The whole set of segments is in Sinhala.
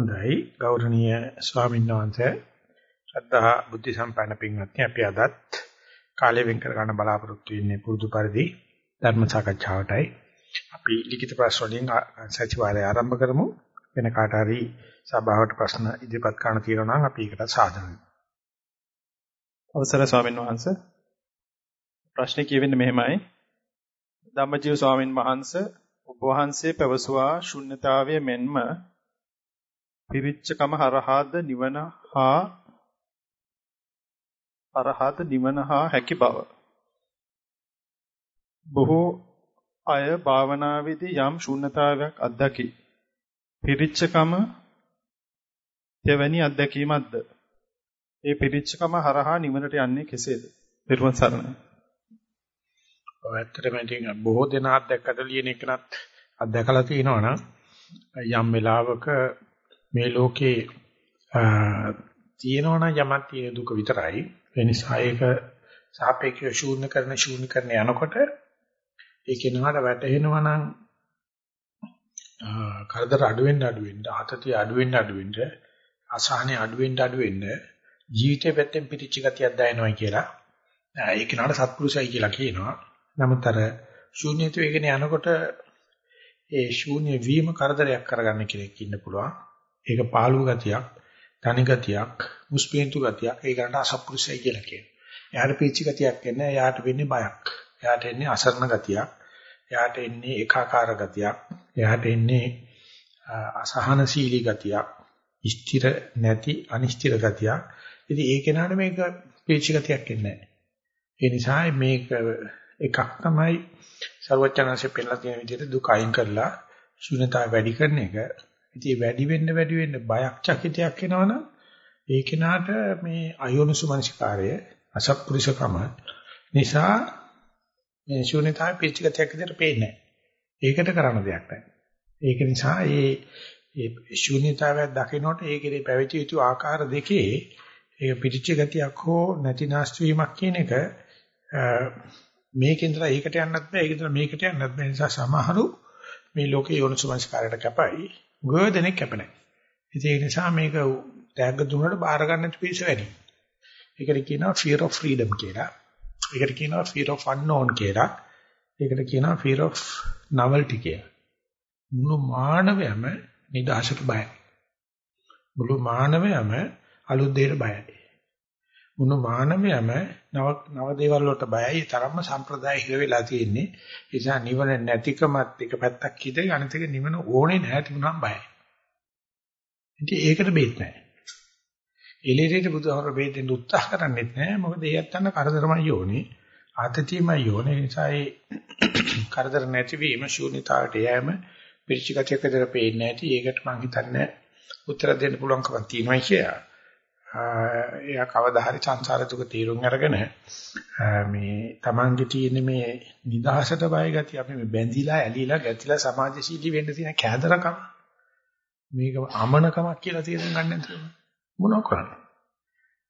හොඳයි. ගෞරවනීය ස්වාමීන් වහන්සේ ශ්‍රද්ධා බුද්ධ සම්පන්න පින්වත්නි අපි අදත් කාලය වෙන් කර ගන්න බලාපොරොත්තු වෙන්නේ පුරුදු පරිදි ධර්ම සාකච්ඡාවටයි. අපි ලිඛිත ප්‍රශ්න වලින් සතිವಾರය ආරම්භ කරමු. වෙන කාට හරි සභාවට ප්‍රශ්න ඉදිරිපත් කරන්න තියෙනවා නම් අපි ඒකට සාදර වෙනවා අවසර ස්වාමීන් වහන්සේ. ප්‍රශ්නේ කියවෙන්නේ මෙහෙමයි. ධම්මජීව ස්වාමින් වහන්සේ ඔබ වහන්සේ පැවසුවා ශුන්්‍යතාවය මෙන්ම පිරිච්චකම හරහාද නිවන හා අරහත නිවන හා හැකි බව. බොහෝ අය භාවනාවේදී යම් ශුන්්‍යතාවයක් අත්දකි. පිරිච්චකම දෙවැනි අත්දැකීමක්ද? ඒ පිරිච්චකම හරහා නිවනට යන්නේ කෙසේද? පිරුවන් සරණයි. ඔය ඇත්තටම ඉතින් බොහෝ දෙනා අත්දැකලා ලියන එකනත් අත්දැකලා තියෙනවා නම් යම් වෙලාවක මේ ලෝකේ තියෙනවනම් යමක් තියෙන දුක විතරයි. ඒ නිසා ඒක සාපේක්ෂව ශූන්‍ය කරන ශූන්‍ය කරන යනකොට ඒක නහට වැටෙනවා නම් කරදර අඩු වෙන්න අඩු වෙන්න ආතතිය අඩු වෙන්න අඩු වෙන්න අසහනෙ අඩු වෙන්න අඩු වෙන්න ජීවිතේ පැත්තෙන් පිටිච්ච ගතියක් දැනෙනවා කියලා ඒක නහට සත්පුරුෂයි කියලා කියනවා. නමුත් අර ශූන්‍යත්වය වෙගෙන යනකොට ඒ ශූන්‍ය වීම කරදරයක් කරගන්න කෙනෙක් ඉන්න පුළුවන්. ඒක පාළු ගතියක්, තනි ගතියක්, මුස්පීන්තු ගතියක්. ඒකට අසත්පුරුෂය කියලා කියනවා. එයාට පිච්චි ගතියක් එන්නේ එයාට වෙන්නේ බයක්. එයාට එන්නේ අසරණ ගතියක්. එයාට එන්නේ ඒකාකාර ගතියක්. එයාට එන්නේ අසහනශීලී ගතියක්. ස්ථිර නැති අනිශ්චිත ගතියක්. ඉතින් ඒ කෙනාට මේක පිච්චි ගතියක් එන්නේ නැහැ. ඒ නිසා මේක එකක් තමයි ਸਰවඥාන්සේ පෙන්නලා තියෙන විදිහට දුක අයින් කරලා ශුන්‍යතාව වැඩි කරන එක. ඉතින් වැඩි වෙන්න වැඩි වෙන්න බයක් චකිතයක් එනවනම් ඒ කෙනාට මේ අයෝනිසු මනසිකාරය අසත්පුරුෂකම නිසා මේ ශුන්‍යතාව පිළිචිගතයක් විදිහට පේන්නේ ඒකට කරන්න දෙයක් නැහැ. ඒක නිසා මේ ඒ ශුන්‍යතාවය දකිනකොට ඒකේ පැවති යුතු ආකාර දෙකේ ඒක පිටිච්ච ගතියක් හෝ නැතිනාස්ති වීමක් කියන එක මේකෙන් තර ඒකට යන්නත් බෑ ඒකෙන් තර මේකට යන්නත් බෑ. නිසා සමහරු මේ ලෝකේ යෝනිසමස්කාරයට කැපයි. ගොඩනෙක් කැප නැහැ. ඒ නිසා මේක ටැග් දුන්නට බාර ගන්න පිළිස වැඩි. ඒකට කියනවා fear of freedom කියලා. ඒකට කියනවා fear of unknown කියලා. ඒකට කියනවා fear of novelty කියලා. මුළු මානවයම නිදහසට බයයි. මුළු මානවයම අලුත් දෙයට බයයි. මුළු මානවයම නව නව දේවල් වලට බයයි. තරම්ම සම්ප්‍රදාය හිර වෙලා තියෙන්නේ. ඒ නිසා නිවන නැතිකමත් එක පැත්තක් හිතේ අනිත් එක නිවන ඕනේ නැහැ තිබුණාම බයයි. ඉතින් ඒකට බේත් නැහැ. එළියට බුදුහාමර බේත් දෙන්න උත්සාහ කරන්නේත් නැහැ. මොකද ඒ යත්තන්න කරදරමයි යෝනේ. ආතතියමයි යෝනේ. ඒ නිසා ඒ කරදර නැතිවීම ශූන්‍යතාවට යෑම පිරිචිගතයක දර පේන්නේ නැති. ඒකට මම හිතන්නේ උත්තර දෙන්න පුළුවන්කමක් තියෙනවා කියලා. එයා කවදා හරි සංසාර දුක තීරුම් අරගෙන මේ Tamange තියෙන මේ නිදහසට බය ගතිය අපි මේ බැඳිලා ඇලිලා ගැතිලා සමාජශීලී වෙන්න තියෙන කෑදරකම මේක අමනකමක් කියලා තේරුම් ගන්න නැතුව මොනව කරන්නේ.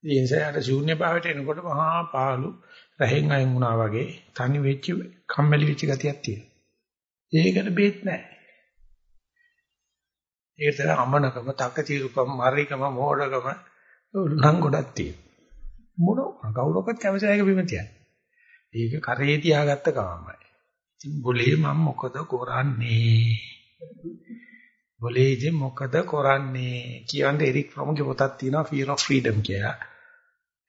ඒ නිසා යට ශූන්‍ය භාවයට එනකොට මහා පාළු රහෙන් අයින් වුණා වගේ තනි වෙච්ච කම්මැලි වෙච්ච ගතියක් තියෙනවා. ඒකට බේත් නැහැ. ඒකට අමනකම, තකතිරුකම, මරිකම, මෝඩකම නම් ගොඩක් තියෙනවා. මොන කවුරක්වත් කැමති නැහැ බිම තියන්නේ. ඒක කරේ තියාගත්ත ගමන්මයි. ඉතින් બોලේ මම මොකද කරන්නේ? બોලේ ඉතින් මොකද කරන්නේ? කියන්නේ එරික් ෆ්‍රොම්ගේ පොතක් තියෙනවා Fear of Freedom කියලා.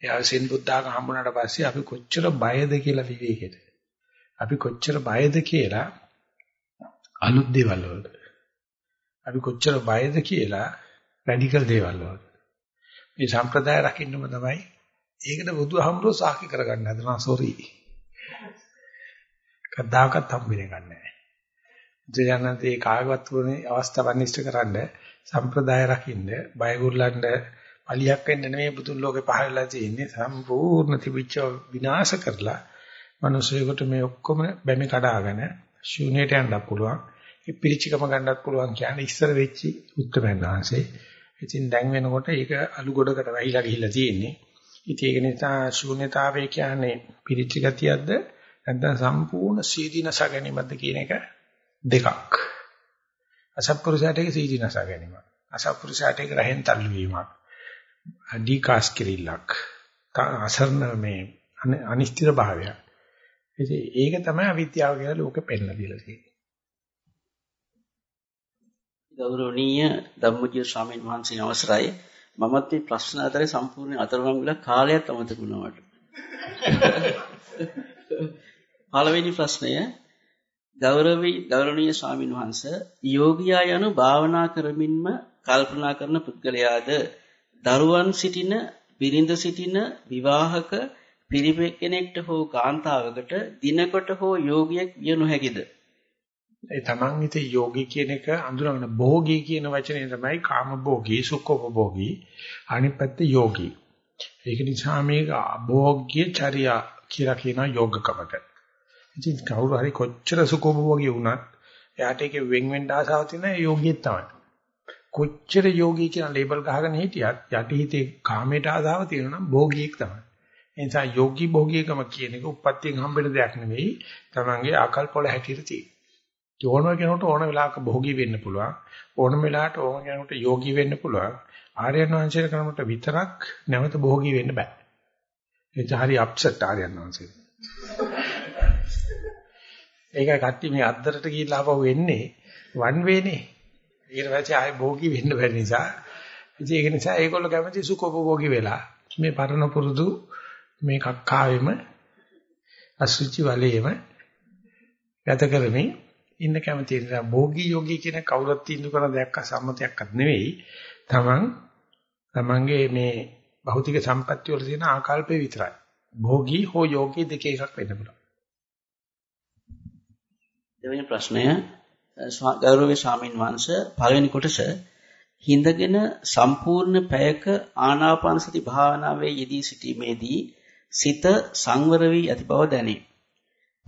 එයා සෙන් බුද්ධාගම හම්බුනාට පස්සේ අපි කොච්චර බයද කියලා විවේකෙට. අපි කොච්චර බයද කියලා අලුත් දේවල් වලට. අපි කොච්චර බයද කියලා රැඩිකල් දේවල් වලට. මේ සම්ප්‍රදාය රකින්නම තමයි ඒකට බුදුහාමුදුරුවෝ සාක්ෂි කරගන්න හදනවා සෝරි. කද්දාකත් හම්බෙන්නේ නැහැ. ජයනන්තේ කාගවත් වුණේ අවස්ථාවන් ඉෂ්ට කරන්න සම්ප්‍රදාය රකින්න බයගුල්ලන්ඩ පලියක් වෙන්න නෙමෙයි බුදුන් ලෝකේ පහළලා තියෙන්නේ සම්පූර්ණ තිබිච්ච විනාශ කරලා මිනිස්සුෙකුට මේ ඔක්කොම බැමි කඩාගෙන ශූන්‍යයට යන්නත් පුළුවන් ඒ පිරිචිකම ගන්නත් පුළුවන් කියන්නේ ඉස්සර වෙච්චි උත්තරයන් ආංශේ ඉතින් දැන් වෙනකොට ඒක අලු ගොඩකට වැහිලා ගිහිල්ලා තියෙන්නේ. ඉතින් ඒක නිසා ශූන්‍යතාවය කියන්නේ පිරිච්ච ගතියක්ද නැත්නම් සම්පූර්ණ සීදීනස ගැනීමක්ද කියන එක දෙකක්. අසත්පුරුෂයාට ඒක සීදීනස ගැනීමක්. අසපුරුෂයාට ඒක රහෙන් තල්ලු වීමක්. ඩීකාස් කිරිල්ලක්. අසරණ මේ අනිශ්චිත භාවයක්. ඉතින් ඒක තමයි අවිද්‍යාව කියලා ලෝකෙ පෙන්නලා දීලා තියෙන්නේ. ගෞරවනීය ධම්මජීව ස්වාමීන් වහන්සේ අවසරයි. මමත් මේ ප්‍රශ්න අතරේ සම්පූර්ණ අතරමං වෙලා කාලයක් අමතක වුණා මට. පළවෙනි ප්‍රශ්නය ගෞරවී ගෞරවනීය ස්වාමීන් වහන්ස යෝගියා යනු භාවනා කරමින්ම කල්පනා කරන පුද්ගලයාද? දරුවන් සිටින බිරිඳ සිටින විවාහක පිරිවෙක් කෙනෙක්ට හෝ කාන්තාවකට දිනකොට හෝ යෝගියෙක් විය නොහැකිද? ඒ තමන් ඉතින් යෝගී කියන එක අඳුරගෙන භෝගී කියන වචනේ තමයි කාම භෝගී සුඛෝපභෝගී අනිත් පැත්තේ යෝගී ඒක නිසා මේක අභෝග්‍ය චර්යා කියලා කියන යෝගකමට ඉතින් කවුරු හරි කොච්චර සුඛෝපභෝගී වුණත් එයාට ඒක වෙන් වෙන්න ආසාව තියෙන යෝගියෙක් තමයි. කොච්චර යෝගී කියන ලේබල් ගහගෙන හිටියත් යටි හිතේ කාමයට ආසාව තියෙනවා නම් භෝගියෙක් තමයි. ඒ නිසා යෝගී භෝගීකම කියන එක උප්පත්තියෙන් හම්බෙන දෙයක් නෙවෙයි. තමන්ගේ ආකල්ප වල හැටියට තියෙන. ඕනම කෙනෙකුට ඕන වෙලාවක භෝගී වෙන්න පුළුවන්. ඕනම වෙලාවට ඕන කෙනෙකුට යෝගී වෙන්න පුළුවන්. ආර්යයන් වහන්සේ කරනකොට විතරක් නැවත භෝගී වෙන්න බෑ. ඒක හරි අප්සෙට් ආර්යයන් වහන්සේ. ඒකයි කට්ටි මේ අද්දරට ගිහිල්ලා ආපහු එන්නේ වන් වේනේ. ඊට පස්සේ ආයෙ භෝගී වෙන්න බැරි නිසා. ඉතින් ඒක නිසා ඒගොල්ලෝ කැමති සුඛෝපභෝගී වෙලා මේ පරණ පුරුදු මේ කක්කාවෙම අසුචි වලේම ගත කරමින් ඉන්න කැමති නිසා භෝගී යෝගී කියන කවුරුත් තීන්දුව කරන දෙයක් අසම්මතයක්වත් නෙවෙයි. තමන් තමන්ගේ මේ භෞතික සම්පත්‍ය වල තියෙන ආකල්පේ විතරයි. භෝගී හෝ යෝගී දෙක එකක් වෙන්න පුළුවන්. දෙවෙනි ප්‍රශ්නය ගෞරවනීය ස්වාමින් වහන්සේ පළවෙනි කොටස හිඳගෙන සම්පූර්ණ පැයක ආනාපාන සති භාවනාවේ යෙදී සිටීමේදී සිත සංවර වී ඇති බව දැනේ.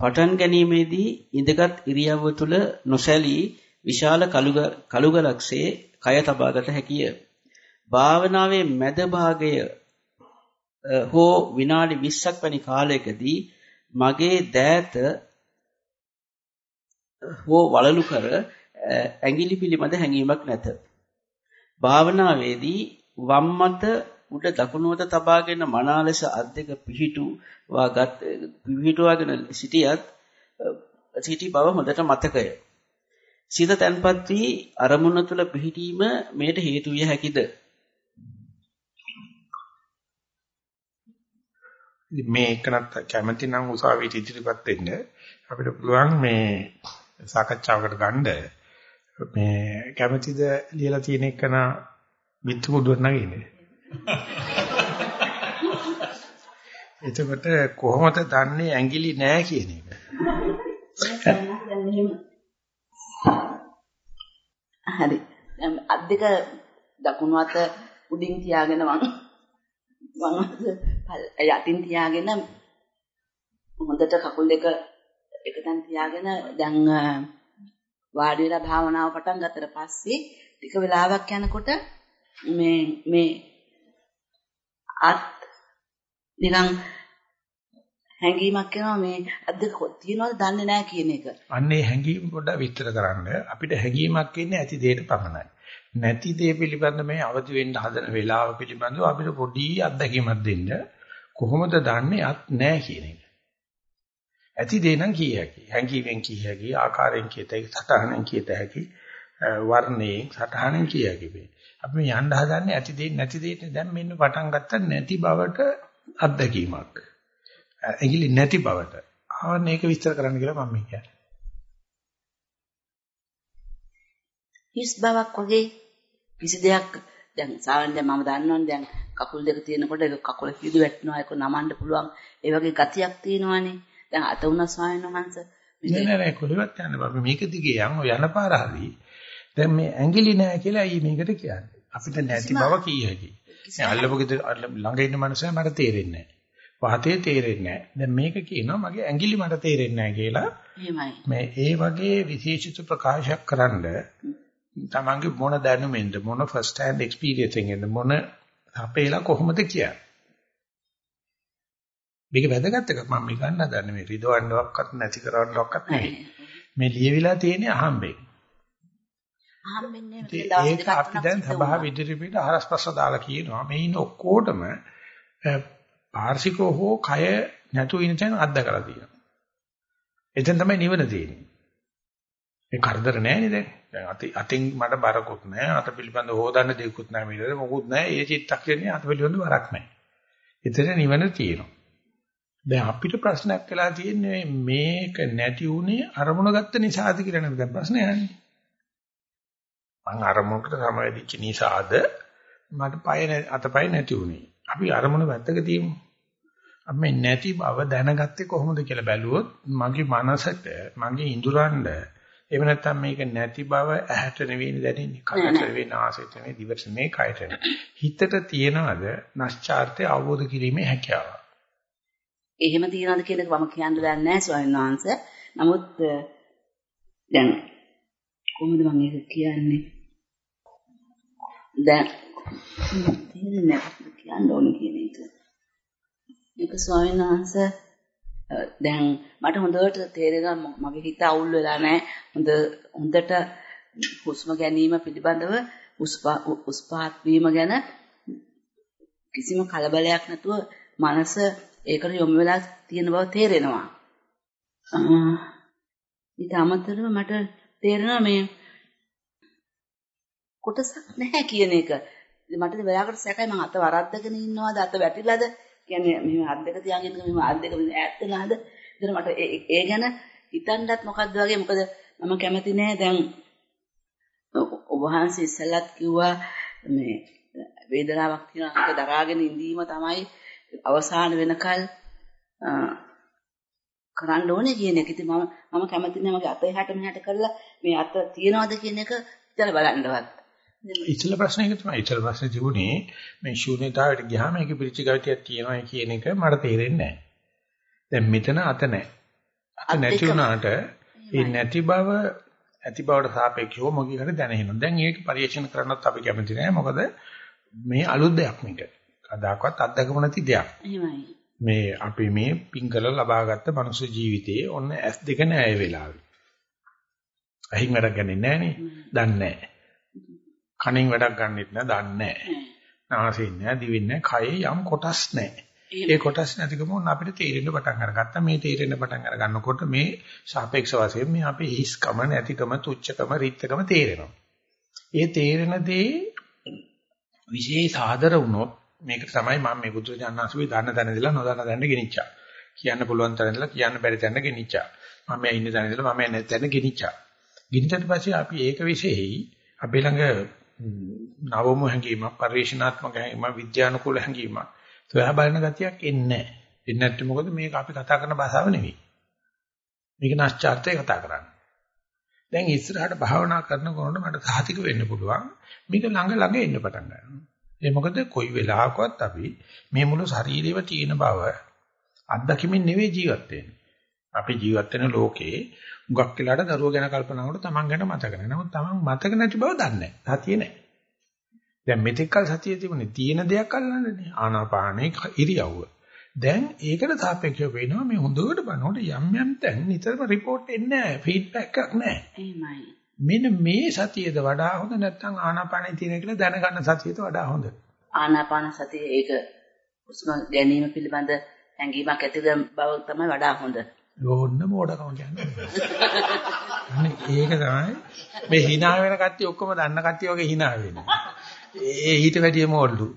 පටන් ගැනීමේදී ඉඳගත් ඉරියව්ව තුළ නොසැලී විශාල කලුගලක්සේ කය තබාගත හැකිය. භාවනාවේ මැද භාගය හෝ විනාඩි 20ක් වැනි කාලයකදී මගේ දෑත හෝ වලලු කර ඇඟිලි පිළිබඳ හැඟීමක් නැත. භාවනාවේදී වම් මත උඩ දකුණු මත තබාගෙන මනා ලෙස අත් දෙක පිහිටුවාගත් පිහිටුවාගෙන සිටියත් සිටි බව හොඳට මතකය. සිත තැන්පත් වී අරමුණ තුල පිහිටීම මේට හේතු විය හැකිද? මේ එකනත් කැමැති නම් උසාවියට ඉදිරිපත් වෙන්න අපිට පුළුවන් මේ සාකච්ඡාවකට ගන්න මේ කැමැතිද ලියලා තියෙන එකන විත්තු මුදුවට නගින්නේ. එතකොට කොහොමද දන්නේ ඇඟිලි නෑ කියන එක? හරි. අත් දෙක දකුණු අත උඩින් තියාගෙන වම් වම් යටින් තියාගෙන හොඳට කකුල් දෙක එකතෙන් තියාගෙන දැන් වාඩි වෙලා භාවනාව පටන් ගත්තට පස්සේ ටික වෙලාවක් යනකොට මේ මේ අත් නිකන් හැඟීමක් එනවා මේ අද්ද තියනවද දන්නේ නැහැ කියන එක. අන්නේ හැඟීම පොඩ්ඩක් විස්තර කරන්න. අපිට හැඟීමක් ඉන්නේ ඇති දෙයට පමණයි. නැති දේ පිළිබඳ මේ අවදි වෙන්න හදන වෙලාව පිළිබඳව අපිට පොඩි අත්දැකීමක් දෙන්න. කොහොමද දන්නේ අත් නැහැ කියන එක. ඇති දේ නම් කිය හැකි. හැඟීමෙන් කිය හැකි, ආකාරයෙන් කියත හැකි, සටහනෙන් කියත හැකි, වර්ණයෙන් සටහනෙන් කිය හැකි. අපි මේ යන්න හදන්නේ ඇති දේ නැති දේට දැන් මෙන්න පටන් ගත්ත නැති බවට අත්දැකීමක්. ඇඟිලි නැති බවට. ආවන්න ඒක විස්තර කරන්න කියලා මම කියන්නේ. හිස් බවක් වගේ කිසි දෙයක් දැන් සාමාන්‍යයෙන් මම දන්නවනේ දැන් කකුල් දෙක තියෙනකොට ඒක කකුල කිදු වැටෙනවා ඒක නමන්න පුළුවන් ඒ වගේ ගතියක් තියෙනවානේ දැන් අත උනා ස්වාමීන් වහන්සේ නෑ නෑ නෑ කොහෙවත් යන්න බෑ මේක දිගේ යන් ඔය යන පාර හරි දැන් මේ ඇඟිලි නෑ කියලා අයි මේකට කියන්නේ. අපිට නැති බව කිය හැකි. දැන් අල්ලපු ගෙදර ළඟ ඉන්න මනුස්සයා මට තේරෙන්නේ නෑ. වාතේ තේරෙන්නේ නෑ. දැන් මේක කියනවා මගේ ඇඟිලි මට තේරෙන්නේ නෑ කියලා. මේ ඒ වගේ විශේෂිත ප්‍රකාශයක් කරන්න තමන්ගේ මොන දැනුමෙන්ද මොන ෆස්ට් හෑන්ඩ් එක්ස්පීරියන්ස් එකෙන්ද මොන අපේලා කොහොමද කියන්නේ. මේක වැදගත් එකක්. මම මේ ගන්න හදන්නේ මේ රිදවන්නවක්වත් නැති කරවන්නවක්වත් නෙවෙයි. මේ ලියවිලා තියෙන්නේ අහම්බෙන්. හම්බෙන්නේ ඉතින් දවස් ඒක අපි දැන් සභාව. ඉදිරිපිට ආරස් ප්‍රශ්න දාලා කියනවා මේ ඉන්න ඔක්කොටම පාර්ශිකෝ හෝ කය නැතු ඉන්න තැන අත්දකලා තියෙනවා. එතෙන් තමයි නිවන තියෙන්නේ. මේ කරදර නැහැ නේද? දැන් අති අතින් මට බරකුත් නැහැ. අත පිළිබඳ හොදන්න දෙයක්වත් නැහැ මේකට. මොකුත් නැහැ. ඒ චිත්තක්ෂණේ අත පිළිබඳ බරක් නැහැ. එතන නිවන තියෙනවා. දැන් අපිට ප්‍රශ්නයක් වෙලා තියෙන්නේ මේක නැති වුණේ අරමුණ ගත්ත නිසාද කියලා නේද ප්‍රශ්නේ අහන්නේ. මං අරමුණකට සමවැදිච්ච නිසාද මට පය අතපය නැති වුණේ. අපි අරමුණ වැත්තක තියමු. අපි නැති බව දැනගත්තේ කොහොමද කියලා බැලුවොත් මගේ මනසට මගේ ඉඳුරන්ඩ එහෙම නැත්නම් මේක නැති බව ඇහැට නෙවෙයි දැනෙන්නේ කනට නෙවෙයි නාසයට නෙවෙයි දිවට නෙවෙයි කයට නෙවෙයි. හිතට තියනවද නැස්චාර්ත්‍ය අවබෝධ කිරීමේ හැකියාව. එහෙම තියනවද කියන එක මම කියන්න දන්නේ නැහැ ස්වාමීන් වහන්සේ. නමුත් දැන් කොහොමද මම ඒක කියන්නේ? දැන් තේරෙන්නේ නැහැ කියන්න ඕනේ කියන එක. ඒක ස්වාමීන් වහන්සේ අ, දැන් මට හොඳට තේරෙනවා ම- මගේ හිත අවුල් වෙලා නැහැ. හොඳ හොඳට හුස්ම ගැනීම පිළිබඳව උස්පා උස්පාත් වීම ගැන කිසිම කලබලයක් නැතුව මනස ඒකට යොමු වෙලා තියෙන බව තේරෙනවා. අ, ඊට අමතරව මට තේරෙනවා මේ කොටසක් නැහැ කියන එක. ඉතින් මට ඉතින් වෙලාවකට සැකයි මම අත වරද්දගෙන ඉන්නවද අත වැටිලාද? කියන්නේ මෙහෙම අත් දෙක තියාගෙන ඉන්නක මෙහෙම අත් දෙක ඈත් වෙලාද? ඉතින් මට ඒ ඒ ගැන හිතන්නත් මොකද්ද වගේ මොකද මම කැමති නෑ දැන් ඔ- ඔබ වහන්සේ ඉස්සෙල්ලත් කිව්වා මේ වේදනාවක් තියෙනවා ඒක දරාගෙන ඉඳීම තමයි අවසාන වෙනකල් අ, කරන්න ඕනේ කියන එක. ඉතින් මම මම කැමති නෑ මගේ අත එහාට මෙහාට කරලා මේ අත තියනවද කියන එක ඉතල බලන්නවත්. ඉතල ප්‍රශ්නයක තමයි ඉතල ප්‍රශ්නේ තිබුණේ මේ ශූන්‍යතාවයට ගියාම ඒකේ පිරිචි ගතියක් තියෙනවා කියන එක මට තේරෙන්නේ නැහැ. දැන් මෙතන අත නැහැ. අත නැති. වුණාට ඒ නැති බව ඇති බවට සාපේක්ෂව මොකී හරි දැනෙනවා. දැන් ඒක පරිශන කරන්නත් අපි කැමති නැහැ. මොකද මේ අලුත් දෙයක් මේක. කදාකවත් අත්දකම නැති දෙයක්. එහෙමයි. මේ අපි මේ පිංගල ලබාගත්ත මනුස්ස ජීවිතයේ ඔන්න S2 නැහැ වෙලාවේ. අහිං වැඩක් ගන්නෙ නැහැ නේ. දන්නේ නැහැ. කණෙන් වැඩක් ගන්නෙත් නැහැ. දන්නේ නැහැ. නාසයෙන් නැහැ, දිවෙන් නැහැ, කයේ යම් කොටස් නැහැ. ඒ කොටස් නැතිකම උන් අපිට තේරෙන්න පටන් අරගත්තා. මේ තේරෙන්න පටන් අර ගන්නකොට මේ සාපේක්ෂ වශයෙන් මේ අපේ හිස්කම, නැතිකම, තුච්චකම, රිත්කම තේරෙනවා. ඒ තේරෙන දේ විශේෂ ආදර වුණොත් මේක තමයි මම මේ බුදුරජාණන්සේගේ දන්න තැන ඉඳලා නොදන්න තැනට ගෙනිච්චා. කියන්න පුළුවන් තැන ඉඳලා කියන්න බැරි තැනට ගෙනිච්චා. මම මේ ඉන්න තැන ඉඳලා මම නැති තැන ගෙනිච්චා. ගෙනිච්චට පස්සේ අපි ඒක විශේෂයි අපි ළඟ නවම හැඟීමක්, පරිශනාත්මක හැඟීමක්, විද්‍යානුකූල හැඟීමක් සොයා බලන ගතියක් එන්නේ නැහැ. එන්නේ නැත්නම් මොකද මේක අපි කතා කරන භාෂාව නෙවෙයි. මේක නැස්චාර්ත්‍ය කතා කරන්නේ. දැන් ඉස්සරහට භාවනා කරනකොට මට සාතික වෙන්න පුළුවන්. මේක ළඟ ළඟ එන්න පටන් ගන්නවා. ඒ මොකද කොයි වෙලාවකවත් අපි මේ මුළු ශරීරෙම තියෙන බව අත්දැකීමෙන් නෙවෙයි ජීවත් වෙන්නේ. අපි ජීවත් වෙන ලෝකේ උගක් වෙලාට දරුවෝ ගැන කල්පනා කරනකොට තමන් ගැන මතක නැහැ. නමුත් තමන් මතක නැති බව දන්නේ නැහැ. සතිය නැහැ. දැන් මෙතෙක් කල සතිය තිබුණේ තියෙන දෙයක් අල්ලන්නනේ. ආනාපානේ ඉරියව්ව. දැන් ඒකට සාපේක්ෂව වෙනවා මේ හොඳට බලනකොට යම් යම් තැන් නිතරම report එන්නේ නැහැ. feedback එකක් නැහැ. එහෙමයි. මෙන්න මේ සතියේද වඩා හොඳ නැත්නම් ආනාපානේ තියෙන කියලා දැනගන්න සතියේද වඩා හොඳ. ආනාපාන සතිය ඒක හුස්ම ගැනීම පිළිබඳ හැඟීමක් ඇති බව තමයි වඩා හොඳ. ඕන්න මොඩකම කියන්නේ. ඒක තමයි මේ hina වෙන කට්ටිය ඔක්කොම දන්න කට්ටිය වගේ hina වෙන්නේ. ඒ ඊට වැඩිය වහන්සේ.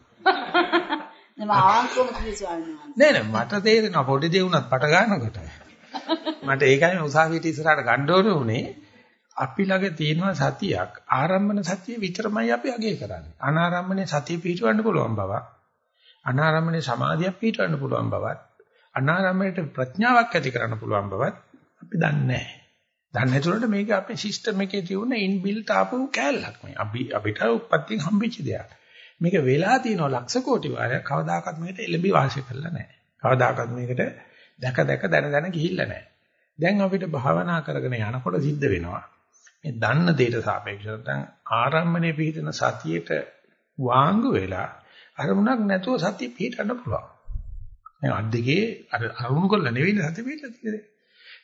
නෑ නෑ මට තේරෙනවා පොඩි දේ වුණත් පට ගන්නකොට. මට ඒකයි උසාවියට ඉස්සරහට ගන්න ඕනේ උනේ. අපි ළඟ තියෙන සතියක් ආරම්භන සතිය විතරමයි අපි අගය කරන්නේ. අනාරම්භනේ සතිය පිටවන්න පුළුවන් බවක්. අනාරම්භනේ සමාධියක් පිටවන්න පුළුවන් බවක්. අනාරම්භයට ප්‍රඥාවක් ඇති කරන්න පුළුවන් බවක් අපි දන්නේ නැහැ. දන්නේ නැතුනට මේක අපේ සිස්ටම් එකේ තියෙන ඉන්බිල්ට් ආපු කෑල්ලක් මේ. අපි අපිට උපත්යෙන් හම්බෙච්ච දෙයක්. මේක වෙලා තියෙනවා ලක්ෂ කෝටි වාරයක් කවදාකවත් මේකට එළඹි වාසිය කරලා නැහැ. කවදාකවත් මේකට දැක දැක දන දන ගිහිල්ලා නැහැ. දැන් අපිට භාවනා කරගෙන යනකොට සිද්ධ වෙනවා. මේ දන්න දෙයට සාපේක්ෂව දැන් ආරම්භනේ පිහිටන සතියේට වාංගු වෙලා අරමුණක් නැතුව සතිය පිහිටන්න පුළුවන්. දැන් අද්දකේ අර අරුණු කරලා නෙවෙයි සතිය පිහිටලා තියෙන්නේ.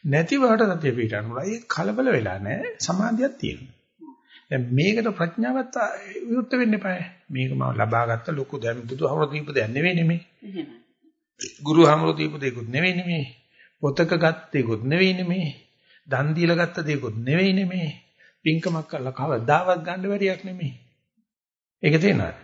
නැති වට සතිය පිහිටන්න පුළුවන්. ඒක කලබල වෙලා නැහැ. සමාධියක් තියෙනවා. දැන් මේකට ප්‍රඥාවත් විරුද්ධ වෙන්න එපා. මේක මම ලබාගත්ත ලොකු දැන් බුදුහමර දීප දෙයක් නෙවෙයි නෙමේ. එහෙමයි. ගුරුහමර දීප දෙයක්වත් නෙවෙයි නෙමේ. පොතක ගත්ත දෙයක්වත් නෙවෙයි නෙමේ. දන් දීලා ගත්ත දෙයක්වත් නෙවෙයි නෙමේ. පින්කමක් කරලා කවදාවත් ගන්න බැරියක් නෙමේ. ඒක තේනවද?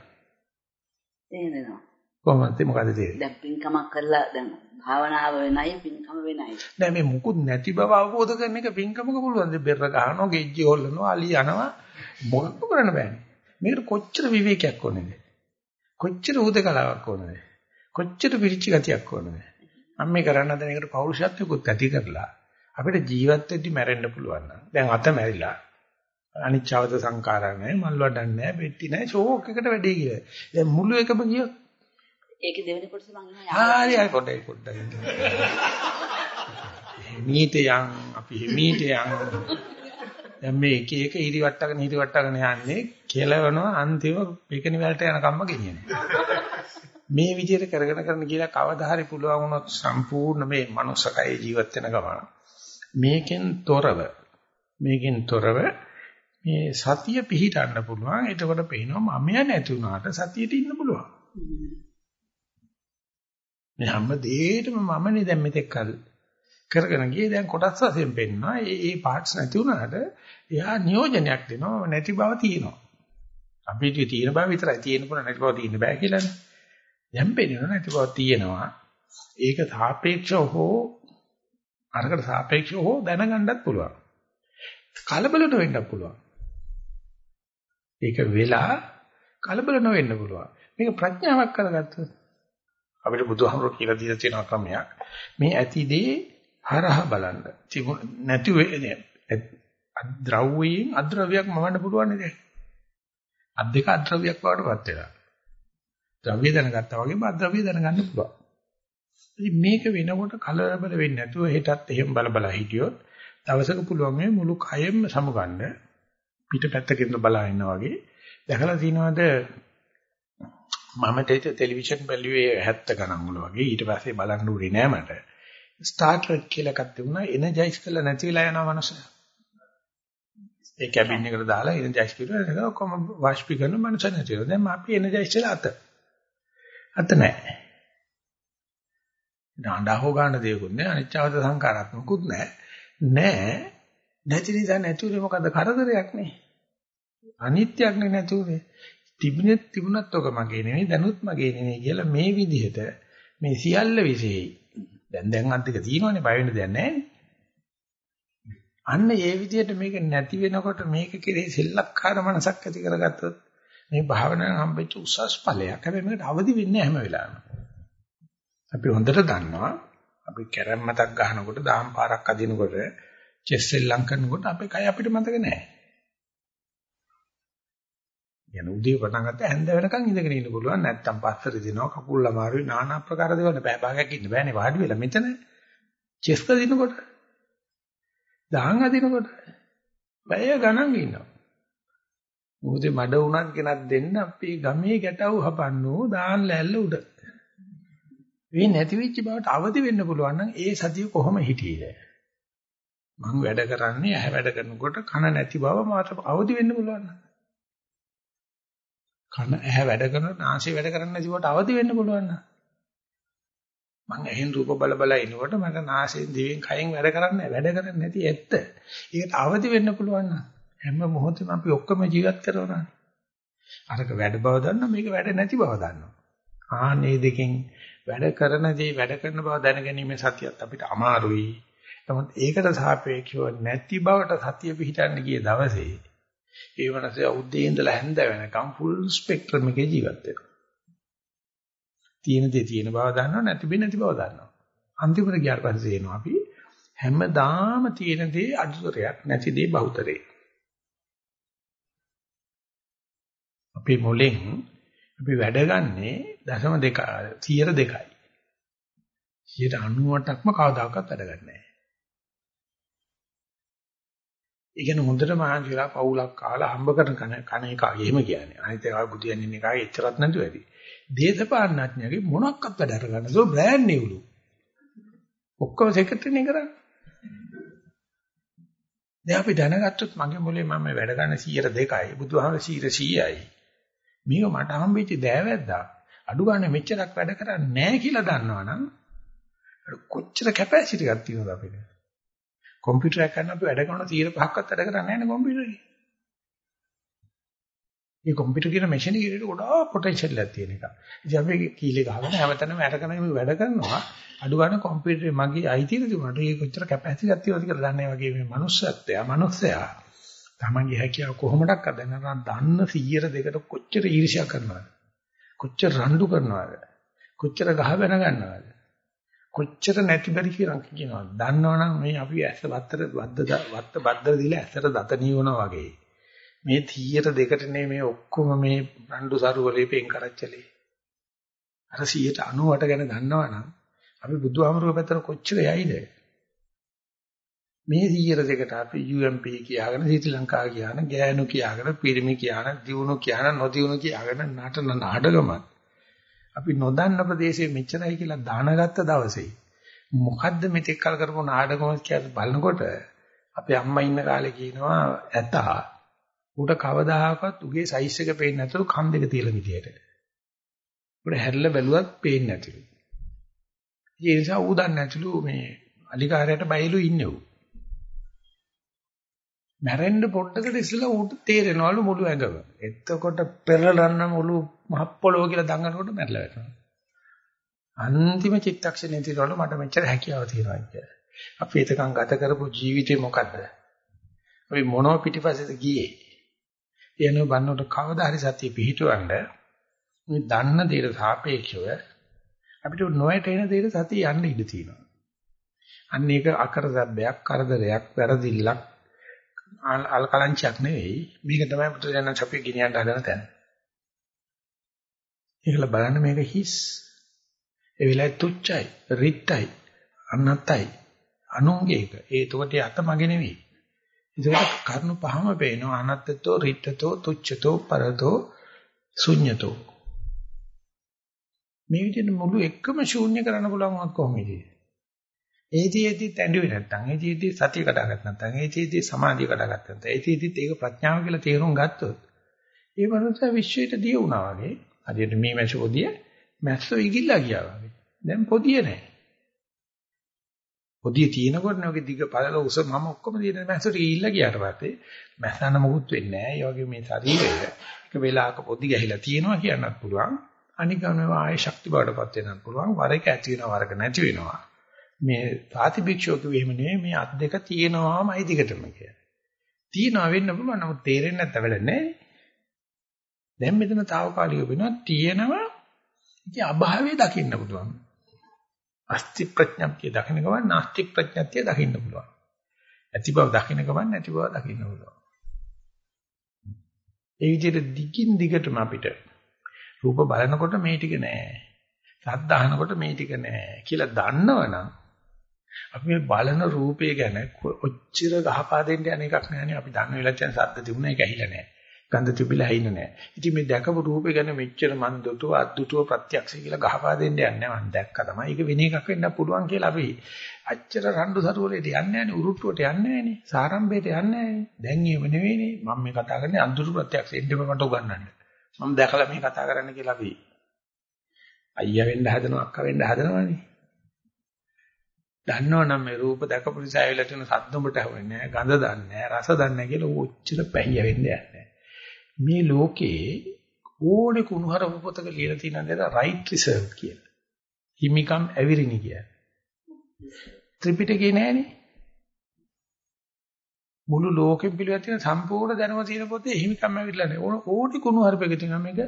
තේරෙනවා. කොහොමද මොකද තේරෙන්නේ? දැන් පින්කමක් කරලා දැන් භාවනාව වෙනයි පින්කම වෙනයි. නෑ මේ මුකුත් නැති බව අවබෝධ කරන එක පින්කමක පුළුවන්. බෙර ගහනවා, ගෙජ්ජි හොල්ලනවා, අලි යනවා. මොකක්ද කරන්න බෑනේ. මේකට කොච්චර විවේකයක් ඕනේද? කොච්චර උදකලාවක් ඕනේද? කොච්චර පිරිච්ච ගතියක් ඕනේද? මම මේ කරන්න හදන එකට පෞරුෂත්වයකුත් ඇති කරලා අපිට ජීවත් වෙද්දි මැරෙන්න පුළුවන් නම් දැන් අත මැරිලා අනිච්චවද සංකාරා නැහැ මල් වඩන්නේ නැහැ පෙට්ටි නැහැ ෂෝක් එකට වැඩි කියලා. දැන් මුළු එකම ගියොත් ඒකේ දෙවෙනි කොටස මම ඉන්නවා හරි හරි පොඩ්ඩයි පොඩ්ඩයි. මීතයන් අපි මීතයන් දැන් මේ එක එක ඉරි වට්ටගෙන ඉරි වට්ටගෙන යන්නේ කෙලවනවා අන්තිම පිකනි වලට යන කම්ම ගෙනියන්නේ. මේ විදිහට කරගෙන කරන කියලා කවදා හරි පුළුවන් වුණොත් සම්පූර්ණ මේ මනුස්සකයේ ජීවත් වෙන ගමන. මේකෙන් තොරව මේකෙන් තොරව මේ සතිය පිහිටන්න පුළුවන්. එතකොට පේනවා මම නැති වුණාට සතියට ඉන්න පුළුවන්. මේ හැම දෙයකම මමනේ දැන් මෙතෙක් කල් කරගෙන ගියේ දැන් කොටස් වශයෙන් පෙන්නවා. ඒ ඒ පාර්ට්ස් නැති වුණාට එයා නියෝජනයක් දෙනවා නැති බව තියෙනවා. අපිට තියෙන බව විතරයි තියෙන පුළ නැති බව තියෙන්න බෑ කියලානේ. දැන් පෙන්වනවා නැති බව තියෙනවා. ඒක සාපේක්ෂව හෝ අරකට සාපේක්ෂව හෝ දැනගන්නත් පුළුවන්. කලබල නොවෙන්න පුළුවන්. ඒක වෙලා කලබල නොවෙන්න පුළුවන්. මේක ප්‍රඥාවක් කරගත්තොත් අපිට බුදුහාමුදුරුවෝ කියලා දීලා තියෙන ක්‍රමයක්. මේ ඇතිදී හරහා බලන්න. නැති ද්‍රව්‍යයෙන් අද්‍රව්‍යයක් මවන්න පුළුවන් නේද? අත් දෙක අද්‍රව්‍යයක් වඩටපත් වෙලා. ද්‍රව්‍ය දැනගත්තා වගේම අද්‍රව්‍ය දැනගන්න පුළුවන්. ඉතින් මේක වෙනකොට කලබල වෙන්නේ නැතුව හෙටත් එහෙම බල බල හිටියොත් දවසක පුළුවන් මේ මුළු කයෙම සමුගන්න පිටපැත්තකින් බලා ඉන්නා වගේ දැකලා තිනවද මම ටෙලිවිෂන් බැලුවේ 70 ගණන් වල වගේ. ඊට පස්සේ බලන්න උනේ නෑ මට. ස්ටාර් ට්‍රෙක් කියලා එකක් තිබුණා. එනර්ජයිස් කරලා නැති වෙලා යනවා මනුස්සයා. ඒ කැබින් එකට දාලා එනර්ජයිස් කරලා ඒක ඔක්කොම වාෂ්පීකරන මනුස්ස නැති වෙනවා. දැන් අපි එනර්ජයිස් වෙලා අත. අත නෑ. ඩාඬා ගන්න දෙයක්වත් නෑ. අනිච්චවද සංකාරාත්මකුත් නෑ. නෑ. නැති නිසා නැතුනේ මොකද කරදරයක් නේ. අනිත්‍යක් නේ නැතුනේ තිබුණෙත් තිබුණත් ඔක මගේ නෙවෙයි දැනුත් මගේ නෙවෙයි කියලා මේ විදිහට මේ සියල්ල විශේෂයි. දැන් දැන් අන්තික තියෙනවනේ බය වෙන්න දෙයක් නැහැ. අන්න ඒ විදිහට මේක නැති වෙනකොට මේක කෙරේ සෙල්ලක්කාර මනසක් ඇති කරගත්තොත් මේ භාවනාවෙන් හම්බෙච්ච උසස් ඵලයක්. හැබැයි මේකට අවදි වෙන්නේ හැම වෙලාවෙම. අපි හොඳට දන්නවා අපි කැරම්මතක් ගහනකොට දාම් පාරක් අදිනකොට චෙස් සෙල්ලම් කරනකොට අපේ කය අපිට මතක නැහැ. යන උදේ පටන් ගත්ත හැන්ද වෙනකන් ඉඳගෙන ඉන්න පුළුවන් නැත්තම් පස්සට දිනවා කකුල් අමාරුයි নানা ආකාර දේවල් බෑ භාගයක් ඉන්න බෑනේ වාඩි වෙලා මෙතන චෙස් අදිනකොට දාන් අදිනකොට බය ගණන් ඉන්නවා. මොකද මඩ උනත් කෙනක් දෙන්න අපි ගමේ ගැටවු හපන්නෝ දාන් ලැල්ල උඩ. මේ නැති වෙච්ච බවට අවදි වෙන්න පුළුවන් නම් ඒ සතිය කොහොම හිටියේද? මම වැඩ කරන්නේ ඇහැ වැඩ කරනකොට කන නැති බව මාත අවදි වෙන්න පුළුවන්. කන ඇහැ වැඩ කරනකොට නාසය වැඩ කරන්නේ නැති බවට අවදි වෙන්න පුළුවන්. මම ඇහෙන් රූප බල බල ඉනකොට මට නාසයෙන් දිවෙන් කයෙන් වැඩ කරන්නේ වැඩ කරන්නේ නැති ඇත්ත. ඒකට අවදි වෙන්න පුළුවන් හැම මොහොතෙම අපි ඔක්කොම ජීවත් කරනවා. අරක වැඩ බව දන්නවා මේක වැඩ නැති බව දන්නවා. ආන්නේ දෙකෙන් වැඩ කරන දේ වැඩ කරන බව දැනගැනීමේ සතියත් අපිට අමාරුයි. නමුත් ඒකට සාපේක්ෂව නැති බවට සතිය පිහිටන්න ගිය දවසේ ඒ වනසේ උදේ ඉඳලා හැන්ද වෙනකම් ෆුල් ස්පෙක්ට්‍රම් එකේ ජීවත් වෙනවා. තියෙන දේ තියෙන බව දන්නවා නැති බේ නැති බව දන්නවා. අන්තිමට ගියාට පස්සේ එනවා අපි හැමදාම තියෙන දේ අදුතරයක් නැති දේ බහුතරේ. අපේ මොලෙන් අපි වැඩ ගන්නේ දශම දෙක 100 දෙකයි. 98ක්ම කවදාකවත් වැඩ ගන්නෑ. ඒ කියන්නේ හොඳට මහන්සිලා පවුලක් කාලා හම්බ කරන කන කන එක එහෙම කියන්නේ. අනිත් ඒවා බුදියන් ඉන්න එකයි එච්චරත් නැතුව ඇති. දේශපාලනඥයගේ මොනක්වත් වැඩ අරගන්න සෝ බ්‍රෑන්ඩ් නිව්ලු. ඔක්කොම සෙක්‍රටරිනේ කරන්නේ. දැන් අපි දැනගත්තොත් මගේ මොලේ මම වැඩ ගන්න 102යි බුදුහාමර 100යි. මේක මට හම්බෙච්ච දෑවැද්දා. අඩු ගන්න මෙච්චරක් වැඩ කරන්නේ නැහැ කියලා දන්නවනම් කොච්චර කැපැසිටි එකක් තියෙනවද අපිට? කම්පියුටර් එක කරන අපි වැඩ කරන 105ක්වත් වැඩ කරන්නේ නැහැ නේ කම්පියුටරේ. මේ කම්පියුටර් කියන මැෂින් එකේ ගොඩාක් පොටෙන්ෂල් එකක් තියෙන එක. ඉතින් අපි කීලේ ගහගෙන හැමතැනම අරගෙන මේ වැඩ කරනවා. අඩු ගන්න කම්පියුටරේ මගේ අයිතියද තිබුණාට ඒක කොච්චර කැපැසිටි එකක් තියෙනවද කියලා දන්නේ වගේ මේ මනුස්සත්වයා මනුස්සයා තමන්ගේ හැකියාව කොහොමඩක් අදනනම් දන්න 100 දෙකට කොච්චර ඊර්ෂ්‍යා කරනවද? කොච්චර රණ්ඩු කරනවද? කොච්චර ගහ බැන ගන්නවද? කොච්චර නැති බැරි කියලා කියනවා. දන්නවනම් මේ අපි ඇස වත්තර වද්ද වත්ත බද්දර දීලා ඇසට දත නියවනවා වගේ. මේ 100ට දෙකට මේ ඔක්කොම මේ රණ්ඩු සරුවලේ පෙන් කරච්චලේ. අර 198 ගැන දන්නවනම් අපි බුදුහාමුදුරුවෝ පැත්තට කොච්චර යයිද? මේ 100 දෙකට අපි UMP කියාගෙන ශ්‍රී ලංකාව කියන ගෑනු කියාගෙන පිරිමි කියන දියුණු කියන නොදියුණු කියාගෙන නටන නාටකමත් අපි නොදන්න ප්‍රදේශයේ මෙච්චරයි කියලා දානගත්ත දවසේ මොකද්ද මෙතෙක් කල් කරපු නාටකම කියලා බලනකොට අපේ අම්මා ඉන්න කාලේ කියනවා ඇතා උට කවදාහකවත් උගේ සයිස් එක පේන්නේ නැතුව කන් දෙක තියලා විදියට. උට හැරිලා බැලුවත් පේන්නේ නැතිලු. ඒ නිසා ඌ දන්නේ නැතිලු මේ අලිකාරයට බයිලු ඉන්නේ ඌ. මැරෙන්න පොඩ්ඩකට ඉස්සෙල්ලා ඌට තේරෙනවලු මුළු ඇඟම. එතකොට පෙරලන්න මුළු මහ පොළොව කියලා දඟනකොට මැරලා වැටෙනවා. අන්තිම චිත්තක්ෂණේ තියනවලු මට මෙච්චර හැකියාව තියෙනවා කියලා. අපි එතකන් ගත කරපු ජීවිතේ මොකද්ද? අපි මොනව පිටිපස්සේද ගියේ? එනෝ බන්නකොට කවදා හරි සතිය පිහිටවන්න මේ දන්න දේට සාපේක්ෂව අපිට නොයටෙන දේට සතිය යන්න ඉඩ තියෙනවා. අන්න ඒක අකරදැබ්බයක්, කරදරයක්, වැරදිල්ලක් අල්කලංචයක් නෙවෙයි. මේක තමයි පුදුජනන් අපි ගෙනියන්න හදන තැන. ඒකල බලන්න මේක හිස්. ඒ වෙලාවේ තුච්චයි, රිත්යි, අනත්තයි, අනුංගේක. ඒ එතකොට අත මගේ නෙවෙයි. ඒකට කරුණු පහම පේනවා අනත්තතෝ, රිත්තතෝ, තුච්ඡතෝ, පරතෝ, ශුඤ්ඤතෝ. මේ විදිහට මුළු එකම ශූන්‍ය කරන්න පුළුවන් වුණත් කොහොමද? ඒතිෙදි තැඬුවේ නැත්තම් ඒතිෙදි සතිය කඩාගත්ත නැත්තම් ඒතිෙදි සමාධිය කඩාගත්ත නැත්තම් ඒතිෙදි ඒක ප්‍රඥාව කියලා තේරුම් ගත්තොත් ඒ මනුස්සය විශ්වයට දිය වුණා වගේ හරියට මේ මැෂ පොදිය මැස්සෝ ඉගිල්ලා ගියා වගේ. දැන් පොදිය නැහැ. පොදිය තියෙනකොට නේ දිග පළල උස මම ඔක්කොම දින මැස්සට ඉල්ලා ගියාට පස්සේ මැස්සන්න මොකුත් වෙන්නේ නැහැ. ඒ වගේ මේ ශරීරය එක වෙලාවක පොදි ගැහිලා තියෙනවා කියන්නත් පුළුවන්. අනික අනවා ආයේ ශක්ති බවටපත් වෙනත් පුළුවන්. වර එක ඇති වෙනවා වරක නැති වෙනවා. මේ ප්‍රතිභික්ෂෝක වෙහිම නෙමෙයි මේ අත් දෙක තියෙනවාමයි දිගටම කියලා. තියනවා වෙන්න පුළුවන් නමුත් තේරෙන්නේ නැත්නම් වැඩ නැහැ. දැන් මෙතන తాවකාලික වෙනවා තියෙනවා ඉතින් අභාවය දකින්න පුළුවන්. අස්ති ප්‍රඥප්තිය දකින්න ගමන් නාස්ති ප්‍රඥප්තිය දකින්න පුළුවන්. ඇති බව දකින්න ගමන් නැති බව දකින්න පුළුවන්. ඒ විදිහට දිගින් දිගටම අපිට රූප බලනකොට මේ ටික නෑ. ශබ්ද අහනකොට මේ ටික නෑ කියලා දන්නවනම් අපි මේ බලන රූපය ගැන ඔච්චර ගහපා දෙන්න යන එකක් නෑනේ අපි දන්න වෙලාවට දැන් සද්ද තිබුණා ඒක ඇහිලා නෑ. ගන්ධ තිබිලා ඇහිලා නෑ. ඉතින් මේ දැකපු රූපේ ගැන මෙච්චර මන් දුටුව අද්දුටුව ප්‍රත්‍යක්ෂ කියලා ගහපා දෙන්න යන්නේ මම දැක්ක තමයි. ඒක වෙන එකක් වෙන්න පුළුවන් කියලා අපි අච්චර රණ්ඩු සරුවලට යන්නේ නෑනේ උරුට්ටුවට යන්නේ නෑනේ. සාරම්භයට යන්නේ නෑනේ. දැන් එහෙම නෙවෙයිනේ. මම මේ කතා කරන්නේ අද්දුටු ප්‍රත්‍යක්ෂ එන්නම මට උගන්වන්න. මම දැකලා මේ කතා කරන්න කියලා අපි අයියා වෙන්න හදනවා අක්කා වෙන්න හදනවනේ. දන්නවනම් මේ රූප දැකපු නිසා ඇවිල්ලා තියෙන සද්ද උඹට ඇහුවෙන්නේ නැහැ, ගඳ දන්නේ නැහැ, රස දන්නේ නැහැ කියලා ඔච්චර පැහැය වෙන්නේ නැහැ. මේ ලෝකේ ඕනේ කුණුහරුප පොතක ලියලා තියෙන දේ රයිට් රිසර්ව් කියලා. හිමිකම් ඇවිරිනි කියලා. ත්‍රිපිටකේ නැහනේ. මුළු ලෝකෙම පිළිවෙත් තියෙන සම්පූර්ණ දැනුම තියෙන පොතේ හිමිකම් ඇවිල්ලා නැහැ. ඕනේ කුණුහරුපක තියෙන මේක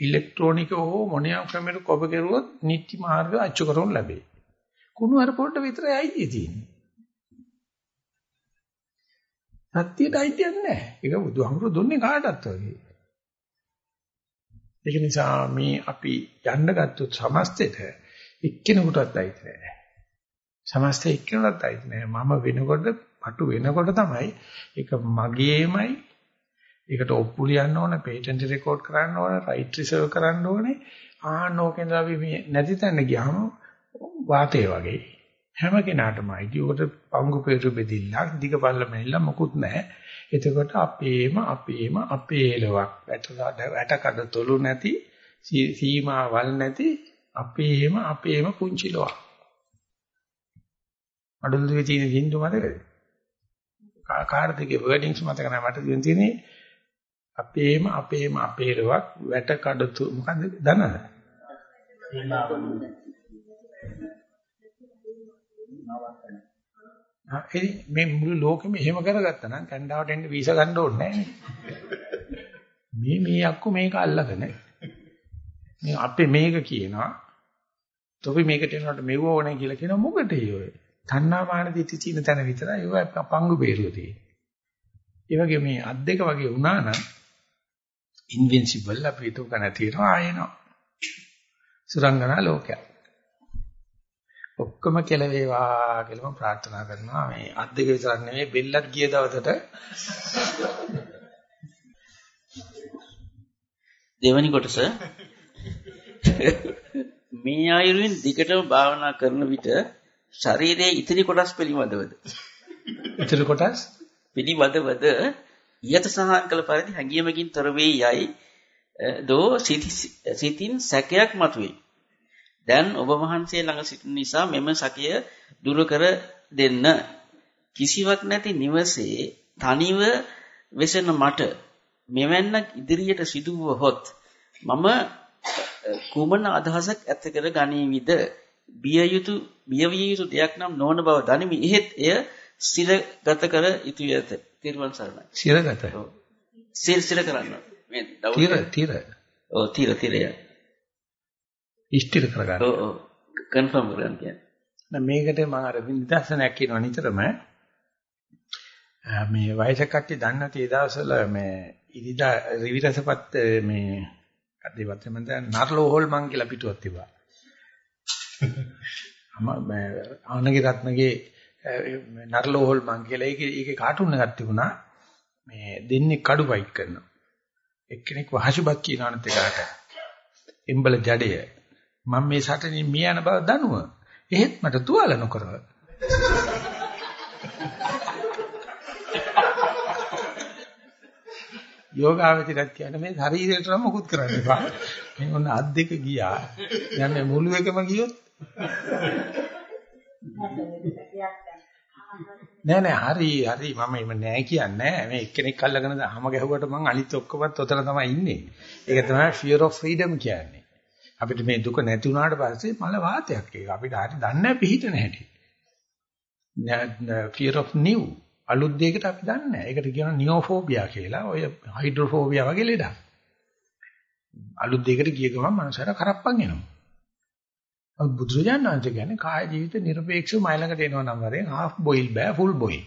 ඉලෙක්ට්‍රොනික හෝ මොනියම් ක්‍රමයක කොප කෙරුවොත් නිත්‍ය මාර්ග අච්චු කරවන්න ලැබේ. කුණු හරපොල්ට විතරයි අයිතිය තියෙන්නේ. සත්‍යයට අයිතියක් නැහැ. ඒක බුදුහාමුදුරු දුන්නේ කාටවත් වගේ. ඒක නිසා මේ අපි යන්න ගත්තොත් සමස්තෙට එක්කෙනෙකුටවත් අයිති නැහැ. සමස්තෙ එක්කෙනෙකුටවත් අයිති නැහැ. මම වෙනකොට පටු වෙනකොට තමයි ඒක මගේමයි ඒකට ඔප්පු ලියන්න ඕන, පේටන්ට් රෙකෝඩ් කරන්න ඕන, රයිට් රිසර්ව් කරන්න ඕනේ. ආනෝකෙන්ද අපි මේ නැති තැන ගියාම වාතය වගේ හැම කෙනාටම අයිති. උකට පංගු peeru බෙදිල්ලක් දිග පල්ල මෙල්ල මොකුත් නැහැ. එතකොට අපේම අපේම අපේලවක් වැටකඩ තොලු නැති සීමාවල් නැති අපේම අපේම පුංචි ලෝක. අඩුල්ලේ තියෙන හින්දු මතකද? කාර්තිකේ වර්ඩින්ග්ස් මතක නැහැ මට දින තියෙන්නේ අපේම අපේම අපේලවක් වැටකඩ මොකද්ද දන්නද? ඒ මේ මුළු ලෝකෙම එහෙම කරගත්තා නම් කැනඩාවට එන්න වීසා ගන්න ඕනේ නැහැ මේ මේ අක්කු මේක අල්ලගෙන මේ අපේ මේක කියනවා තොපි මේකට එනකොට මෙව ඕනේ කියලා කියන මොකටද ඒ තණ්හාමාන දිටි චීන තැන විතරයි ඒව පංගු බේරුව තියෙන්නේ. ඒ වගේ මේ අත් දෙක වගේ වුණා නම් ඉන්වින්සිබල් අපි හිතුව කන තියනවා ආයෙනවා. සුරංගනා ලෝකයක්. ඔක්කොම කෙලවේවා කියලා මම ප්‍රාර්ථනා කරනවා. මේ අත් දෙක විතරක් නෙවෙයි බෙල්ලත් ගිය දවසට. දෙවැනි කොටස. මේ ආයුර්වෙන් දිගටම භාවනා කරන විට ශරීරයේ ඉතිරි කොටස් පිළිබඳවද ඉතිරි කොටස්? පිළිබඳවද ඊයත සහන් කළ පරිදි හැඟීමකින් තොර වේ යයි. දෝ සිතින් සැකයක් මතුවේ. දැන් ඔබ වහන්සේ ළඟ සිටින නිසා මෙම සැකය දුරු කර දෙන්න. කිසිවක් නැති නිවසේ තනිව වෙසෙන මට මෙවැන්නක් ඉදිරියට සිදු වුවහොත් මම කුමන අදහසක් ඇත කර ගනීවිද බිය යුතු බිය විය යුතු දෙයක් නම් නොවන බව දනිමි. එහෙත් එය සිරගත කර යුතුය ඇත. තිරුවන් සරණයි. සිරගත. සිර සිර කරන්න. මේ දවල්. තිර තිර. ඔව් තිර තිරය. ඉෂ්ටිර කරගන්න. ඔව් ඔව්. කන්ෆර්ම් කරගන්න කියන්නේ. දැන් මේකට මම අර නිදර්ශනයක් කියනවා නිතරම මේ වයසක කට්ටිය දන්නේ නැති ඒ දවස්වල මේ ඉරිදා රිවිරසපත් මේ අදේවත් මම දැන් නර්ලෝ හොල්මන් කියලා පිටුවක් තිබ්බා. අම ආනගේ රත්නගේ නර්ලෝ හොල්මන් කියලා ඒකේ ඒකේ කාටුන් එකක් තිබුණා. මේ දෙන්නේ කඩු බයික් කරනවා. එක්කෙනෙක් වහසුබත් කියනවනත් එකට. එම්බල ජඩය. මම මේ සටනින් මිය යන බව දනුව. එහෙත් මට තුවාල නොකරව. යෝගාවචරයක් කියන්නේ මේ ශරීරයට නම් මොකුත් කරන්න එපා. මේ ඔන්න අත් දෙක ගියා. දැන් මේ මුළු එකම ගියොත් නෑ නෑ හරි හරි මම එම නෑ කියන්නේ මේ එක්කෙනෙක් අල්ලගෙන හැම ගැහුවට මං අනිත් ඔක්කොමත් ඔතන තමයි ඉන්නේ. ඒක තමයි fear of freedom කියන්නේ. අපිට මේ දුක නැති වුණාට පස්සේ මල වාතයක් ඒක. අපිට හරිය දන්නේ නැහැ පිහිටන හැටි. fear of new අලුත් දෙයකට අපි දන්නේ නැහැ. ඒකට කියනවා නියෝෆෝබියා කියලා. ඔය හයිඩ්‍රොෆෝබියා වගේ ලෙඩක්. අලුත් දෙයකට ගිය ගමන් මනසට කරප්පන් එනවා. බුදුරජාණන් වහන්සේ කියන්නේ කාය ජීවිත නිර්පේක්ෂව මයිලඟට එනවා නම් වරෙන් half boil බෑ full boil.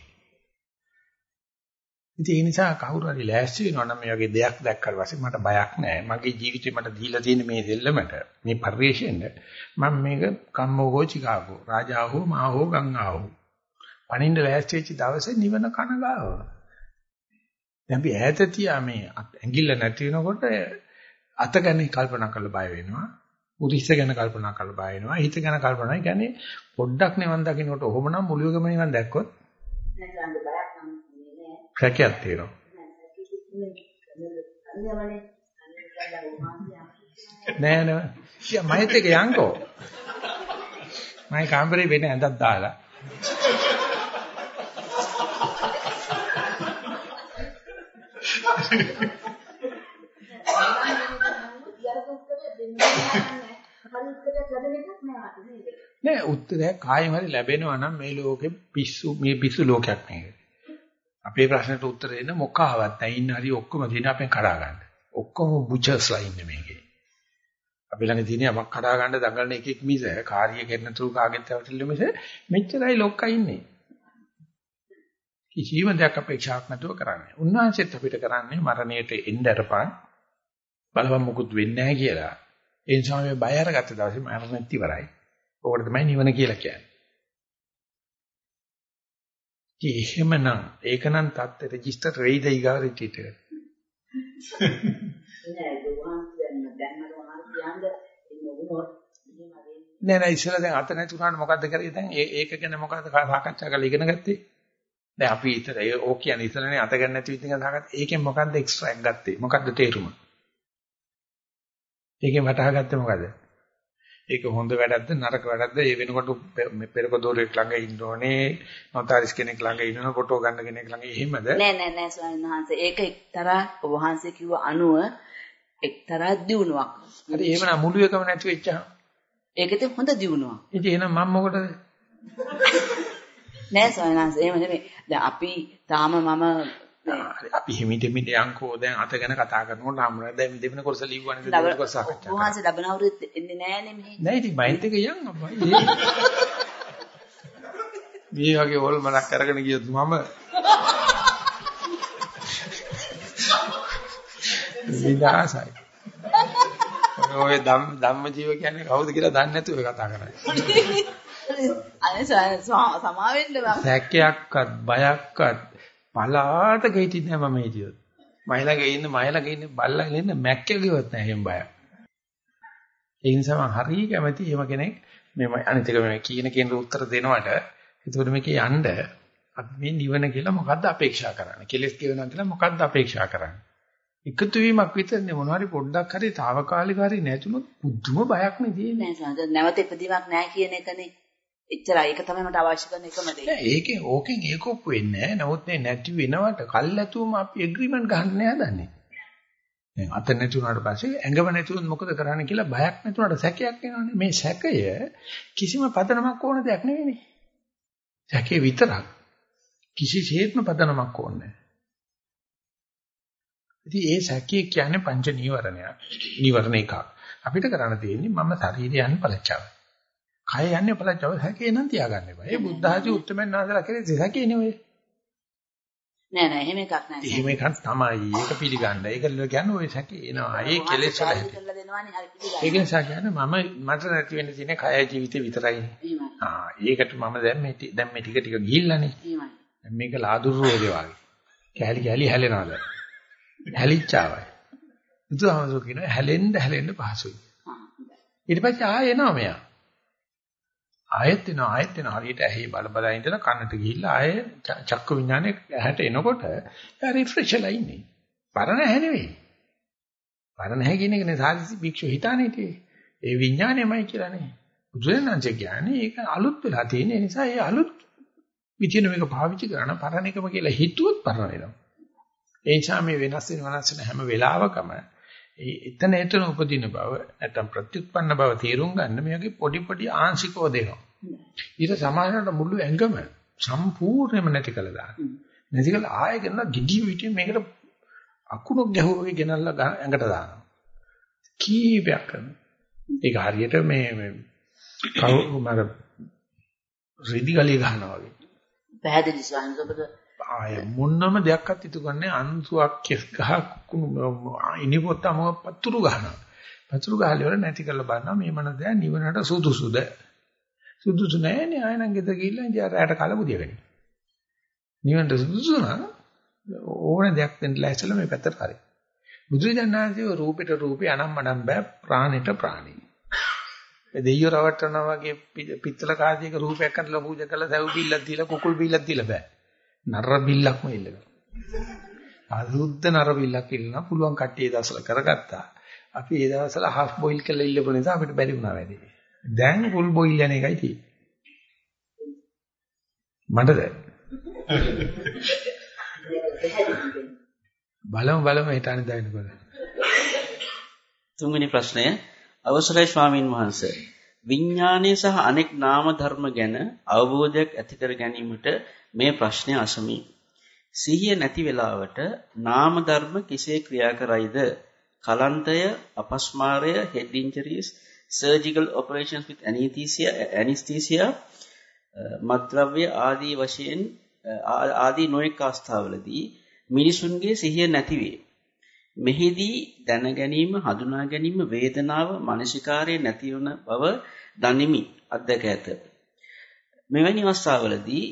ඉතින් ඒ නිසා කවුරු හරි ලෑස්ති වෙනවා නම් මේ වගේ දෙයක් දැක්කට පස්සේ මට බයක් නැහැ. මගේ ජීවිතේ මට දීලා තියෙන මේ දෙල්ලමට මේ පරිශ්‍රයෙන්ද මම මේක කම්මෝගෝ චිකාගෝ රාජාහෝ මාහෝ ගංගාහෝ පණින්න ලෑස්ති වෙච්ච දවසේ නිවන කන ගාව. දැන් අපි ඈත තියා මේ ඇඟිල්ල නැති වෙනකොට අත ගැන කල්පනා කරලා බය වෙනවා. උරිස්ස ගැන කල්පනා කරලා බය වෙනවා. හිත ගැන කල්පනා. කියන්නේ පොඩ්ඩක් නිවන් දකින්නකොට ඔහොමනම් මුලියකම නිවන් දැක්කොත් සැකයක් තියෙනවා. නෑ නෑ. මයිත් එක යන්කෝ. මයි කාමරේ වෙන ඇඳක් දාලා. නෑ උත්තරයක් කායිම හරි ලැබෙනවා නම් මේ ලෝකෙ පිස්සු මේ පිස්සු ලෝකයක් මේක. අපේ ප්‍රශ්නට උත්තර දෙන්න මොකවත් නැහැ. ඉන්න හරි ඔක්කොම දින අපෙන් කඩා ගන්න. ඔක්කොම බුචර්ස්ලා ඉන්නේ මේකේ. අපි ළඟ තියෙන යමක් කඩා ගන්න දඟලන එකෙක් මිස කාර්ය කරන තුරු කාගෙත් ඇවටිල්ල මිස මෙච්චරයි ලොක්කා ඉන්නේ. කිසිම දෙයක් අපේක්ෂාවක් නැතුව කරන්නේ. උන්වහන්සේත් අපිට කරන්නේ මරණයට එන්න අරපන් බලවන් මොකුත් වෙන්නේ නැහැ කියලා. ඒ නිසා මේ බය අරගත්ත දවසේ මරණෙත් ඉවරයි. ඕකට තමයි නිවන කියලා කියන්නේ. ඉතින් එහෙමනම් ඒකනම් තත් රෙජිස්ටර් වෙයිද ඊගා රිට්‍රීට් එකට. නෑ නෑ ඉස්සෙල්ලා දැන් අත නැතුණාට මොකද්ද කරේ දැන් ඒක ගැන මොකද්ද සාකච්ඡා කරලා ඉගෙන ගත්තේ? දැන් අපි ඉතල ඕක කියන්නේ ඉතලනේ අත ගන්න නැති විදිහට සාකච්ඡා. ඒකෙන් මොකද්ද එක්ස්ට්‍රැක්ට් ගත්තේ? මොකද්ද තේරුම? ඒකෙන් වටහා ගත්තේ මොකද්ද? ඒක හොඳ වැඩක්ද නරක වැඩක්ද? ඒ වෙනකොට පෙරක දෝරෙක් ළඟ ඉන්න ඕනේ නොතාරිස් කෙනෙක් ළඟ ඉන්නව ෆොටෝ ගන්න කෙනෙක් ළඟ. එහෙමද? නෑ නෑ නෑ ස්වාමීන් වහන්සේ. ඒක එක්තරා ඔබ වහන්සේ කිව්ව අනුව එක්තරා දියුණුවක්. හරි එහෙමනම් මුළු එකම නැති වෙච්චා ඒකෙත් හොඳ දියුණුවක්. ඉතින් එහෙනම් මම මොකටද? නෑ ස්වාමීන් වහන්සේ එහෙම නෙමෙයි. දැන් අපි තාම මම අපි හිමිට මිට යන්කෝ දැන් අත ගැන කතා කරනකොට හම්බුනා දැන් දෙවෙනි කොටස ලිව්වනේ දෙවෙනි කොටස සාකච්ඡා කරා. වහන්සේ ලබන අවුරුද්ද එන්නේ නෑනේ මෙහි. නෑ ඉතින් මයින්ඩ් එක යන් අප්පා. මේ වගේ හොල්මනක් අරගෙන ගියොත් මම විනාසයි. ඔය ධම්ම ධම්ම ජීව කියන්නේ කවුද කියලා දන්නේ නැතුව කතා කරන්නේ. අනේ සමා වෙන්න බං. සැකයක්වත් බයක්වත් පලාතක හිටින්නේ නැහැ මම හිටියොත්. මයිලගේ ඉන්න මයිලගේ ඉන්න බල්ලගේ ඉන්න මැක්කගේවත් නැහැ එහෙම බයක්. ඒ නිසා මම හරිය කැමති එහෙම කෙනෙක් මේ අනිත් එක මේ කියන කෙනෙක් උත්තර දෙනවට ඒකට මේකේ යන්න අපි මේ නිවන කියලා මොකද්ද අපේක්ෂා කරන්නේ? කෙලෙස් කියනවා කියලා මොකද්ද අපේක්ෂා කරන්නේ? එකතු වීමක් විතරනේ මොනවා හරි පොඩ්ඩක් හරි తాවකාලික හරි නැතුනොත් පුදුම බයක් නේ තියෙන්නේ. නෑ සාද නැවත ඉපදීමක් නෑ කියන එකනේ. එච්චරයි ඒක තමයි මට අවශ්‍ය කරන එකම දේ. නෑ ඒකෙන් ඕකෙන් ඒක ඔප්පු වෙන්නේ නෑ. නමුත් මේ නැති වෙනවට කල්ැතුම අපි ඇග්‍රීමන්ට් ගන්න හදන්නේ. දැන් අත නැති වුණාට පස්සේ ඇඟම නැති වුණොත් මොකද කරන්න කියලා බයක් නැතුණාට සැකයක් එනවනේ. මේ සැකය කිසිම පදනමක් ඕන දෙයක් නෙවෙයිනේ. සැකේ විතරක්. කිසිසේත්ම පදනමක් ඕනේ නෑ. ඉතින් ඒ සැකේ කියන්නේ පංච නීවරණයක්. නීවරණ එකක්. අපිට කරන්න තියෙන්නේ මම ශරීරය යන්නේ පළච්චාව. කය යන්නේ පළච්චාව සැකේ නම් තියාගන්න එපා. ඒ බුද්ධ ආදී උත්තරමෙන් නාදලා කරේ සැකේ නෙවෙයි. නෑ නෑ එහෙම එකක් නෑ. එහෙම එකක් තමයි. ඒක පිළිගන්න. ඒක කියන්නේ ওই සැකේ එනවා. ඒ කෙලෙස් වල හැටි. ඒක නිසා කියන්නේ මම මට නැති වෙන්න තියෙන කය ජීවිතේ. එහෙමයි. ආ ඒකට මම දැන් මේ දැන් මේ ටික ටික ගිහිල්ලානේ. එහෙමයි. දැන් මේක ලාදුරු රෝදේ වගේ. කැලි කැලි හැලෙනවා දැන්. හැලිච්චාවයි. බුදුහාමසෝ කියනවා හැලෙන්න හැලෙන්න පහසුයි. ඊට පස්සේ ආයෙ එනවා මෙයා. ආයෙත් එනවා ආයෙත් එනවා හරියට ඇහි බල බල ඉඳලා කන්නට ගිහිල්ලා ආයෙ චක්ක විඥානේ ඇහැට එනකොට ඒ රිෆ්‍රෙෂ්ලා ඉන්නේ. පරණ ඇහැ නෙවෙයි. පරණ ඇහැ කියන එකනේ සාදිසි භික්ෂු හිතානේ තියෙන්නේ. ඒ විඥානයමයි කියලා නේ. බුදුරජාණන්සේ කියන්නේ ඒක අලුත් වෙලා තියෙන නිසා ඒ අලුත් විදින මේක පාවිච්චි කරන පරණ එකම කියලා හිතුවොත් පරණ වෙනවා. ඒ නිසා මේ වෙනස් වෙන වෙනස් වෙන හැම වෙලාවකම එතන එතන උපදින බව නැත්නම් ප්‍රත්‍යুৎপন্ন බව තේරුම් ගන්න මේ වගේ පොඩි පොඩි ආංශිකව දෙනවා. ඊට සමානවට මුළු ඇඟම සම්පූර්ණයෙන්ම නැති කළා දාන්න. නැති කළා ආයෙ කරන ගිඩි විටි මේකට අකුණක් ගැහුවා වගේ ගෙනල්ලා ඇඟට දානවා. කීපයක් කරනවා. ඒක හරියට මේ මේ කවු මර රිදි ගලිය ගන්නවා වගේ. පැහැදිලි ස්වාමීන් වහන්සේ ආය මොන්නම දෙයක්වත් ඉතු ගන්නේ අන්සුවක් කෙස් ගහ ඉනිපොත්තම පතුරු ගහනවා. පතුරු ගහලා නැති කරලා බලනවා මේ මන දැන් නිවනට සුදුසුද? සුදුසු නෑනේ ආය නම් ගෙදර ගිහිල්ලා ඉතින් රැයට කලබුදිය වෙන්නේ. නිවනට සුදුසු නම් ඕන දෙයක් දෙන්න ලෑස්තිලා මේ පැත්තට හරි. බුදුරජාණන්සේ රූපෙට රූපේ අනම්මනම් බෑ ප්‍රාණෙට ප්‍රාණි. ඒ දෙයියෝ රවට්ටනවා වගේ පිත්තල කාසියක රූපයක් අරලා පූජා කරලා සව් බිල්ලක් දීලා කුකුල් බිල්ලක් දීලා බෑ. නර බිල්ලක්ම ඉල්ලනවා. අසුද්ධ නර බිල්ලක් ඉල්ලනවා පුළුවන් කට්ටිය දවසල කරගත්තා. අපි ඒ දවස්වල half boil කරලා ඉල්ලපු නිසා අපිට බැරි වුණා වැඩි. දැන් full boil යන එකයි තියෙන්නේ. මටද? බලමු බලමු හිතාන දාන්නකොද. තුන්වෙනි ප්‍රශ්නය අවසරයි ස්වාමින් වහන්සේ. විඥානය සහ අනෙක් නාම ධර්ම ගැන අවබෝධයක් ඇති කර ගැනීමට මේ ප්‍රශ්නය අසමි. සිහිය නැති වෙලාවට නාම ධර්ම කෙසේ ක්‍රියා කරයිද? කලන්තය, අපස්මාරය, head injuries, surgical operations with anesthesia, anesthesia මත්ද්‍රව්‍ය ආදී වශයෙන් ආදී නොඑක අවස්ථාවලදී මිනිසුන්ගේ සිහිය නැති වේ. මෙහිදී දැන ගැනීම, හඳුනා ගැනීම, වේදනාව, මානසිකාරයේ නැති වන බව දනිමි අධ්‍යක ඇත. මෙවැනි අවස්ථාවලදී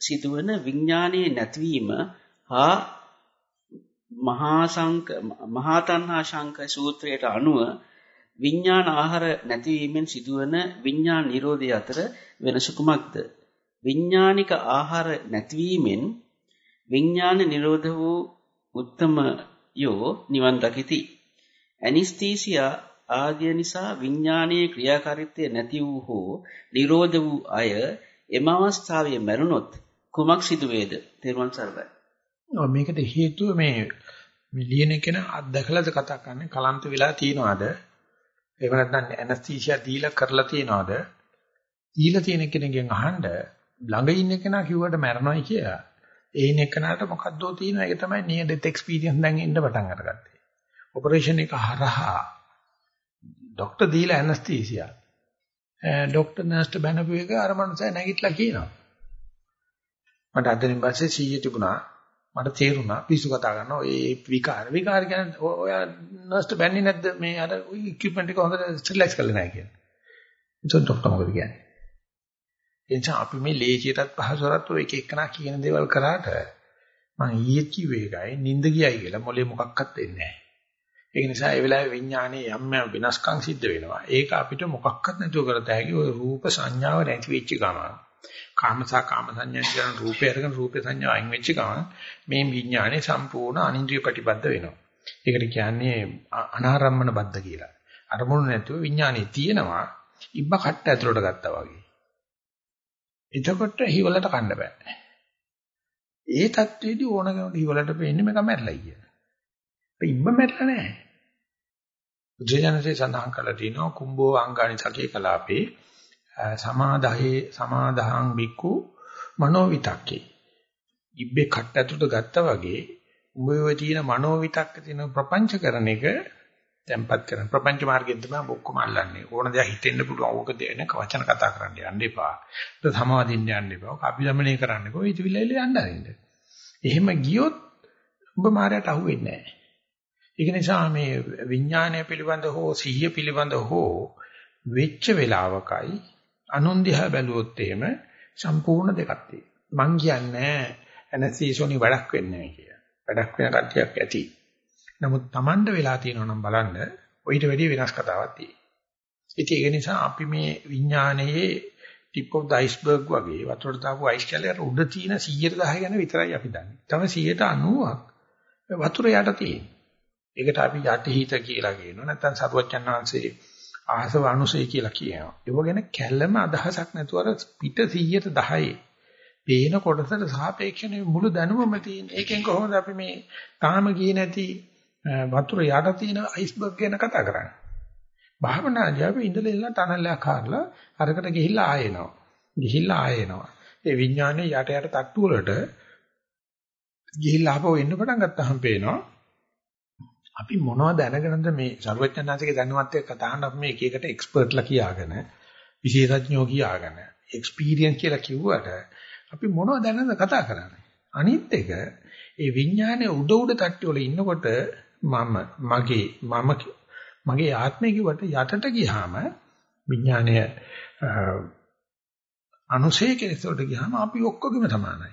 සිදුවන විඥානයේ නැතිවීම හා මහා සංක මහා තණ්හා ශංක සූත්‍රයට අනුව විඥාන ආහාර නැතිවීමෙන් සිදුවන විඥාන නිරෝධය අතර වෙනස කුමක්ද? විඥානික ආහාර නැතිවීමෙන් විඥාන නිරෝධ වූ උත්තමයෝ නිවන් දකිති. ඇනිස්තීසියා ආදිය නිසා විඥානීය ක්‍රියාකාරීත්වය නැති වූ හෝ නිරෝධ වූ අය එම අවස්ථාවේ මරුණොත් කුමක් සිදු වේද? තෙරුවන් සරණයි. ඔව් මේකට හේතුව මේ මේ ලියන කෙනා අත්දකලාද කතා කරන්නේ කලන්ත වෙලා තියනවාද? එහෙම නැත්නම් ඇනස්තීසියා දීලා කරලා තියනවාද? දීලා තියෙන කෙනෙක්ගෙන් අහන්න ළඟ ඉන්න කෙනා කිව්වට මැරණොයි කියලා. ඒ ඉන්න කෙනාට මොකද්දෝ තියෙනවා ඒක තමයි near death experience දැන් ඉන්න පටන් අරගත්තේ. ඔපරේෂන් එක හරහා ડોක්ටර් දීලා ඇනස්තීසියා. ડોක්ටර් නර්ස්ට බැනපු එක අර මනුස්සයා නැගිටලා කියනවා. මට අදින් පස්සේ 100 තිබුණා. මට තේරුණා පිස්සු කතා කරනවා ඒ විකාර. විකාර කියන්නේ ඔයා නර්ස්ට බැන්නේ නැද්ද මේ අර ඉක්විප්මන්ට් එක හොඳට ස්ටෙරිලයිස් කරලා නැහැ කියලා. ඒක ડોක්ටර් මොකද කියන්නේ? එනිසා අපි මේ ලේසියටත් පහසුවටත් ඔය එක එකනා කියන දේවල් කරාට මම ඊයේ කිව්වේ එකයි නිින්ද ගියයි කියලා මොලේ මොකක්වත් වෙන්නේ නැහැ. ඒ නිසා ඒ වෙලාවේ විඥානයේ යම් යම් වෙනස්කම් සිද්ධ වෙනවා. ඒක අපිට මොකක්වත් නැතුව කරත හැකි ඔය රූප සංඥාව නැති වෙච්ච ගමන. කාමසා කාම සංඥා කියන රූපය අරගෙන රූපේ සංඥා අයින් වෙච්ච ගමන් මේ විඥානේ සම්පූර්ණ අනින්ද්‍රිය ප්‍රතිබද්ධ වෙනවා. ඒකට කියන්නේ අනාරම්මන බද්ධ කියලා. අරමුණු නැතුව විඥානේ තියෙනවා ඉබ්බ කට්ට ඇතුලට ගත්තා වගේ. එතකොට හිවලට කන්න බෑ. ඒ தത്വෙදි ඕනගෙන හිවලට පෙන්නේ මේක මැරලා කියන. ඉබ්බ මැරලා නැහැ. බුද්ධ ජනසේ සඳහන් කළා දිනවා කුම්භෝ අංගානි සකේ කලාපේ සමාදහේ සමාදහං බික්කු මනෝවිතක්කේ. ඉබ්බේ කට ඇතුළට ගත්තා වගේ උඹේ තියෙන මනෝවිතක්ක තියෙන ප්‍රපංච කරන එක tempat කරන ප්‍රපංච මාර්ගයෙන් තමයි ඔක්කොම අල්ලන්නේ. ඕන දෙයක් හිතෙන්න පුළුවන්. ඕක දෙන වචන කතා කරන්න යන්න එපා. ඒක සමාදින්න යන්න එපා. කපිලමනේ කරන්න කොයි ඉතිවිල්ල යන්න අරින්න. එහෙම ගියොත් ඔබ මායයට අහුවෙන්නේ නැහැ. ඒක නිසා මේ විඥානය පිළිබඳ හෝ සිහිය පිළිබඳ හෝ වෙච්ච වෙලාවකයි අනුන් දිහා බැලුවොත් එහෙම සම්පූර්ණ දෙකක් තියෙනවා. මං කියන්නේ ඇනසීසෝනි වැඩක් වෙන්නේ නැහැ කියලා. වැඩක් වෙන කට්ටියක් ඇති. නමුත් Tamanට වෙලා තියෙනවා නම් බලන්න ඔయిత වැඩි වෙනස් කතාවක් තියෙනවා. ඉතින් ඒක නිසා අපි මේ විඥානයේ tip of the iceberg වගේ වතුරට දාපු අයිස් කැලේ අර උඩ තියෙන 110 ගැන විතරයි අපි දන්නේ. තව 90ක් වතුර යට තියෙන. ඒකට අපි යටිහිත කියලා කියනවා. නැත්නම් සරුවච්චන් වහන්සේ ආහසව අනුසය කියලා කියනවා. ඒව ගැන කැළම අදහසක් නැතුව අර පිට 110 පේන කොටසට සාපේක්ෂව මුළු දැනුමම තියෙන. ඒකෙන් කොහොමද අපි මේ තාම ගියේ නැති වතුර යට තියෙන අයිස්බර්ග් ගැන කතා කරන්නේ. භාවනාදී අපි ඉඳලා ඉන්න ටනලයක් හරලා අරකට ගිහිල්ලා ආයෙනවා. ගිහිල්ලා ආයෙනවා. ඒ විඥානේ යට යට තට්ටු වලට ගිහිල්ලා ආපහු එන්න පටන් ගත්තාම පේනවා අපි මොනවද දැනගෙනද මේ සර්වඥාන්සේගේ දැනුවත් එක්ක කතා කරන අපි මේ එක එකට එක්ස්පර්ට්ලා කියාගෙන විශේෂඥයෝ කියාගෙන එක්ස්පීරියන්ස් කියලා කිව්වට අපි මොනවද දැනද කතා කරන්නේ අනිත් එක ඒ විඥානේ උඩ උඩ තට්ටු වල ඉන්නකොට මම මගේ මම මගේ ආත්මය කිව්වට යටට ගියාම විඥානය අනුශේ කෙලෙසට ගියාම අපි ඔක්කොගෙම සමානයි.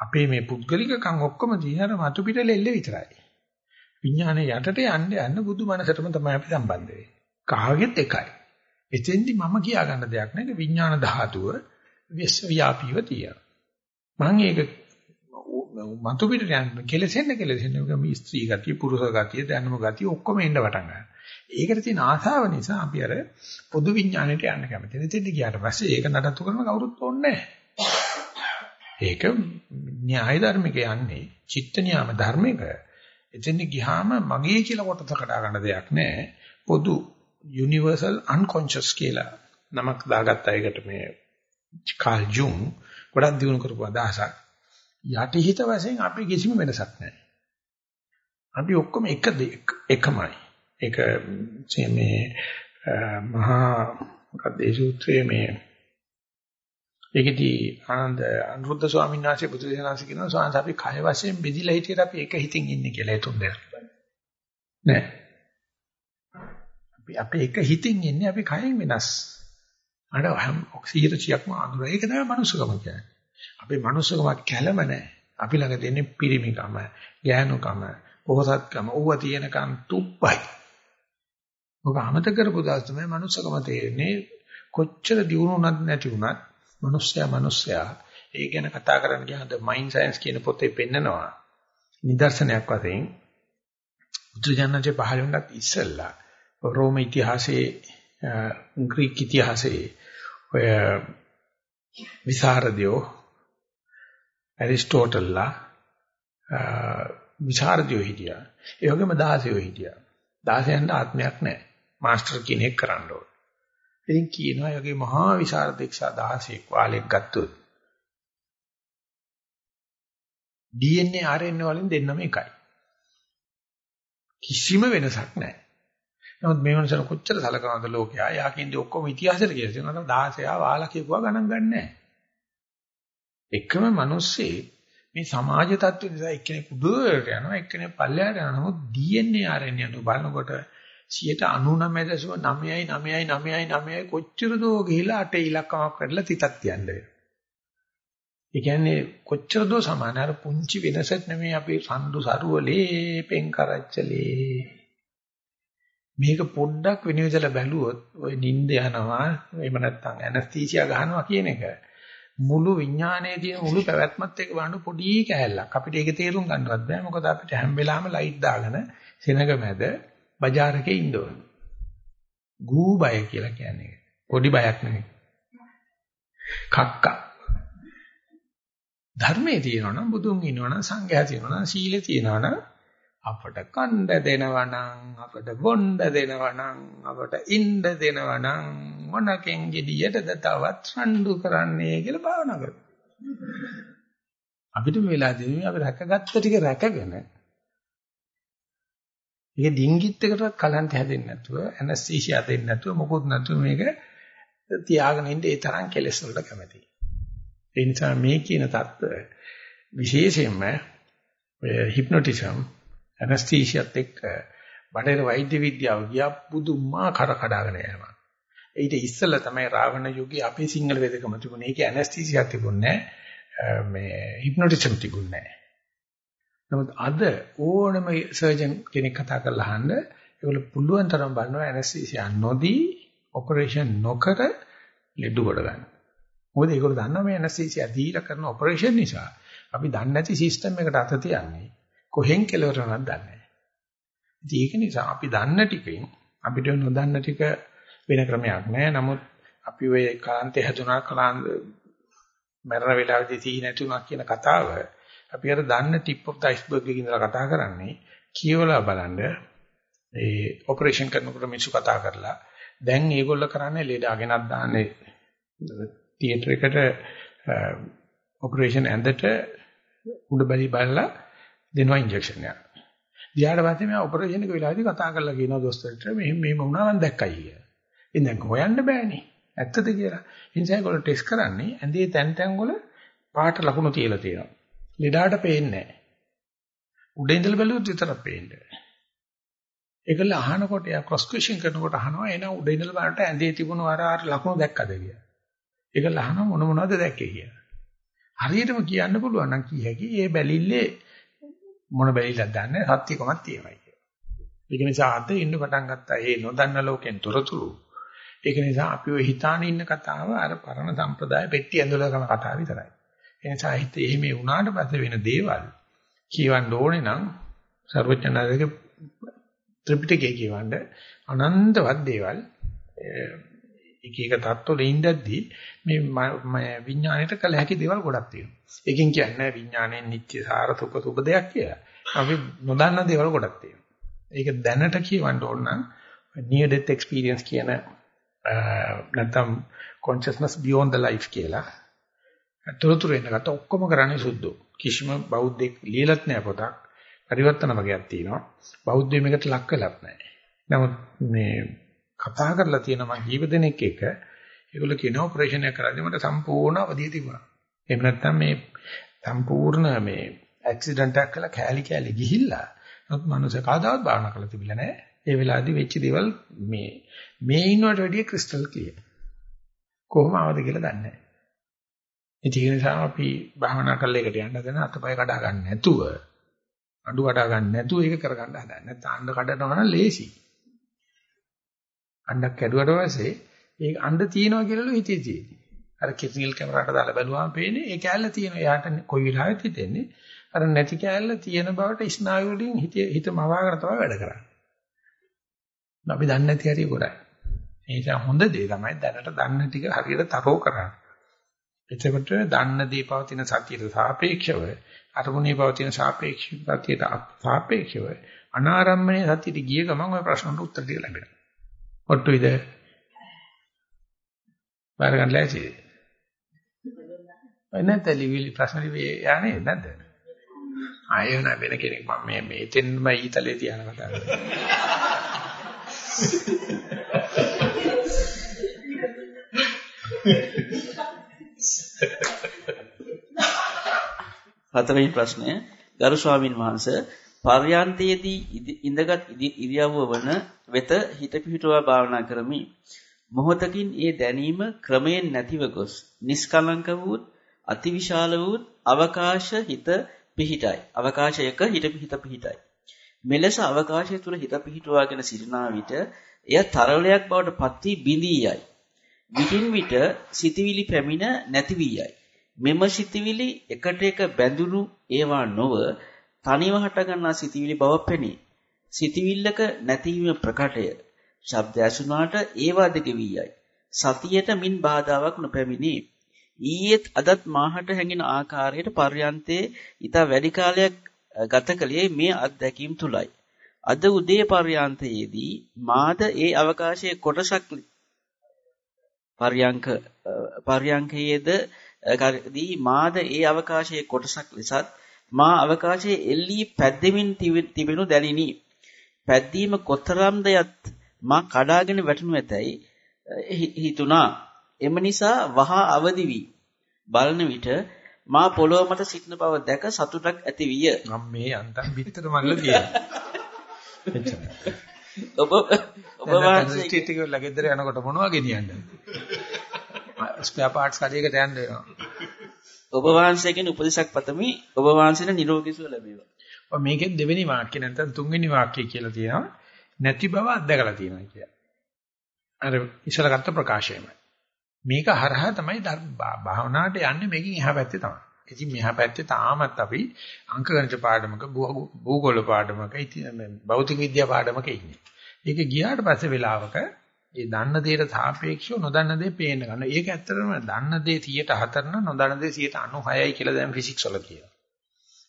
අපේ මේ පුද්ගලිකකම් ඔක්කොම දිහාර මතු පිටලෙල්ල විතරයි. විඥානේ යටට යන්න යන්න බුදු මනසටම තමයි අපි සම්බන්ධ වෙන්නේ. කාගෙත් එකයි. එතෙන්දි මම කියා ගන්න දෙයක් නැහැ. විඥාන ධාතුව විශ්වව්‍යාපීව තියෙනවා. මම ඒක මතු පිටට යන කෙලෙසෙන්න කෙලෙසෙන්න මේ ස්ත්‍රී ගතිය පුරුෂ ගතිය දැනුම ගතිය ඔක්කොම එන්න පටන් ගන්නවා. ඒකට තියෙන ආශාව නිසා අපි අර පොදු විඥාණයට යන්න කැමති. එතෙන්ට ගියාට පස්සේ ඒක නඩත්තු කරන කවුරුත් ඕනේ ඒක න්‍යාය ධර්මික යන්නේ චිත්ත නියම ධර්මික. එතෙන්ට ගියාම මගේ කියලා කොටස කඩා ගන්න දෙයක් නැහැ. පොදු universal unconscious කියලා නමක් දාගත්ත එකට මේ කාල් ජුන් ගොඩක් දිනු කරපු අදහසක්. යටිහිත වශයෙන් අපි කිසිම වෙනසක් නැහැ. අපි ඔක්කොම එක එකමයි. ඒක මේ මහා මොකක්ද ඒ සූත්‍රයේ මේ ඒකදී ආනන්ද අනුරුද්ධ ස්වාමීන් වහන්සේ බුදුදහමස කියනවා ස්වාමීන් අපි කය වශයෙන් බෙදිලා හිටියට අපි එක හිතින් ඉන්නේ කියලා ඒ තුන් දෙනා. නෑ. අපි අපි එක හිතින් ඉන්නේ අපි කයෙන් වෙනස්. අර හැම ඔක්සිජන් 100ක්ම අඳුර. ඒක තමයි මනුස්සකම කියන්නේ. අපේ මනුස්සකමක් කැළම නැහැ. අපි ළඟ තියෙන්නේ පිරිමිකම, ගෑනුකම, පොහසත්කම, ඌව තියෙනකන් තුප්පයි. ඔබ අමතක කරපු දාස් තමයි මනුස්සකම තේරෙන්නේ කොච්චර දියුණුවක් නැති වුණත් මිනිස්සයා මිනිස්සයා. ඒ ගැන කතා කරන්න ගියාම මයින්ඩ් සයන්ස් කියන පොතේ පෙන්නනවා. නිදර්ශනයක් වශයෙන් බුදුජානකේ පහළ වුණත් ඉස්සෙල්ලා රෝම ඉතිහාසයේ ග්‍රීක ඉතිහාසයේ ඔය විසරදයෝ ඇරිස්ටෝටල්ලා විසරදයෝ හිටියා. ඒ වගේම දාසයෝ හිටියා. දාසයන්ට ආත්මයක් නැහැ. මාස්ටර් කෙනෙක් කරන්න ඕන. ඉතින් කියනවා ඒ වගේ මහා විසරදෙක්ෂා 16ක් වාලෙක් ගත්තොත් DNA RNA වලින් දෙන්නම එකයි. කිසිම වෙනසක් නැහැ. නමුත් මේ වෙනසට කොච්චර සලකනවද ලෝකයා? යාකින්ද ඔක්කොම ඉතිහාසෙට කියලා තියෙනවා. 16 වාලා කියපුවා ගණන් ගන්නෑ. එකම මිනිස්සේ මේ සමාජ තත්ත්ව නිසා එක්කෙනෙක් උඩට යනවා එක්කෙනෙක් පල්ලයට යනවා. නමුත් DNA RNA අනුව බලනකොට 99.99999 කොච්චර දෝ ගිහිලා අටේ ඉලක්කමක් කරලා තිතක් තියන්න වෙනවා. ඒ කියන්නේ කොච්චර දෝ සමාන අර පුංචි වෙනසක් නෙමෙයි අපි සම්දු සරුවලේ පෙන් කරච්චලේ. මේක පොඩ්ඩක් විනිවිදලා බැලුවොත් ඔය නිින්ද යනවා එහෙම නැත්නම් ඇනස්තීසියා ගහනවා කියන එක මුළු විඥානයේ තියෙන මුළු පැවැත්මත් එක්ක බලන පොඩි කෑල්ලක් අපිට ඒක තේරුම් ගන්නවත් බෑ මොකද අපිට හැම වෙලාවෙම ලයිට් දාගෙන සෙනග මැද බજાર එකේ ඉන්න ඕන. ගූ බය කියලා කියන්නේ. පොඩි බයක් නෙවෙයි. කක්කා. ධර්මයේ තියෙනවනම් බුදුන් ඉන්නවනම් සංඝයා තියෙනවනම් සීලේ තියෙනවනම් අපට කණ්ඩ දෙනවනම් අපට බොණ්ඩ දෙනවනම් අපට ඉන්න දෙනවනම් මොනකෙන් gediයටද තවත් රණ්ඩු කරන්නේ කියලා භාවනා කරමු. අපිට මේ වෙලාවේදී අපි රැකගත්ත ටික රැකගෙන ඒක ඩිංගිත් එකටවත් කලන්ත හැදෙන්නේ නැතුව ඇනස්තීෂියා දෙන්නේ නැතුව මොකොත් නැතුව මේක තියාගෙන ඉන්න ඒ තරම් කෙලස් වලට කැමතියි. ඒ නිසා මේ කියන தত্ত্ব විශේෂයෙන්ම හිප්නොටිසම් ඇනස්තීෂියාත් එක්ක බටහිර වෛද්‍ය විද්‍යාව ගියා පුදුමාකාර කඩාගෙන යනවා. ඊට ඉස්සෙල්ලා තමයි රාවණ යුගයේ අපේ සිංහල වේදකම තිබුණේ. ඒක ඇනස්තීෂියා තිබුණේ නැහැ. මේ හිප්නොටිසම් තිබුණේ නැහැ. නමුත් අද ඕනම සර්ජන් කෙනෙක් කතා කරලා අහන්න ඒගොල්ලෝ පුළුවන් තරම් බලනවා ඇනස්තීසියා නොදී ඔපරේෂන් නොකර ලෙඩ කොට ගන්න. මොකද ඒගොල්ලෝ දන්නවා මේ ඇනස්තීසියා දීලා කරන ඔපරේෂන් නිසා අපි දන්නේ නැති සිස්ටම් එකට අත තියන්නේ කොහෙන් කෙලවර වෙනවද දන්නේ නැහැ. ඒක නිසා අපි දන්න ටිකෙන් අපිට නොදන්න ටික වෙන ක්‍රමයක් නැහැ. නමුත් අපි ඔය කාන්තේ හැදුනා කලාන්ත මරණ වේලාවේදී සීහි නැතුණා කියන කතාව අපි අර දන්න ටිප් ඔෆ් ද අයිස්බර්ග් එකකින් ඉඳලා කතා කරන්නේ කියවලා බලන්න ඒ ඔපරේෂන් කරනකොට මිනිස්සු කතා කරලා දැන් මේගොල්ලෝ කරන්නේ ලේඩා ගෙනත් දාන්නේ තියටර් එකට ඔපරේෂන් ඇඳට උඩ බැලි බලලා දෙනවා ඉන්ජෙක්ෂන් එකක්. ගියාට පස්සේ මම ඔපරේෂන් එක වෙලාවදී කතා කරලා කියනවා දොස්තරට මෙහෙම මෙහෙම වුණා මම දැක්කයි කියලා. ඉතින් දැන් හොයන්න බෑනේ. ඇත්තද කියලා. ඒ නිසා ඒගොල්ලෝ ටෙස්ට් කරන්නේ ඇඳේ තැන් තැන් වල පාට ලකුණු තියලා තියෙනවා. ලෙඩාට පේන්නේ නැහැ. උඩ ඉඳලා බැලුවොත් විතරක් පේන්නේ. ඒකල අහනකොට යා ක්‍රොස් ක්වෙස්චන් කරනකොට අහනවා එන උඩ ඉඳලා බලන්න ඇඳේ තිබුණු අර අර ලකුණු දැක්කද කියලා. ඒකල අහනවා මොන මොනවද දැක්කේ කියලා. හරියටම කියන්න පුළුවන් නම් කිය හැකි මේ බැලිල්ලේ මොන බැලිල්ලක්ද දන්නේ සත්‍යකමක් තියෙනවා කියලා. ඒක නිසා අද ඉන්න පටන් ගත්තා මේ නොදන්න ලෝකෙන් තොරතුරු. ඒක නිසා අපි ඔය හිතාන ඉන්න කතාව අර පරණ සම්ප්‍රදාය පෙට්ටිය ඇඳලා කරන කතාව විතරයි. ඒ නිසා හිත එහෙම වුණාට පස්සේ වෙන දේවල් කියවන්න ඕනේ නම් සර්වඥාණන්ගේ ත්‍රිපිටකය කියවන්න අනන්තවත් දේවල් එක එක தත්වල ඉඳද්දී මේ විඥාණයට කළ හැකි දේවල් ගොඩක් තියෙනවා. එකකින් කියන්නේ විඥාණයෙන් නිත්‍ය සාර සුඛ සුබ දෙයක් කියලා. අපි නොදන්න දේවල් ගොඩක් තියෙනවා. ඒක දැනට කියවන්න ඕන නම් near death experience කියන නැත්නම් consciousness beyond the life කියලා තොරතුරු එන්නකට ඔක්කොම කරන්නේ සුද්ධෝ. කිසිම බෞද්ධෙක් ලියලත් නැහැ පොතක්. පරිවර්තන වගේක් තියෙනවා. බෞද්ධයෝ මේකට ලක් කළත් නැහැ. නමුත් මේ කතා කරලා තියෙන මම ජීව දෙනෙක් එක ඒගොල්ලෝ කියන ඔපරේෂන් එක කරද්දී මට සම්පූර්ණ අවදිය තිබුණා. එහෙම නැත්නම් මේ සම්පූර්ණ මේ ඇක්සිඩන්ට් එකක් කළා කෑලි කෑලි ගිහිල්ලා නමුත් මනුස්ස කවදාවත් භාවනා කරලා තිබිලා නැහැ. ඒ වෙලාවේදී වෙච්ච දේවල් මේ මේ ඉන්නවට වැඩිය ක්‍රිස්ටල් ක්ලියර්. කොහොම ආවද කියලා දන්නේ නැහැ. ඒ නිසා අපි භාවනා කරලා එකට යන්න හදන අතපය කඩා ගන්න නැතුව අඩු කඩා ගන්න නැතුව ඒක කරගන්න හදන. නැත්නම් අඬ කඩනවා නම් ලේසි. අණ්ඩක් කැඩුවට පස්සේ ඒක අණ්ඩ තියෙනවා කියලා හිතේ තියෙන්නේ. අර කිසිල් කැමරාවට දාලා බැලුවාම පේන්නේ ඒ කැලල තියෙනවා. එයාට කොයි වෙලාවෙත් හිතෙන්නේ අර නැති කැලල තියෙන බවට ස්නායු වලින් හිත හිත මවාගෙන තමයි වැඩ කරන්නේ. අපි දන්නේ නැති හැටි ගොඩයි. ඒ නිසා හොඳ දේ තමයි දැනට දන්න ටික හරියට තරෝ කරන්න. එතකොට දන්න දේ පවතින සතියට සාපේක්ෂව අරමුණේ පවතින සාපේක්ෂතාවයට සාපේක්ෂව අනාරම්මනේ සතියට ගිය ගමන් ওই ප්‍රශ්නට උත්තර දෙන්න ලැබෙනවා. ඔට්ටුයිද? බාර ගන්න ලෑස්තිද? නැත්නම් ලිවිලි ප්‍රශ්න ලිවි යන්නේ නැද්ද? ආයෙ නෑ වෙන කෙනෙක් මම මේ මේතෙන්ම ඊතලේ තියන කතාව. හතරවෙනි ප්‍රශ්නය ගරු ස්වාමින් වහන්සේ පර්යන්තයේදී ඉඳගත් ඉරියව්ව වන වෙත හිත පිහිටුවා භාවනා කරමි. මොහොතකින් ඒ දැනීම ක්‍රමයෙන් නැතිව ගොස් නිස්කලංක වූත් අතිවිශාල වූත් අවකාශ හිත පිහිටයි. අවකාශයක හිත පිහිට පිහිටයි. මෙලෙස අවකාශය තුල හිත පිහිටුවාගෙන සිටිනා විට එය තරලයක් බවට පත් වී බිඳී යයි. විටින් විට සිතවිලි පැමිණ නැති වී යයි. මෙම සිතවිලි එකට එක බැඳුණු ඒවා නොව තනිව හටගන්නා සිතවිලි බව පෙනේ. සිතවිල්ලක නැතිවීම ප්‍රකටය. ශබ්ද ඇසුනාට ඒවා දෙක වී යයි. සතියට මින් බාධාවක් නොපැමිණේ. ඊයේත් අදත් මාහට හැඟෙන ආකාරයට පර්යන්තේ ඊට වැඩි කාලයක් ගත කළේ මේ අත්දැකීම් තුලයි. අද උදේ පර්යන්තයේදී මාද ඒ අවකාශයේ කොටසක් පර්යංක පර්යංකයේද දී මාද ඒ අවකාශයේ කොටසක් ලෙසත් මා අවකාශයේ එල්ලී පැද්දෙමින් තිබෙනු දැනිනි. පැද්දීම කොතරම්ද යත් මා කඩාගෙන වැටුණු ඇතැයි හිතුණා. එම නිසා වහා අවදි වී බලන විට මා පොළොව මත සිටින බව දැක සතුටක් ඇති විය. මම මේ අන්තම් පිටතට මල්ල තියෙනවා. ඔබ ඔබ වාසේ ස්ටේට් එක ලගෙදර යනකොට මොනවද ගෙනියන්නේ? ස්පෙයා පාර්ට්ස් කඩේකට යන්න වෙනවා. ඔබ වහන්සේගෙන් උපදෙසක් පතමි. ඔබ වහන්සේට නිරෝගී සුව ලැබේවා. ඔය මේකෙන් දෙවෙනි වාක්‍ය නැත්නම් තුන්වෙනි වාක්‍යය කියලා තියෙනවා. නැති බව අත්දකලා තියෙනවා කියලා. අර ඉස්සර ගත්ත ප්‍රකාශයමයි. මේක හරහා තමයි භාවනාවට යන්නේ මේකෙන් එහා පැත්තේ තමයි. ඉතින් මෙහා පැත්තේ තාමත් අපි අංක ගණිත පාඩමක භූගෝල පාඩමක භෞතික විද්‍යා පාඩමක ඉන්නේ. ඒක ගියාට පස්සේ වෙලාවක ඒ දන්න දෙයට සාපේක්ෂව නොදන්න දේ පේන්න ගන්නවා. ඒක ඇත්තටම දන්න දේ 104 නම් නොදන්න දේ 96යි කියලා දැන් ෆිසික්ස් වල කියනවා.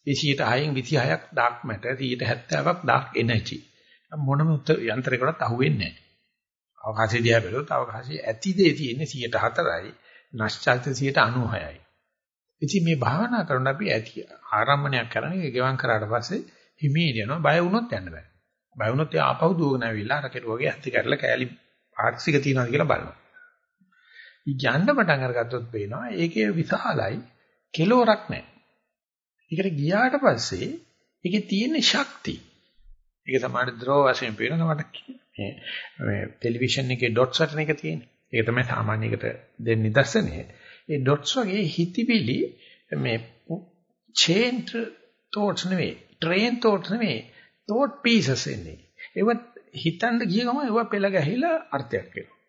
ඒ 106න් 26ක් ඩාර්ක් මැටර් 70ක් ඩාර්ක් එනර්ජි. මොනම යන්ත්‍රයකටත් අහුවෙන්නේ නැහැ. අවකාශය දිහා බැලුවොත් අවකාශයේ ඇති දේ තියෙන්නේ 104යි, නැස්චාර්ජ 96යි. ඉතින් මේ භාවනා කරන අපි ඇති ආරම්භණයක් කරන්නේ ගෙවම් කරාට පස්සේ හිමීට යනවා බය වුණොත් යන්න බෑ. බය වුණොත් එයා ආපහු දුවගෙන ඇවිල්ලා අර කෙරුවගේ ඇත්ත කරලා කෑලි පාර්ශ්වික තියනවාද කියලා බලනවා. යන්න පටන් අරගත්තොත් පේනවා ඒකේ විශාලයි කෙලවරක් නැහැ. ඒකට ගියාට පස්සේ ඒකේ තියෙන ශක්තිය. ඒක තමයි ද්‍රව වශයෙන් පේනවා මට මේ මේ ටෙලිවිෂන් එකේ ඩොට්ස් වටන එක තියෙන්නේ. ඒක තමයි සාමාන්‍යයකට දෙන්න නිදර්ශනය. ඒ ඩොට්ස් වගේ හිතවිලි මේ චේන් thoughts නෙවෙයි, train thoughts නෙවෙයි, thought pieces එන්නේ. ඒවත් හිතන්න ගිය ගමන් ඒවා පෙළ ගැහිලා අර්ථයක් වෙනවා.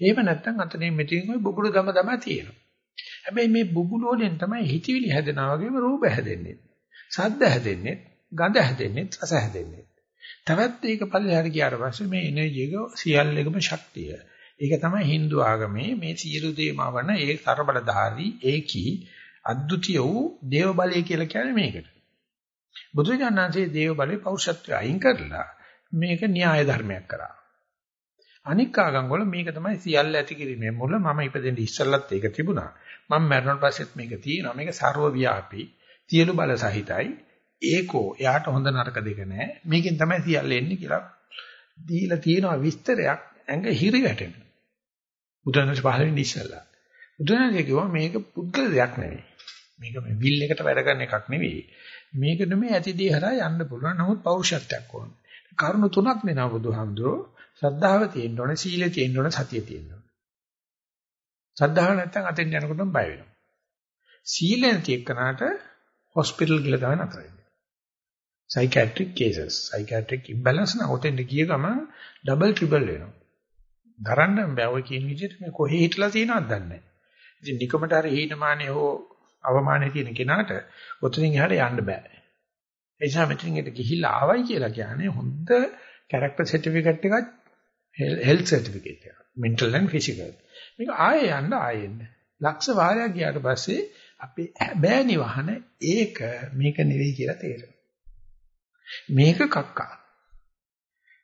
එහෙම නැත්නම් අතනින් මෙතනින් ওই බුබුලු ගම තමයි තියෙනවා. හැබැයි මේ බුබුලු වලින් තමයි හිතවිලි හැදෙනා වගේම රූප හැදෙන්නේ. සද්ද හැදෙන්නේ, ගඳ හැදෙන්නේ, රස හැදෙන්නේ. තවත් ඒක පල්ලෙහාට ගියාට පස්සේ මේ එනර්ජි එක සියල්ලකම ශක්තිය. ඒක තමයි Hindu ආගමේ මේ සියලු දේමවන ඒ තරබලධාරී ඒකී අද්විතීය වූ දේව බලය කියලා කියන්නේ මේකට. බුදුජානනාංශයේ දේව බලේ පෞරුෂත්වය අයින් කරලා මේක න්‍යාය ධර්මයක් කරා. අනික් ආගම් වල මේක තමයි සියල්ල ඇති කිරීමේ මුල මම ඉපදෙන්න ඉස්සෙල්ලත් ඒක තිබුණා. මම මැරුණාට පස්සෙත් මේක තියෙනවා. මේක ਸਰව ව්‍යාපී, සියලු බල සහිතයි. ඒකෝ එයාට හොඳ නරක දෙක නැහැ. මේකෙන් තමයි සියල්ල එන්නේ කියලා දීලා තියෙනවා විස්තරයක් ඇඟ හිරි වැටෙන. බුදුරජාණන් පහල වෙන්නේ ඉස්සෙල්ලා. බුදුරජාණන් කිව්වා මේක පුද්ගල දෙයක් නෙවෙයි. මේක මේ විල් එකට වැඩ කරන එකක් නෙවෙයි. මේක නෙමෙයි ඇතිදී හරහා යන්න පුළුවන්. නමුත් පෞරුෂත්වයක් ඕනේ. කරුණු තුනක් දෙනවා බුදුහාමුදුරෝ. ශ්‍රද්ධාව තියෙන්න ඕනේ, සීලය තියෙන්න ඕනේ, සතිය තියෙන්න ඕනේ. ශ්‍රද්ධාව නැත්නම් අතෙන් යනකොටම බය වෙනවා. සීලය නැති එක්කනට හොස්පිටල් ගිහලා තමයි නතර වෙන්නේ. සයිකියාට්‍රික් කේසස්, සයිකියාට්‍රික් ඉම්බැලන්ස් නම් ඔතෙන් ගිය ගමන් ඩබල් ට්‍රිබල් වෙනවා. දරන්න බෑ ඔය කියන විදිහට මේ කොහේ හිටලා තියෙනවද දන්නේ නැහැ. ඉතින් නිකමට හරි හීනමානේ හෝ අවමානේ තියෙන කෙනාට ඔතනින් එහාට යන්න බෑ. ඒ නිසා මෙතනින් එට ගිහිල්ලා ආවයි කියලා කියන්නේ හොඳ කැරක්ටර් සර්ටිෆිකේට් එකක් හෙල්ත් සර්ටිෆිකේට් එකක්. Mental and physical. මේක ආයෙ යන්න ආයෙ එන්න. ලක්ෂ වාරයක් ගියාට පස්සේ අපේ බෑනි වහන ඒක මේක නෙවෙයි කියලා තේරෙනවා. මේක කක්කා.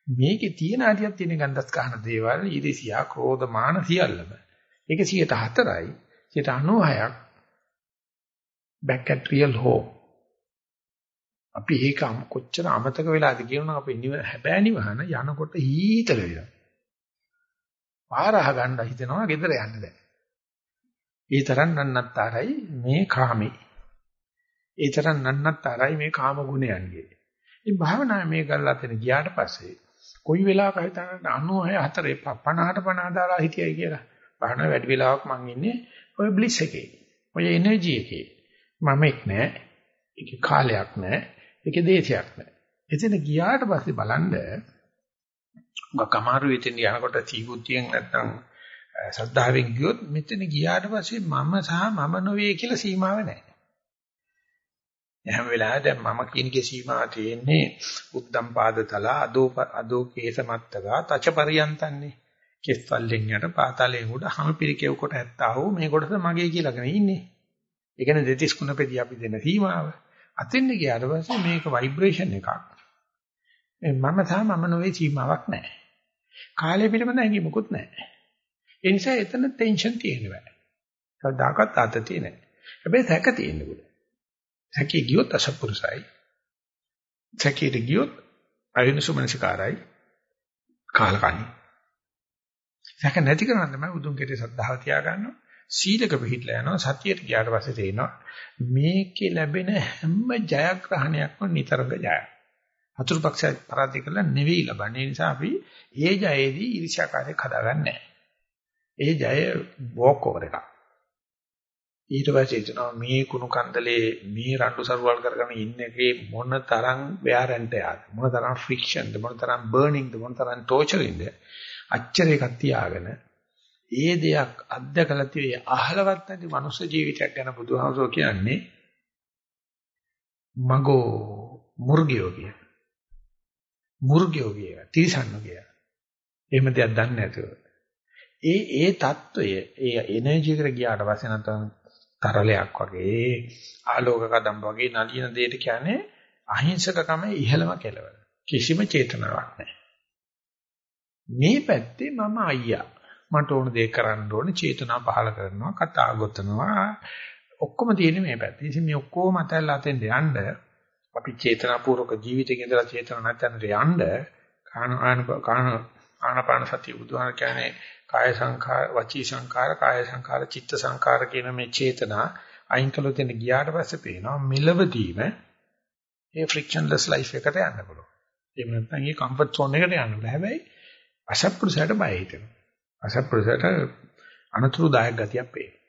මේකේ තියෙන අඩියක් තියෙන ගන්ධස් ගන්න දේවල් ඊරිසියා ක්‍රෝධ මාන සියල්ලම. ඒක 104යි 96ක් back at real home. අපි ඒක කොච්චර අමතක වෙලාද කියනවා අපි හැබෑ නිවහන යනකොට හීතල වෙනවා. පාර අහගන්න හිතෙනවා ගෙදර යන්න දැන්. ඒ තරම් නන්නත්තරයි මේ කාමේ. ඒ තරම් නන්නත්තරයි මේ කාම ගුණයන්ගේ. ඉතින් භාවනාවේ මේ ගල්ලාතෙන ගියාට පස්සේ කොයි වෙලාවක හිතන්න 96 4 50ට 50 දාලා හිටියයි කියලා. භාවනාව වැඩි වෙලාවක් මං ඉන්නේ ඔය බ්ලිස් එකේ. ඔය එනර්ජි එකේ. මම එක් නෑ. ඒකේ කාලයක් නෑ. ඒකේ දේශයක් නෑ. එතන ගියාට පස්සේ බලන්න උග කමාරු වෙතින් යනකොට සීබුද්ධියෙන් නැත්තම් සද්ධාවෙන් ගියොත් මෙතන ගියාට පස්සේ මම සහ මම නොවේ කියලා සීමාව නැහැ. හැම වෙලාවෙම දැන් මම කියනකේ සීමාව තියෙන්නේ උද්දම් පාදතල අදෝ අදෝ කේසමත්තගා තච පරියන්තන්නේ. කෙස්පල්ලෙන් යට පාතලෙන් උඩ හැම පිරිකෙව කොට ඇත්තා වූ මේ කොටස මගේ කියලාගෙන ඉන්නේ. ඒ කියන්නේ දෙතිස් කුණපෙදී අපි දෙන සීමාව. අතින් ගියාට පස්සේ මේක ভাইබ්‍රේෂන් එකක්. මම සහ මම නොවේ සීමාවක් නැහැ. කාලය පිළිබඳ හැඟීමකුත් නැහැ. ඒ නිසා එතන ටෙන්ෂන් තියෙන්න බෑ. කවදාකවත් ආතතිය නැහැ. හැබැයි සැක තියෙන්න බුද. සැකේ ගියොත් අසපුරුසයි. සැකේට ගියොත් අයුනසුමනසිකාරයි. කාලකණි. සැක නැති කරන්න තමයි උතුම් කෙරේ සද්ධාව තියාගන්නවා. සීලක පිළිහිట్లా යනවා සතියට ගියාට පස්සේ තේනවා මේකේ ලැබෙන හැම ජයග්‍රහණයක්ම නිතරම ජයයි. අතුරු පක්ෂය පරාජය කළා නෙවෙයි ලබන්නේ. ඒ නිසා අපි ඒ ජයේදී ඊර්ෂ්‍යාකාරයක් හදාගන්නේ නැහැ. ඒ ජය වෝක් ඕවර් එකක්. ඊට පස්සේ එනවා මේ කුණු කන්දලේ මේ රණ්ඩු සරුවල් කරගෙන ඉන්නකේ මොන තරම් බෑරන්ට යාද මොන තරම් ෆ්‍රික්ෂන් ද මොන තරම් බර්නින්ග් ද මොන තරම් ටෝචරින්ග් ද අච්චර එකක් තියාගෙන ඒ දෙයක් අත්දකලා තියෙන්නේ අහලවත් නැති මනුස්ස ජීවිතයක් ගැන බුදුහාමසෝ කියන්නේ මගෝ මුර්ගියෝ කිය. මුර්ගියෝ කිය. තිරිසන්නෝ කිය. එහෙම දෙයක් දන්නේ නැතුව. ඒ ඒ తত্ত্বය ඒ එනර්ජි එකට ගියාට පස්සේ නැත්නම් තරලයක් වගේ ආලෝක කදම් වගේ නලියන දෙයට කියන්නේ අහිංසකකම ඉහළම කෙලවර. කිසිම චේතනාවක් නැහැ. මේ පැත්තේ මම අයියා. මට ඕන දේ කරන්න ඕනේ චේතනා පහල කරනවා කතා ගොතනවා ඔක්කොම තියෙන්නේ මේ පැත්තේ. ඉතින් මේ ඔක්කොම අතල්ලා අතෙන් යන්න අපි චේතනාපූර්වක ජීවිතේ ඉඳලා චේතන නැත්නම් යන්න කාණ කාණ ආනපාන සතිය බුදුහාම කියන්නේ කාය සංඛාර වචී සංඛාර කාය සංඛාර චිත්ත සංඛාර කියන මේ චේතනා අයින් කළොත් එන්න ගියාට පස්සේ පේනවා මෙලවදීම ඒ ෆ්‍රික්ෂන්ලස් ලයිෆ් එකට යන්න පුළුවන්. එහෙම නැත්නම් ඒ කම්ෆර්ට් zone එකට යන්න බෑ. හැබැයි අසත්පුරුෂයට බය හිතෙනවා. අසත්පුරුෂයට අනතුරුදායක ගතියක් පේනවා.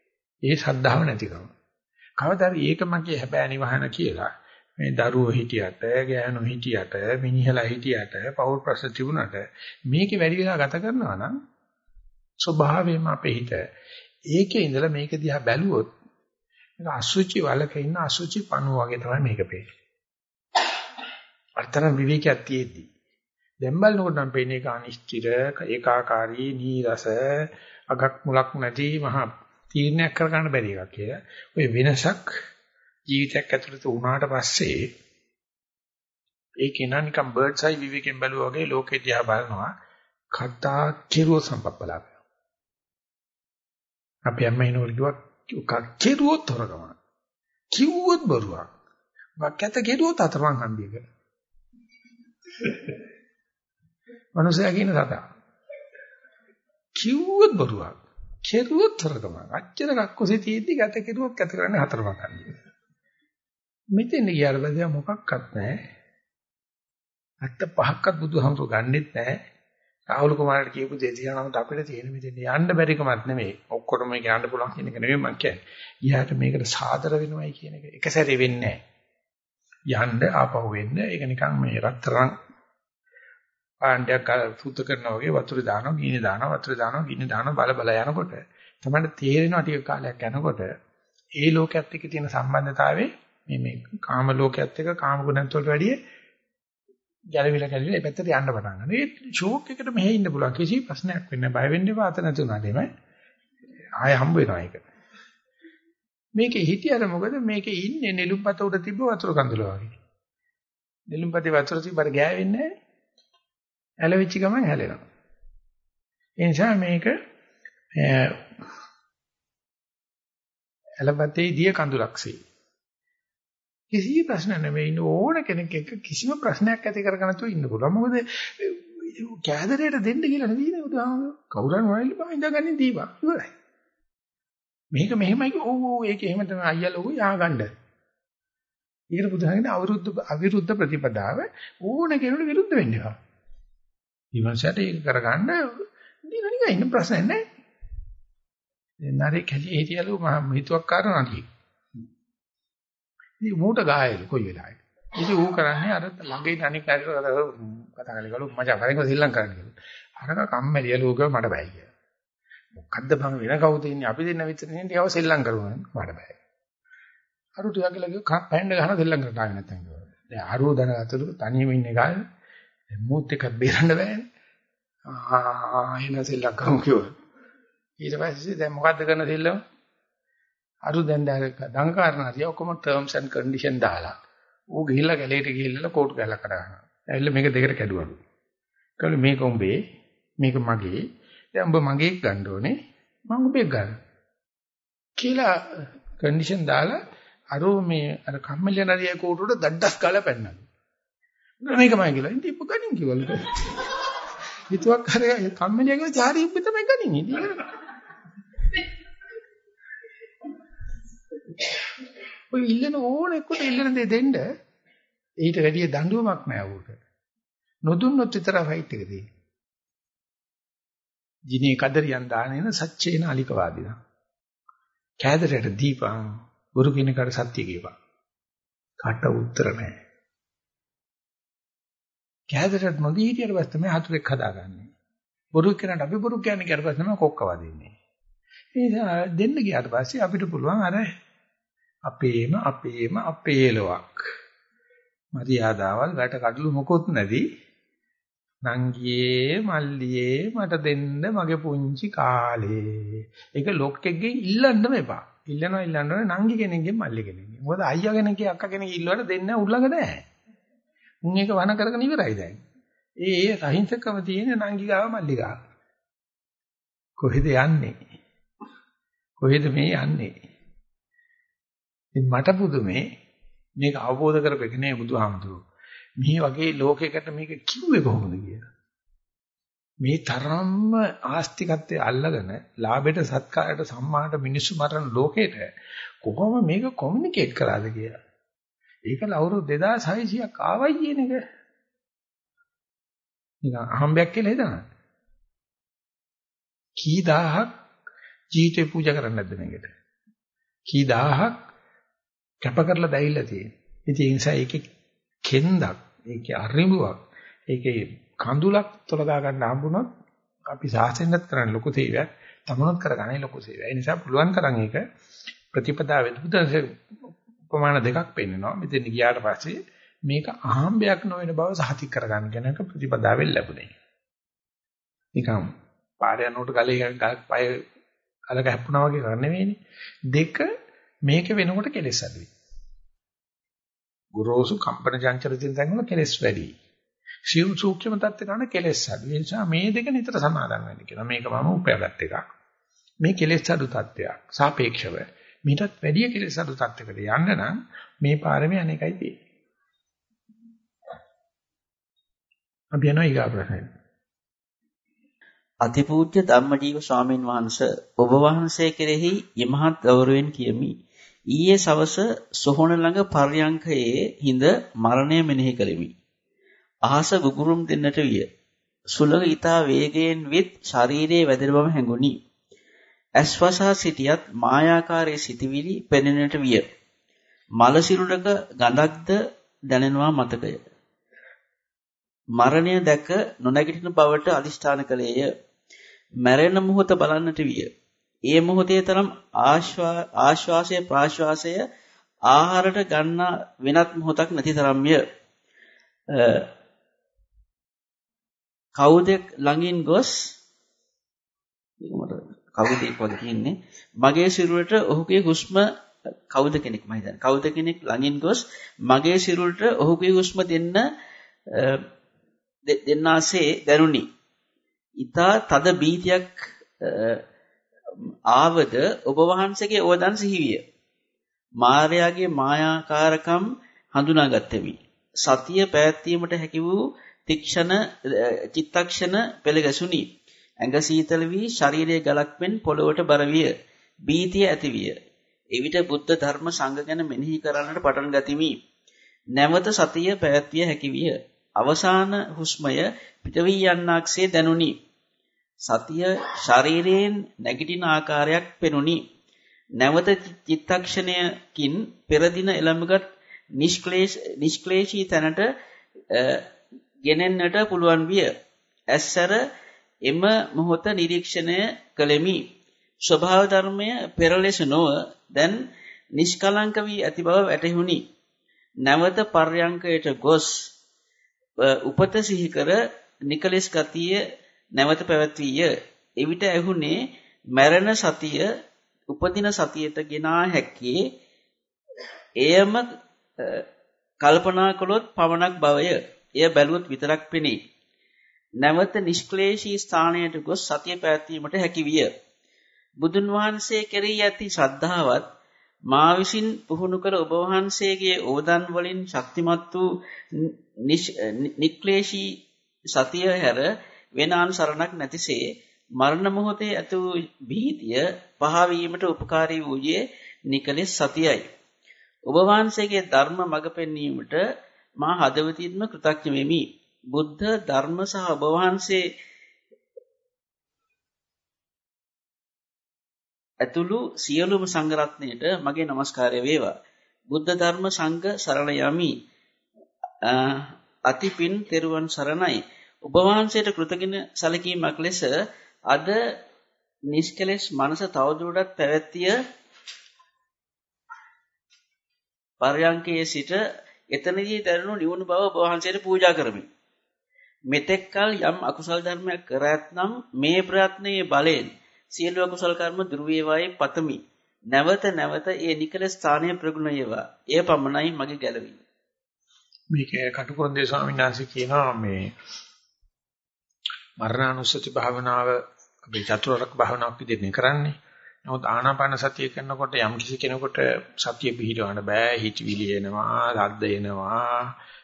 ඒ ශ්‍රද්ධාව නැතිකම. කවදාද ඒක මගේ හැබෑ නිවහන කියලා මේ දරුවෝ හිටියට, ගෑනු හිටියට, මිනිහලා හිටියට, පෞල් ප්‍රශ්න තිබුණාට මේකේ වැඩි වෙලා ගත කරනවා නම් ස්වභාවයෙන්ම අපේ හිත ඒකේ ඉඳලා මේක දිහා බැලුවොත් මේක අසුචි වලක ඉන්න අසුචි පණුව වගේ තමයි මේක පේන්නේ. අතරම විවේකයක් තියෙද්දි. දැන් බලනකොට නම් පේන්නේ ඒක අනිශ්චිත, ඒකාකාරී, නීරස, අගක් මුලක් නැති මහා තීරණයක් කර ගන්න බැරි එකක් කියලා. ওই වෙනසක් ජීවිතයක් ඇතුළත වුණාට පස්සේ ඒ කෙනා නිකන් බර්ඩ්ස් අයි විවේකයෙන් බැලුවා වගේ ලෝකෙ දිහා බලනවා. කතා කෙරුව සම්පප්පලා අපි අම්මා එනකොට කිව්වා කෙරුවොත් හොරගම කිව්වොත් බරුවක්. වක්කත කෙරුවොත් අතරමං හන්දියක මනුස්සයා කියන සතා කිව්වොත් බරුවක්. කෙරුවොත් හොරගම අච්චර කක්කොසේ තියෙද්දි ගත කෙරුවොත් ගත කරන්නේ හතරමං හන්දියක මෙතෙන් ගියාට පස්සේ මොකක්වත් නැහැ. අත්ත පහක්වත් බුදුහමතු ගන්නෙත් නැහැ. රාහුල කුමාරට කියපු දේ දිහානම අපිට තියෙන මෙතෙන් යන්න බැරිකමක් නෙමෙයි. ඔක්කොටම මේක යන්න පුළුවන් කියන එක නෙමෙයි මම කියන්නේ. ගියාට මේකට සාදර වෙනවයි කියන එක එක සැරේ වෙන්නේ නැහැ. යන්න ආපහු වෙන්න ඒක නිකන් මේ රත්තරන් පාණ්ඩයක් සුද්ධ කරනවා වගේ වතුර දානවා, ගිනි දානවා, වතුර දානවා, ගිනි දානවා බල බල යනකොට තමයි තේරෙනවා ටික කාලයක් යනකොට ඒ ලෝකයක් එක්ක තියෙන සම්බන්ධතාවයේ මේ මේ කාම ලෝකයක් එක්ක කාම ගුණත් වලට වැඩිය ගැලවිලා ගැලවිලා ඒ පැත්තට යන්න පටන් ගන්නවා. මේ ෂෝක් එකට මෙහෙ ඉන්න පුළුවන් කිසි ප්‍රශ්නයක් වෙන්නේ නැහැ. බය වෙන්න එපා අත නැති උනාට එමය. ආය හම්බ වෙනවා ඒක. මේකේ හිටියද මොකද මේකේ ඉන්නේ නෙළුම්පත උඩ තිබ්බ වතුර කඳුල වගේ. නෙළුම්පතේ වතුර තිබ්බට ගෑවෙන්නේ නැහැ. ඇලවිච්ච ගමන් හැලෙනවා. ඒ නිසා මේක ඇලපතේ දිය කඳුලක්සේ. කිසි ප්‍රශ්න නෙමෙයි ඉන්න ඕන කෙනෙක් එක්ක කිසිම ප්‍රශ්නයක් ඇති කරගෙන තු ඉන්න පුළුවන්. මොකද කෑදරයට දෙන්න කියලා නෙවෙයි නේද කවුරුන් වයිල් බා ඉඳගන්නේ දීපා. ඉවරයි. මේක මෙහෙමයි ඔව් ඔව් ඒක එහෙම තමයි අයියා ලොකු යහගන්න. ඊට බුදුහාගෙන අවිරුද්ධ අවිරුද්ධ ප්‍රතිපදාව ඕන කෙනෙකුට විරුද්ධ වෙන්න එපා. ඊමණසට ඒක කරගන්න නිකන් ඉන්න ප්‍රශ්න නැහැ. නරේ කැලේ හිටියලු මම හිතුවක්කාර නරියෙක්. ඉතින් මූට ගායලු කොයි වෙලාවෙක. ඉතින් ඌ කරන්නේ අර ළඟ ඉන්න අනික් අයට කතා කරලා ගලු මචං කරේක සිල්ලම් කරන්න කියලා. අරක කම්මැලියලු ඌක මට බෑ කියලා. මොකද්ද බං වෙන කවුද ඉන්නේ අපි දෙන්න විතර ඉන්නේ ටිකව සෙල්ලම් කරනවා මට බෑ. අරු ටිකක් කියලා පැන්න ගහන සෙල්ලම් කරලා ආවේ නැත්තම් කිව්වා. දැන් අරු දනගත්තලු තනියම ඉන්නේ ගාල් මොත් එකක් බේරන්න බෑනේ. ආ එන සෙල්ලම් කරමු කිව්වා. ඊට පස්සේ දැන් මොකද්ද කරන සෙල්ලම? අරු දැන් දැන් දංකාරණාරිය ඔක්කොම terms and condition දාලා. ඌ ගිහිල්ලා ගැලේට ගිහිල්ලා කෝට් ගාලා කරගන්නවා. ඇවිල්ලා මේක දෙකට කැඩුවලු. කවලු මේක උඹේ මේක මගේ. දැන් උඹ මගේ ගන්න ඕනේ. මම උඹේ ගන්න. කියලා කන්ඩිෂන් දාලා අරෝ මේ අර කම්මැලි නරිය කෝටුවට දඩඩස් ගාලා පැන්නලු. මේකමයි කියලා. ඉතින් ඉප ගනින් කිව්වලු. හිතුවක් හරි කම්මැලියා කියලා චාරි ඉප තමයි ගනින්. ඔය ඉල්ලන ඕන එක්කට ඉල්ලන දේ දෙන්න ඊට වැඩිය දඬුවමක් නෑ ඌට. නොදුන්නොත් විතර ෆයිට් එක තියෙන්නේ. ජිනේ කදරියන් දානේන සච්චේන අලිකවාදිනා. කෑදරට දීපං ගුරු කෙනෙකුට සත්‍ය කියපන්. කට උත්තර නැහැ. කෑදරට නොදී හිටියට පස්සේ තමයි හතුරෙක් හදාගන්නේ. බොරු කෙනාට අපි බොරු කියන්නේ ඊට පස්සේ තමයි කොක්ක වදින්නේ. ඒ නිසා දෙන්න ගියාට පස්සේ අපිට පුළුවන් අර අපේම අපේම අපේලොක්. මරියාදාවල් වැට කඩළු මොකොත් නැති නංගියේ මල්ලියේ මට දෙන්න මගේ පුංචි කාලේ. ඒක ලොක්කෙක්ගෙන් ඉල්ලන්නම එපා. ඉල්ලනවා ඉල්ලනවා නංගි කෙනෙක්ගෙන් මල්ලි කෙනෙක්ගෙන්. මොකද අයියා කෙනෙක්ගේ අක්කා කෙනෙක් ඉල්ලුවට දෙන්න උල්ලඟ නැහැ. උන් ඒක වන කරගෙන ඉවරයි දැන්. ඒ ඒ සහිංසකම තියෙන නංගි ගාව මල්ලි ගාව. කොහෙද යන්නේ? කොහෙද මේ යන්නේ? ඉතින් මට පුදුමේ මේක අවබෝධ කරපෙන්නේ බුදුහාමුදුරුවෝ. මේ වගේ ලෝකයකට මේක කිව්වේ කොහොමද කියලා. මේ තරම්ම ආස්තිකත්වයේ අල්ලගෙන ලාභයට සත්කාරයට සම්මානට මිනිස්සු මරන ලෝකෙට කොහොම මේක කොමියුනිකේට් කරාද කියලා. ඒක ලවුරු 2600ක් ආවයි කියන එක. නිකන් අහම්බයක් කියලා හිතනවා. කී දහහක් ජීවිතේ පූජා කරන්නේ නැද්ද මේකට? කී දහහක් කැප කරලා දැයිලා තියෙන්නේ. ඉතින් ඒ නිසා ඒකේ කෙන්දක්, ඒකේ අරිඹුවක්, ඒකේ කඳුලක් තොලගා ගන්න හම්බුනොත් අපි සාසෙන්නත් කරන්න ලොකු සේවයක්, තමනුත් කරගන්නේ ලොකු සේවයක්. ඒ නිසා පුළුවන් තරම් ඒක ප්‍රතිපදාවෙන් බුදුන්සේ උපමාන දෙකක් පෙන්නනවා. මෙතන ගියාට පස්සේ මේක අහම්බයක් නොවන බව සහතික කරගන්න කියන එක ප්‍රතිපදාවෙන් ලැබුණේ. නිකම් පාරේ යනකොට ගලේ පය කලක හැප්පුණා වගේ කරන්නේ නෙවෙයිනේ. දෙක මේක වෙනකොට කෙලෙස් අඩුයි. ගුරුසු කම්පන චංචල තියෙන තැන් වල කෙලෙස් වැඩි. සියුම් සූක්ෂම තත්ත්ව කරන කෙලෙස් අඩු. ඒ නිසා මේ දෙක නිතර සමාදන් වෙන්න කියනවා. මේක මම උපයාගත් එකක්. මේ කෙලෙස් අඩු තත්ත්වයක්. සාපේක්ෂව. මීටත් වැඩි කෙලෙස් අඩු තත්ත්වයකට යන්න නම් මේ පාරමේ අනේකයි තියෙන්නේ. අපි යනවා ඊගා ප්‍රශ්නෙට. අතිපූජ්‍ය ධම්මජීව ස්වාමීන් වහන්ස ඔබ වහන්සේ කෙරෙහි යමහත් ගෞරවයෙන් කියමි. ඊයේ සවස සොහොන ළඟ පර්යංකයේ හිඳ මරණය මෙනෙහි කළෙමි. අහස ගුගුරුම් දෙන්නට විය. සුළඟ ඊතා වේගයෙන් විත් ශරීරයේ වැදෙන බව හැඟුණි. ඇස්වසා සිටියත් මායාකාරයේ සිටිවිලි පෙනෙන්නට විය. මල සිරුරක ගඳක්ද දැනෙනවා මතකය. මරණය දැක නොනැගිටින බවට අදිෂ්ඨාන කළේය. මැරෙන මොහොත බලන්නට විය. ඒ මොහොතේ තරම් ආශ්වාසය ප්‍රාශ්වාසය ආහාරට ගන්නා වෙනත් මොහොතක් නැති තරම්ය. කවුද ළඟින් ගොස් කවුද වගේ කියන්නේ මගේ සිරුරට ඔහුගේ හුස්ම කවුද කෙනෙක් මම හිතන්නේ කවුද කෙනෙක් ළඟින් ගොස් මගේ සිරුරට ඔහුගේ හුස්ම දෙන්න දෙන්නාසේ දැනුනි. ඊතා තද බීතියක් ආවද ඔබ වහන්සේගේ ඕදන් සිහිවිය. මායාගේ මායාකාරකම් හඳුනාගත්තෙමි. සතිය පැවැත්වීමට හැකි වූ තික්ෂණ චිත්තක්ෂණ පෙළ ගැසුනි. ඇඟ සීතල වී ශරීරයේ ගලක් මෙන් පොළොවට බර විය. බීතිය ඇති විය. එවිට බුද්ධ ධර්ම සංඝ ගැන මෙනෙහි කරන්නට පටන් ගතිමි. නැවත සතිය පැවැත්විය හැකි විය. අවසාන හුස්මය පිට වී යන්නක්සේ දැනුනි. සතිය ශරීරයෙන් නැගිටින ආකාරයක් පෙනුනි. නැවත චිත්තක්ෂණයකින් පෙර දින එළඹගත් නිෂ්ක්ලේශ නිෂ්ක්ලේශී තැනට ගෙනෙන්නට පුළුවන් විය. ඇස්සර එම මොහොත නිරීක්ෂණය කළෙමි. ස්වභාව ධර්මය පෙරලෙස නොව දැන් නිෂ්කලංක වී ඇති බව වැටහුණි. නැවත පර්යංකයට ගොස් උපත සිහි කර නිකලස් ගතිය නැවත පැවැත්විය. එවිට ඇහුනේ මරණ සතිය උපදින සතියට ගෙනා හැක්කේ එයම කල්පනා කළොත් පවණක් බවය. එය බැලුවොත් විතරක් පෙනේ. නැවත නිෂ්ක්ලේශී ස්ථානයට ගොස් සතිය පැවැත්වීමට හැකි විය. බුදුන් වහන්සේ කෙරෙහි ඇති ශ්‍රද්ධාවත් මා විසින් පුහුණු කළ ඔබ වහන්සේගේ ඕදන් වලින් ශක්තිමත් වූ නික්ලේශී සතිය හැර වෙන අනුසරණක් නැතිසේ මරණ මොහොතේ ඇති වූ භීතිය පහ වීමට උපකාරී වූයේ නිකලෙස් සතියයි. ඔබ වහන්සේගේ ධර්ම මඟ පෙන්වීමට මා හදවතින්ම කෘතඥ වෙමි. බුද්ධ ධර්ම සහ ඔබ වහන්සේ ඇතුළු සියලුම සංඝරත්නයට මගේ নমස්කාරය වේවා. බුද්ධ ධර්ම සංඝ සරණ යමි. අතිපින් තෙරුවන් සරණයි. ඔබ වහන්සේට කෘතజ్ఞ සැලකීමක් ලෙස අද නිෂ්කලෙස් මනස තවදුරටත් පැවැත්තිය පර්යංකයේ සිට එතනදී දරුණු නිවුණු බව ඔබ වහන්සේට පූජා කරමි. මෙතෙක්කල් යම් අකුසල් ධර්මයක් කර ඇතනම් මේ ප්‍රයත්නයේ බලයෙන් සියලු අකුසල් කර්ම දුරු වේවායි පතමි. නැවත නැවත ඒ නිකල ස්ථානය ප්‍රගුණ වේවා. එය පමණයි මගේ ගැළවීම. මේක කටුකුරුන්දේ ස්වාමීන් වහන්සේ කියනවා මේ මරණානුස්සති භාවනාව අපි චතුරාර්ය භාවනාවක් විදිහට කරන්නේ. නමුත් ආනාපාන සතිය කරනකොට යම් කිසි කෙනෙකුට සතිය පිහිටවන්න බෑ හිතවිලි එනවා, ශබ්ද එනවා,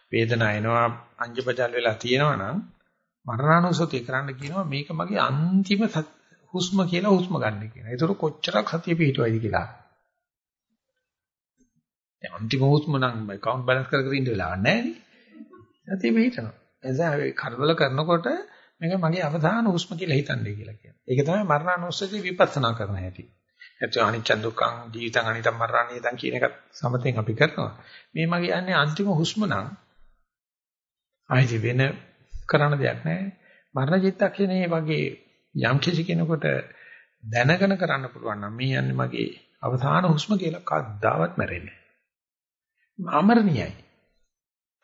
වේදනා එනවා, අංජබජල් වෙලා තියෙනවා නම් මරණානුස්සතිය කරන්න කියනවා මේක මගේ අන්තිම හුස්ම කියලා හුස්ම ගන්න කියන. ඒතර කොච්චරක් සතිය පිහිටුවයිද කියලා. දැන් අන්තිම හුස්ම නම් account balance කර කර ඉන්න වෙලාවක් නැහැ නේ. සතිය පිහිටනවා. එනිසා කරදල කරනකොට මේක මගේ අවසාන හුස්ම කියලා හිතන්නේ කියලා කියනවා. ඒක තමයි මරණානුස්සතිය විපස්සනා කරන හැටි. නැත්නම් අනිච්ච දුක්ඛං ජීවිතං අනිතං මරණානියතං කියන එක සමතෙන් අපි කරනවා. මේ මගේ යන්නේ අන්තිම හුස්ම නම් ආයිති වෙන කරන්න දෙයක් නැහැ. මරණ චිත්තක්ෂණේ වගේ යම් කිසි කෙනෙකුට දැනගෙන කරන්න පුළුවන් නම් මේ යන්නේ මගේ අවසාන හුස්ම කියලා කද්දාවත් මැරෙන්නේ නැහැ. අමරණීයයි.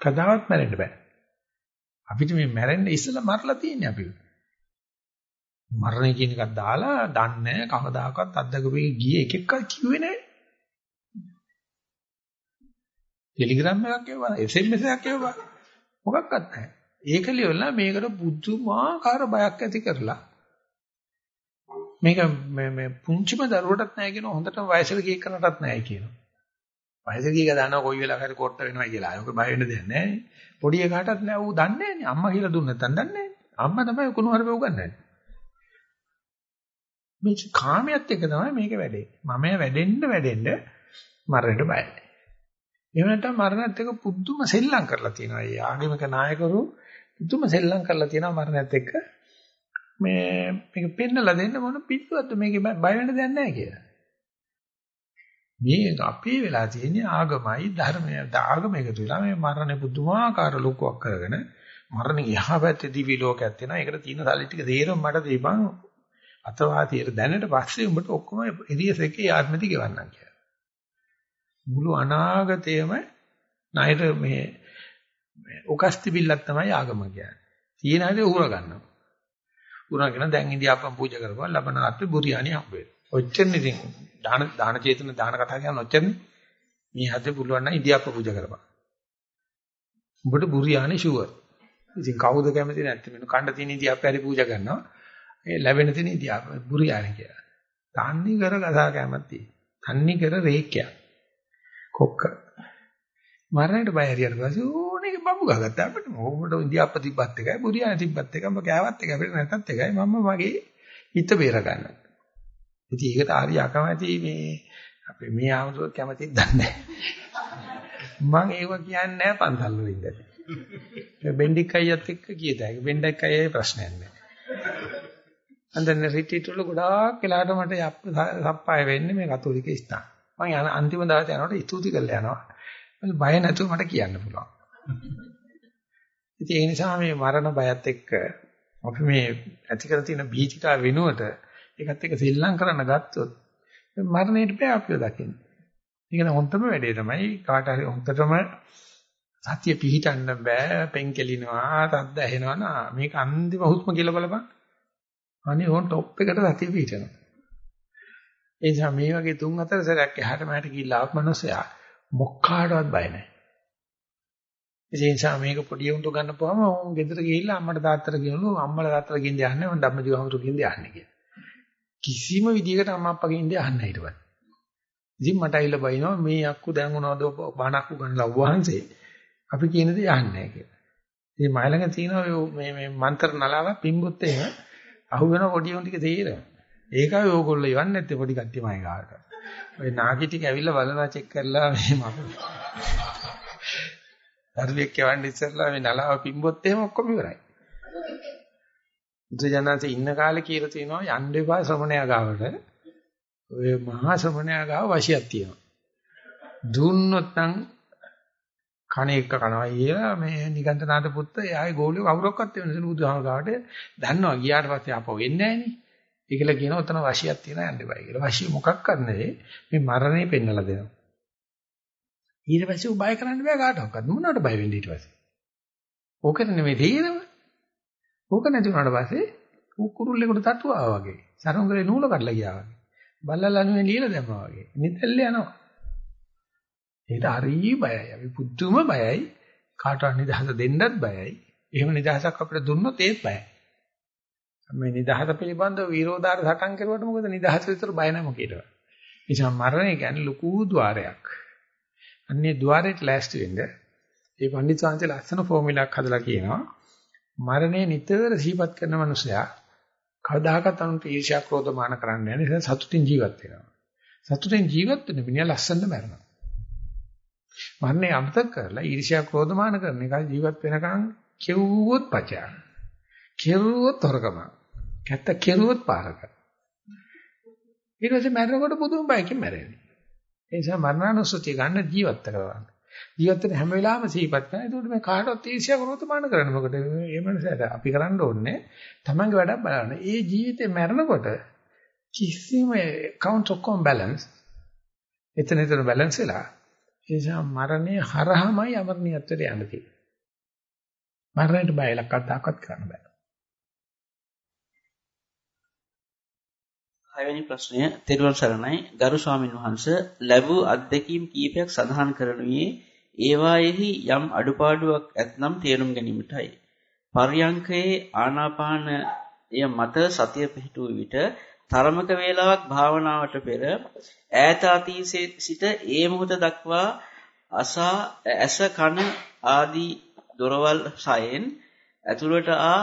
කද්දාවත් මැරෙන්න බෑ. අපිට මේ මැරෙන්න ඉස්සෙල්ලා මරලා තියෙන්නේ අපි. මරණය කියන එකක් දාලා දන්නේ කවදාකවත් අද්දකපේ ගියේ එක එකක් කිව්වේ නැහැ. ටෙලිග්‍රෑම් එකක් එවවා, SMS එකක් එවවා. මොකක්වත් නැහැ. ඒක ලියවලා මේකට බුදුමාකාර බයක් ඇති කරලා මේක මේ මේ පුංචිම දරුවටත් නැහැ කියන හොඳටම වයසට ගිය කෙනාටත් නැහැ කියනවා. වයසට ගිය දන්නවා කොයි වෙලාවකරි කොට්ට වෙනවා කියලා. ඒක බය වෙන්න දෙයක් නැහැ. පොඩි එකාටත් නෑ ඌ දන්නේ නැහැ. අම්මා කියලා දුන්න නැත්නම් දන්නේ නැහැ. අම්මා තමයි කුණු හරපේ උගන්වන්නේ. මේ කාමයට එක තමයි මේක වැඩේ. මමයා වැඩෙන්න වැඩෙන්න මරණයට බයයි. එහෙම නැත්නම් මරණත් එක්ක පුදුම සෙල්ලම් කරලා තියෙනවා. ඒ ආගමික නායකරු පුදුම සෙල්ලම් කරලා තියෙනවා මරණත් එක්ක. මේ මේක පෙන්නලා දෙන්න මොන පිටුවක්ද මේකේ බය වෙන්න දෙයක් නැහැ කියලා. මේ අපේ වෙලා තියෙන්නේ ආගමයි ධර්මයයි ආගම එකතු වෙලා මේ මරණ පුදුමාකාර ලොකුවක් කරගෙන මරණ එහා පැත්තේ දිවි ලෝකයක් තියෙනවා. ඒකට තියෙන සල්ලි ටික තේරෙම මට දීපන් අතවාතියට දැනට පස්සේ උඹට ඔක්කොම එරියස් එකේ ආත්මති ගෙවන්නම් කියලා. මුළු අනාගතයේම ණයට මේ උකස්ති බිල්ලක් තමයි ආගම කියන්නේ. තියෙන හැටි උර ගන්නවා. උරගෙන දැන් ඉන්දියාප්පම් පූජා කරපුවා ලබනාත් බුරියානි හම්බ වෙනවා. ඔච්චරනේ ඉතින් දාන දාන චේතන දාන කතා කියන්නේ ඔච්චරනේ. මේ හදේ පුළුවන් නම් ඉන්දියාප්ප පූජා කරපන්. උඹට බුරියානි ෂුවර්. ඉතින් කවුද කැමති නැත්තේ මෙන්න කණ්ඩ තියෙන ඉන්දියාප්ප හරි පූජා කරනවා. ඒ ලැබෙන තියෙන ඉන්දියාප්ප බුරියානි කියලා. තන්නේ කර ගසා කැමති තියෙනවා. තන්නේ කර රේක්කයක්. කොක්ක. මරණයට බය හරියට පස්සේ ඕනේ බම්බු ගහගත්තා අපිට. මොකද ඉන්දියාප්ප තිබ්බත් එකයි බුරියානි තිබ්බත් එකයි මම කෑවත් එකයි අපිට නැත්තත් එකයි මම මගේ හිත බේර ගන්නවා. ඉතින් ඒකට ආර්ය අකමැති මේ අපේ මේ ආමතුත් කැමතිද දන්නේ මම ඒව කියන්නේ නැහැ පන්සල් වල ඉඳලා. බෙන්ඩික් අයියත් එක්ක කියත හැකි. බෙන්ඩික් අයියේ ප්‍රශ්නයක් නැහැ. අන්දන රිට්‍රීට් වල ගොඩාක් වෙලාවට මට සප්පාය වෙන්නේ මේ කතෝලික ස්ථාන. මම යන අන්තිම දවසේ යනකොට ස්තුති කරලා යනවා. බය නැතුව මට කියන්න පුළුවන්. ඉතින් ඒ නිසා මේ මරණ බයත් එක්ක අපි මේ ඇති කර තියෙන බීචිකා වෙනුවට ඒකත් එක්ක සෙල්ලම් කරන්න ගත්තොත් මරණයට බෑ අපිව දකින්න. ඒක නම් හොන්තම වැඩේ තමයි කාට හරි හොන්තටම සතිය පිහිටන්න බෑ පෙන් කෙලිනවා තද්ද ඇහෙනවා නා මේක අන්තිම හුස්ම කියලා බලපන්. අනේ ඕන් টොප් එකට සතිය පිහිටනවා. ඒ නිසා මේ වගේ තුන් හතර සැරයක් එහාට මෙහාට ගිහිල්ලා ආව මිනිසයා මොක්කාටවත් බය නැහැ. ඒ නිසා මේක පොඩි උන්ට ගන්නපුවම උන් ගෙදර ගිහිල්ලා අම්මට තාත්තට කියනලු අම්මලා තාත්තලා ගින්ද යන්නේ මම ධම්මජීව හමුතු ගින්ද යන්නේ කියලා. කිසිම විදියකට අම්මා අප්පා ගින්ද යන්න හිටපන්. ඉතින් මට ඇවිල්ලා බයිනවා මේ අක්කු දැන් මොනවද බානක් උගන්ලා වහන්සේ අපි කියන දේ යන්නේ නැහැ කියලා. ඉතින් මයි ළඟ තියෙනවා මේ මේ මන්ත්‍ර නලාව පිම්බුත් එහෙම අහු වෙන පොඩි උන් ටික තේරෙනවා. ඒකයි ඕගොල්ලෝ යවන්නේ නැත්තේ පොඩි කට්ටිය මයි ගාවට. ඔය නාකි ටික ඇවිල්ලා බලනවා චෙක් කරලා මේ මම. දරුවෙක් යවන්න ඉස්සෙල්ලා මේ නලාව පිම්බොත් එහෙම ඔක්කොම ඉවරයි. බුදුජානන්සේ ඉන්න කාලේ කියලා තියෙනවා යන්න එපා ශ්‍රමණයා ගාවට. ඔය මහා ශ්‍රමණයා ගාව වශියක් තියෙනවා. දුන්නොත් නම් කණ එක කනවා කියලා මේ නිගන්තනාත පුත්ත එයාගේ ගෝලිය කවුරක්වත් වෙනසලු බුදුහාම ගාවට දන්නවා ගියාට පස්සේ ආපහු වෙන්නේ නැහැ නේ. ඒකල කියනවා උතන වශියක් තියෙනවා යන්න එපා කියලා. වශිය මොකක් කරන්නේ මේ මරණය පෙන්නලා දෙනවා. ඊට පස්සේ උබය කරන්න බෑ කාටවත්. මොනවට බය වෙන්නේ ඊට පස්සේ? ඕකට නෙමෙයි තේරෙම. ඕක නැති වුණාට පස්සේ ඌ කුරුල්ලෙකුට තට්ටුවා වගේ. සරුංගලේ නූල කඩලා ගියා වගේ. බල්ලලා නුනේ ලියලා දැම්මා වගේ. නිතල්ල යනවා. ඒකට හරි බයයි. අපි පුදුම බයයි. කාටවත් නිදහස දෙන්නත් බයයි. එහෙම නිදහසක් අපිට දුන්නොත් ඒත් බයයි. මේ නිදහස පිළිබඳව විරෝධාර සටන් කරුවට මොකද නිදහස විතර බය නැම කියලා. එනිසා මරණය කියන්නේ ලකූ ద్వාරයක්. අන්නේ ద్వාරයට ලෑස්ති වෙන්න ඒ පඬිතුන්ගේ ලස්සන ෆෝමියුලාවක් හදලා කියනවා. මරණය නිතර සිහිපත් කරන මනුස්සයා කවදාකවත් අනුන්ට ඊර්ෂ්‍යා ක්‍රෝධ මාන කරන්නේ නැහැ. නිසා සතුටින් ජීවත් වෙනවා. සතුටින් ජීවත් වෙන මිනිහා ලස්සනට මැරෙනවා. මරණය අමතක කරලා ඊර්ෂ්‍යා ක්‍රෝධ මාන කරන එක ජීවත් වෙනකන් කෙව්වොත් පචා. කෙරුවොත් හොරකම. කැත්ත කෙරුවොත් පාරක. ඊට පස්සේ මැරෙනකොට පුදුම බයකින් මැරෙන්නේ. ඒ නිසා මරණානුස්සතිය ගන්න ජීවත් කරගන්න. ජීවත් වෙන හැම වෙලාවෙම සිහිපත් කරන. ඒකට මේ කාටවත් ඊර්ෂ්‍යා කරොත් මාන කරන්න. මොකද මේ මනසට අපි කරන්න ඕනේ තමන්ගේ වැඩක් බලන්න. ඒ ජීවිතේ මැරෙනකොට කිසිම account ඔක්කොම balance එතන එතන balance වෙලා ඒ නිසා මරණය හරහමයි අමරණීයත්වයට යන්න තියෙන්නේ. මරණයට බයලක් අත්දක්වත් කරන්න බෑ. හයවෙනි ප්‍රශ්නය තෙරුවන් සරණයි ගරු ස්වාමින් වහන්සේ ලැබූ අත්දැකීම් කීපයක් සඳහන් කරනුයේ ඒවායෙහි යම් අඩුපාඩුවක් ඇතනම් තේරුම් ගැනීමටයි පර්යංකයේ ආනාපානය මත සතිය පිහිටුව විට තරමක වේලාවක් භාවනාවට පෙර ඈත අතීතයේ සිට ඒ මොහොත දක්වා අසා ඇස කන ආදී දොරවල් සයෙන් ඇතුළට ආ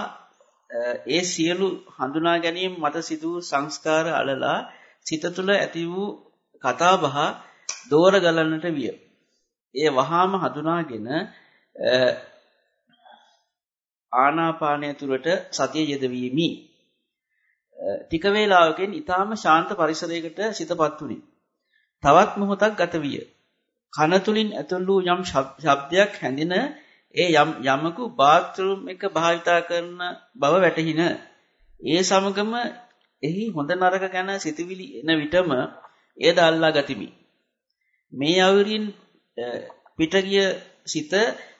ඒ සියලු හඳුනා ගැනීම මත සිදු සංස්කාර අලලා සිත තුළ ඇති වූ කතාබහ දෝර ගලන්නට විය. ඒ වහාම හඳුනාගෙන ආනාපානය තුළට සතිය යෙදවීමි. ටික වේලාවකින් ඊටාම ශාන්ත පරිසරයකට සිතපත් වුණි. තවත් මොහොතක් ගත විය. කන තුලින් ඇතුල් වූ යම් ශබ්දයක් හැඳින ඒ යම් යමකු බාත්රූම් එක භාවිතා කරන බව වැටහින. ඒ සමගම එහි හොඳ නරක ගැන සිතවිලි එන විටම එයද අල්ලා ගතිමි. මේ අවුරින් පිටගිය සිත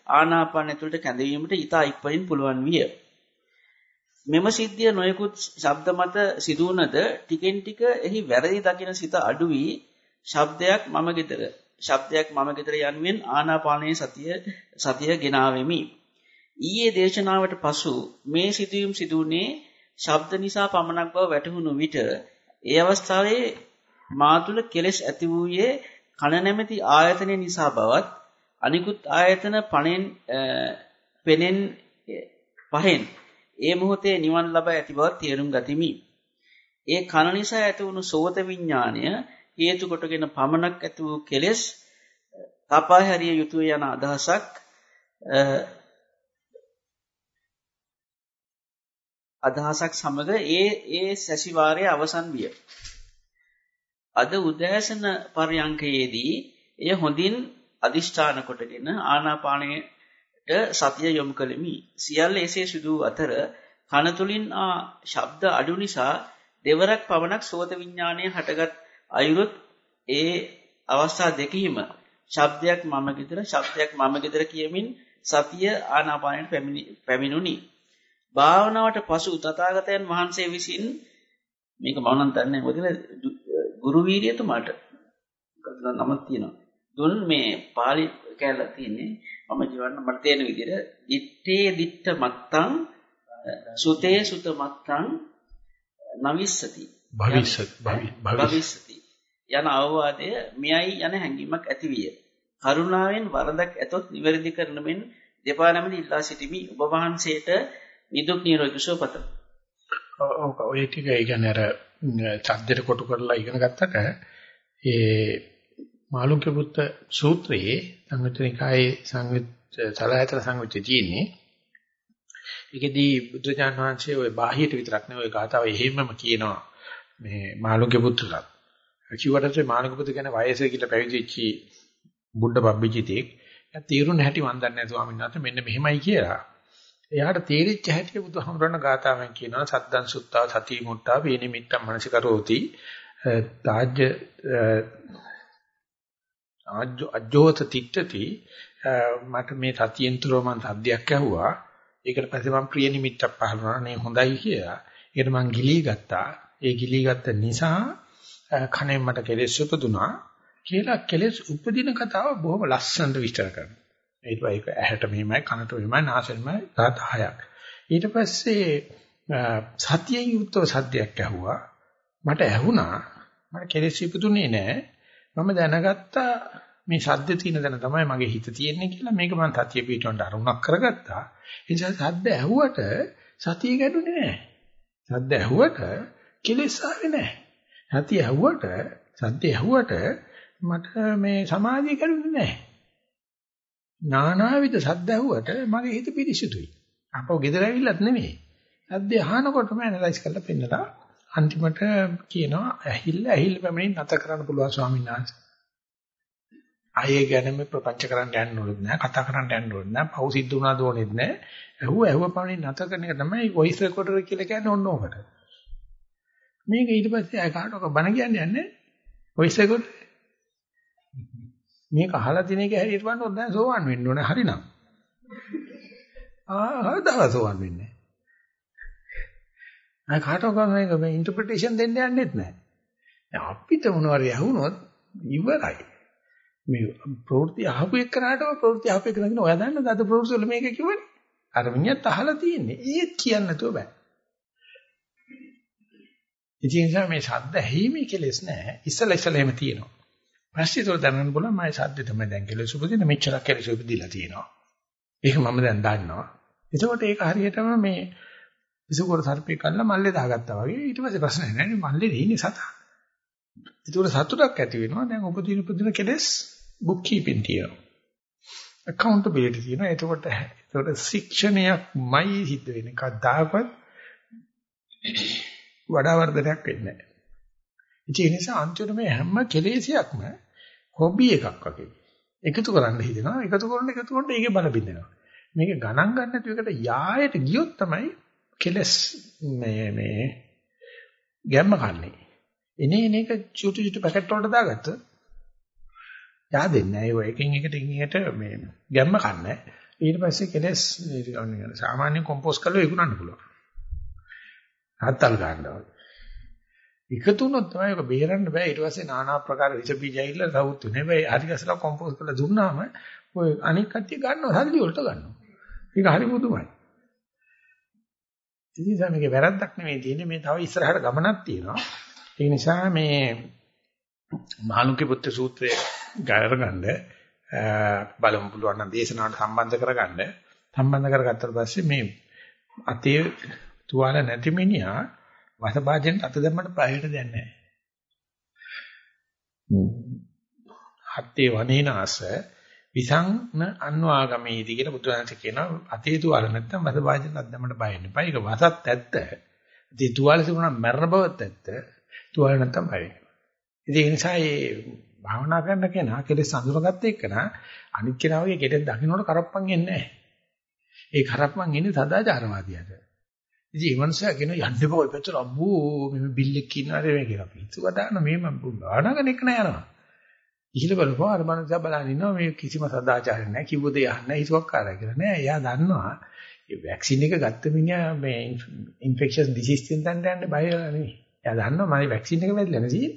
ආනාපාන ඇතුළට කැඳවීමට ඊතා ඉක්මනින් පුළුවන් විය. මෙම සිද්ධිය නොයෙකුත් ශබ්ද මත සිදුවනද ටිකෙන් ටික එහි වැරදි දකින සිත අඩු වී ශබ්දයක් මම ගෙදර ශබ්දයක් මම ගෙදර යනුවෙන් ආනාපානයේ සතිය සතිය ගෙනාවෙමි. ඊයේ දේශනාවට පසු මේ සිදුවීම් සිදුුනේ ශබ්ද නිසා පමණක් බව වැටහුණු විට ඒ අවස්ථාවේ මා තුල කෙලෙස් ඇති වූයේ කන නැමැති ආයතනය නිසා බවත් අනිකුත් ආයතන පණෙන් පෙනෙන් පහෙන් ඒ මොහොතේ නිවන් ලබා ඇති බව තේරුම් ගතිමි. ඒ කන නිසා ඇති වුණු සෝත විඥාණය හේතු කොටගෙන පමණක් ඇති වූ කෙලෙස් කපා හැරිය යුතුය යන අදහසක් අදහසක් සමග ඒ ඒ සැසිවාරයේ අවසන් විය. අද උදෑසන පර්යංකයේදී එය හොඳින් අදිෂ්ඨාන කොටගෙන ආනාපානයට සතිය යොමු කළෙමි. සියල්ල එසේ සිදු අතර කන තුලින් ආ ශබ්ද අඩු නිසා දෙවරක් පමණක් සෝත විඥානයේ හටගත් අයුරුත් ඒ අවස්ථා දෙකීම ශබ්දයක් මම ගෙදර ශබ්දයක් මම ගෙදර කියමින් සතිය ආනාපානයට පැමිණුනි. භාවනාවට පසු තථාගතයන් වහන්සේ විසින් මේක මම නම් දන්නේ මොකද ගුරු වීර්යතුමාට නමක් තියෙනවා. දුන් මේ පාලි කැලලා තියෙන්නේ මම ජීවන්න මට තේරෙන විදිහට දිත්තේ දිත්ත මත්තං සුතේ සුත මත්තං නවිස්සති භවිෂ්‍යත් භවිස්සති යන අවවාදය මෙයයි යන හැඟීමක් ඇතිවිය. කරුණාවෙන් වරදක් ඇතොත් නිවැරදි කරන මෙන් දෙපා නැමෙති ඉල්ලා සිටිමි ඔබ වහන්සේට නිදුක් නිරෝගී සුව පතමි. ඔව් ඔය ටික ඒ කියන්නේ අර සද්දෙට කොටු කරලා ඉගෙන ගත්තට ඒ මාළුක්‍ය පුත්ත සූත්‍රයේ සංවිතනිකායේ සංවිත සලආයතන සංවිතය තියෙන්නේ. ඒකෙදී බුදුජාන විශ්වංශයේ ওই බාහියට විතරක් නෙවෙයි ගාතාව එහෙමම කියනවා මේ මාළුක්‍ය පුත්‍රලා. කිව්වට මාළුක්‍ය පුත්‍ර කියන්නේ වයසේ කියලා පැවිදිච්චි බුද්ධ බබ්බිචිතෙක්. එයා තීරුණ හැටි මන් දන්නේ නැහැ ස්වාමීන් වහන්සේ මෙන්න මෙහෙමයි කියලා. එයාට තේරිච්ච හැටි බුදුහමරණ ගාතාවෙන් කියනවා සද්දං සුත්තා සති මුට්ටා වේනිමිත්තම් මනසිකරෝති තාජ්‍ය අජ්ජෝත තිට්ඨති. මට මේ සතියෙන්තරෝ මම සද්දයක් ඇහුවා. ඒකට පස්සේ මම ප්‍රිය නිමිත්තක් පහළ වුණා. නේ හොඳයි කියලා. ඒකට මං ගිලී ගත්තා. ඒ ගිලී ගත්ත නිසා කණෙන් මට කෙලෙස් උපදුනා කියලා කෙලෙස් උපදින කතාව බොහොම ලස්සනට විස්තර කරනවා. ඊට පස්සේ ඒක ඇහැට මෙහෙමයි කනට මෙහෙමයි නාසෙන්මයි ධාත හයක් ඊට පස්සේ සතියෙන් යුක්තව සද්දයක් ඇහුවා මට ඇහුණා මට කෙලෙස් ඉපදුනේ නැහැ මම දැනගත්තා මේ ශබ්ද තියෙන තැන තමයි මගේ හිත තියෙන්නේ කියලා මේක මම සතිය පිටවන්න අරුණක් කරගත්තා. ඒ නිසා ශබ්ද ඇහුවට සතිය ගැඩුනේ නැහැ. ශබ්ද ඇහුවට කෙලෙස් ආවේ නැහැ. සතිය ඇහුවට සද්ද ඇහුවට මට මේ සමාධිය ගැඩුනේ නැහැ. නානාවිද ශබ්ද ඇහුවට මගේ හිත පිරිසිදුයි. අපෝ ගෙදර ඇවිල්ලත් නෙමෙයි. සද්ද අහනකොටම ඇනලයිස් කරලා පෙන්නලා අන්තිමට කියනවා ඇහිල්ල ඇහිල්ල පැමිණෙන්න නැත කරන්න පුළුවන් ස්වාමීන් වහන්සේ. ආයේ ගැනම ප්‍රපංච කරන්න යන්න ඕනෙත් නෑ කතා කරන්න යන්න ඕනෙත් නෑ පව් සිද්ධ වුණා දෝනෙත් නෑ ඇහුව ඇහුව පමණින් නැත කරන එක තමයි වොයිස් රෙකෝඩර් කියලා කියන්නේ ඔන්න ඕකට. මේක ඊට පස්සේ අය කාටවත් බන කියන්නේ නැහැ වොයිස් රෙකෝඩර්. මේක අහලා තියෙන එක හැටියට බලනොත් දැන් සෝවන් වෙන්න ඕනේ හරිනම්. ආ හදාලා සෝවන් වෙන්නේ. අය කාටවත් මේක මේ ඉන්ටර්ප්‍රිටේෂන් දෙන්න යන්නෙත් නැහැ. අපිට මොනවාරි ඇහුනොත් ඉවරයි. මේ ප්‍රවෘත්ති අහපු එක්කනටම ප්‍රවෘත්ති අහපු එක නගින ඔයා දන්නවද අද ප්‍රවෘත්ති වල මේක කිව්වනේ අර මිනිහත් අහලා තියෙන්නේ ඒත් කියන්න නැතුව බෑ ඉතින් ඒ නිසා මේ ශබ්ද ඇහිීමේ කෙලෙස් නැහැ ඉස්සලා ඉස්සලා එහෙම තියෙනවා පස්සේ ඒතර දැනගන්න බලන්න මගේ ශබ්ද තමයි දැන් කෙලෙස් උපදින මෙච්චරක් කෙලෙස් උපදිලා තියෙනවා ඒක මම දැන් දන්නවා එතකොට ඒක හරියටම මේ විසුකර සර්පේ කල්ලා මල්ලේ දාගත්තා වගේ ඊට පස්සේ ප්‍රශ්න නැහැ මල්ලේ ඉන්නේ සතා ඒතකොට සතුටක් ඇති වෙනවා දැන් උපදින උපදින කෙලෙස් බුක් කීපින් තියෙනවා. accountability තියෙනවා. එතකොට එතකොට ශික්ෂණයක්මයි සිද්ධ වෙන්නේ. කවදාකවත් වඩා වර්ධනයක් වෙන්නේ නැහැ. ඒ නිසා අන්තිමට මේ හැම කෙලෙසියක්ම හොබි එකක් වගේ. එකතු කරන්න හිතෙනවා. එකතු කරන එකතු කරන ඒකේ බල බින්දෙනවා. මේක ගණන් ගන්න නැතුව එකට යායට ගියොත් තමයි කෙලස් මේ මේ ගැම්ම කන්නේ. එනේ එන එක චුටු චුටු පැකට් වලට දාගත්ත. යා දෙන්නේ නැහැ. ඒ එකකින් එකට එකට මේ ගැම්ම කන්නේ. ඊට පස්සේ කෙලස් සාමාන්‍ය කොම්පෝස්ට් කරලා විකුණන්න පුළුවන්. හත්තල් ගන්නවා. එකතු වුණොත් තමයි ඔක බේරන්න බෑ. ඊට පස්සේ নানা ආකාර විස බීජ ඇවිල්ලා සවුත් වෙන හැබැයි හරි ගසලා කොම්පෝස්ට් කරලා දුන්නාම ඔය අනික් කට්ටිය ගන්නවා. සල්ලි වලට ගන්නවා. ඒක හරි පුදුමයි. ඉතින් මේකේ වැරද්දක් නෙමෙයි තියෙන්නේ. මේ තව ඉස්සරහට ගමනක් තියෙනවා. ඒ නිසා මේ මහලුකේ පුත්‍ර සූත්‍රය ගාරගන්න බලමු පුළුවන් නම් දේශනාවට සම්බන්ධ කරගන්න. සම්බන්ධ කරගත්තට පස්සේ මේ අතේ තුවාල නැති මිනිහා වසභාජෙන් අත දැම්මට ප්‍රායයට දෙන්නේ නැහැ. හත්තේ වනේනාස විසංන අන්වාගමේදී කියලා බුදුරජාණන් කියනවා අතේ තුවාල නැත්තම් වසභාජෙන් අත දැම්මට බය වෙන්න එපා. ඒක වසත් ඇත්ත. ඉතින් තුවාල තිබුණා මරණ බවත් ඇත්ත. තුවාල නැත්තම් බය වෙන්න. ඉතින් ඒ නිසා මේ භාවනා කරන කෙනා කෙලෙස් අඳුරගත්ත එක්කනා අනිත් කෙනා වගේ කෙලෙස් දකින්නට කරප්පන් එන්නේ නැහැ. ඒ කරප්පන් එන්නේ සදාචාරවාදියාට. ඉතින් මේ මනුස්සයා කියන යන්න බෝ පැත්තට අම්බෝ මේ බිල්ලෙක් ඉන්නාද මේ කියලා පිස්සු කතාන මේ මම බානගෙන එක නෑ යනවා. ඉහිල බලපුවා අර මනුස්සයා බලන් ඉන්නවා මේ කිසිම සදාචාරයක් නෑ කිව්ව දේ අහන්නේ හිතුවක්කාරයි කියලා නෑ. එයා දන්නවා මේ වැක්සින් එක ගත්ත මිනිහා මේ ඉන්ෆෙක්ෂස් ඩිසීස් තියෙන තැනට යන්න බය වෙලා නෙවෙයි. එයා දන්නවා මම වැක්සින් එක වැදලා නැසී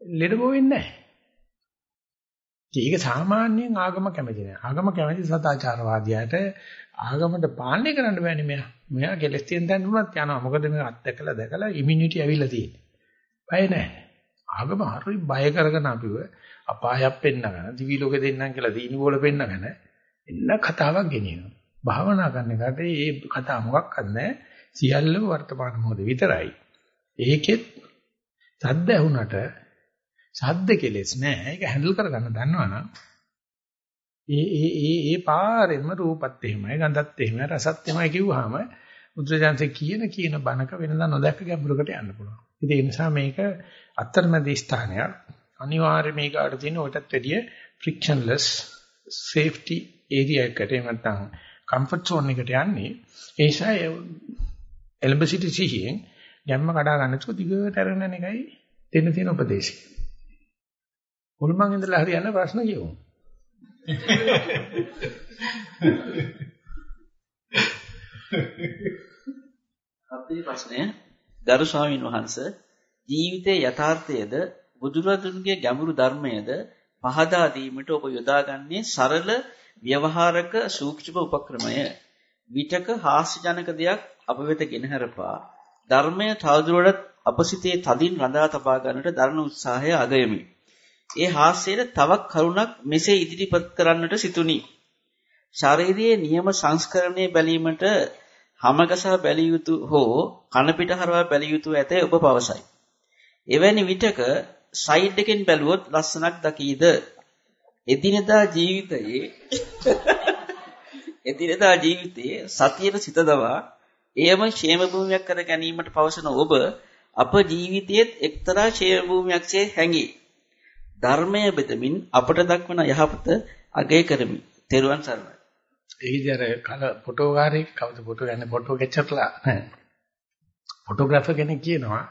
ලෙඩ බෝ වෙන්නේ නෑ. ඒක සාමාන්‍යයෙන් ආගම කැමති නෑ. ආගම කැමති සදාචාරවාදියාට ආගමට පාලනය කරන්න බෑනේ මෙයා. මෙයා කෙලස් තියෙන තැන උනත් යනවා. මොකද මේ අත්දකලා දැකලා ඉමුනිටි ඇවිල්ලා තියෙන්නේ. බය නැහැ. ආගම හරි බය කරගෙන අපිව අපායක් පෙන්නගෙන දිවි ලෝකෙ දෙන්නම් කියලා දීනි වල පෙන්නගෙන එන්න කතාවක් ගෙනියනවා. භාවනා කරන එකට මේ කතා මොකක්වත් නැහැ. සියල්ලම වර්තමාන මොහොතේ විතරයි. ඒකෙත් සද්ද ඇහුනට සද්ද කෙලස් නෑ. ඒක හැන්ඩල් කරගන්න දන්නවනම් ඒ ඒ ඒ ඒ පාරෙම රූපත් එහෙමයි ගඳත් එහෙමයි රසත් එහෙමයි කිව්වහම බුදුරජාන්සේ කියන කියන බණක වෙනදා නොදැක්ක ගැඹුරකට යන්න පුළුවන්. ඉතින් ඒ නිසා මේක අත්තරමැදි ස්ථානයක්. අනිවාර්යයෙන් මේකට තියෙන ඔයටත් වැඩිය frictionless safety area එකට එහෙම නැත්නම් comfort zone එකට යන්නේ. ඒ නිසා එලඹ සිටි සිහියෙන් ගැම්ම කඩා ගන්නකොට දිගට අරගෙන එකයි දෙන්න තියෙන උපදේශය. මුල්මන් ඉඳලා හරියන්න ප්‍රශ්න කියමු. අපේ ප්‍රශ්නය ගරු ස්වාමීන් වහන්ස ජීවිතයේ යථාර්ථයේද බුදුරදුන්ගේ ගැඹුරු ධර්මයේද පහදා දීමට ඔබ යොදාගන්නේ සරල ව්‍යවහාරක සූක්ෂම උපක්‍රමය විතක හාස්‍යජනක දෙයක් අප වෙත ගෙනහැරපා ධර්මය තවදුරටත් අපසිතේ තදින් රඳා තබා ගන්නට දරන උත්සාහය අගයමි. ඒ හාස්‍යයට තවත් කරුණක් මෙසේ ඉදිරිපත් කරන්නට සිතුනි. ශාරීරියේ නියම සංස්කරණය බැලීමට හමගසා බැලිය යුතු හෝ කන පිට හරවා බැලිය යුතු ඇතැයි ඔබ පවසයි. එවැනි විටක සයිඩ් එකෙන් බැලුවොත් ලස්සනක් දකීද? එදිනෙදා ජීවිතයේ එදිනෙදා ජීවිතයේ සතියේ සිත දවා එයම ෂේම භූමියක් කර ගැනීමට පවසන ඔබ අප ජීවිතයේත් එක්තරා ෂේම භූමියක්සේ හැඟේ. ධර්මය බෙදමින් අපට දක්වන යහපත අගය කරමි. තෙරුවන් සරණයි. ඒකදී අර කල ෆොටෝගාරේ කවුද ෆොටෝ ගන්න ෆොටෝ කෙච්චර්ලා නෑ. ෆොටෝග්‍රැෆර් කෙනෙක් කියනවා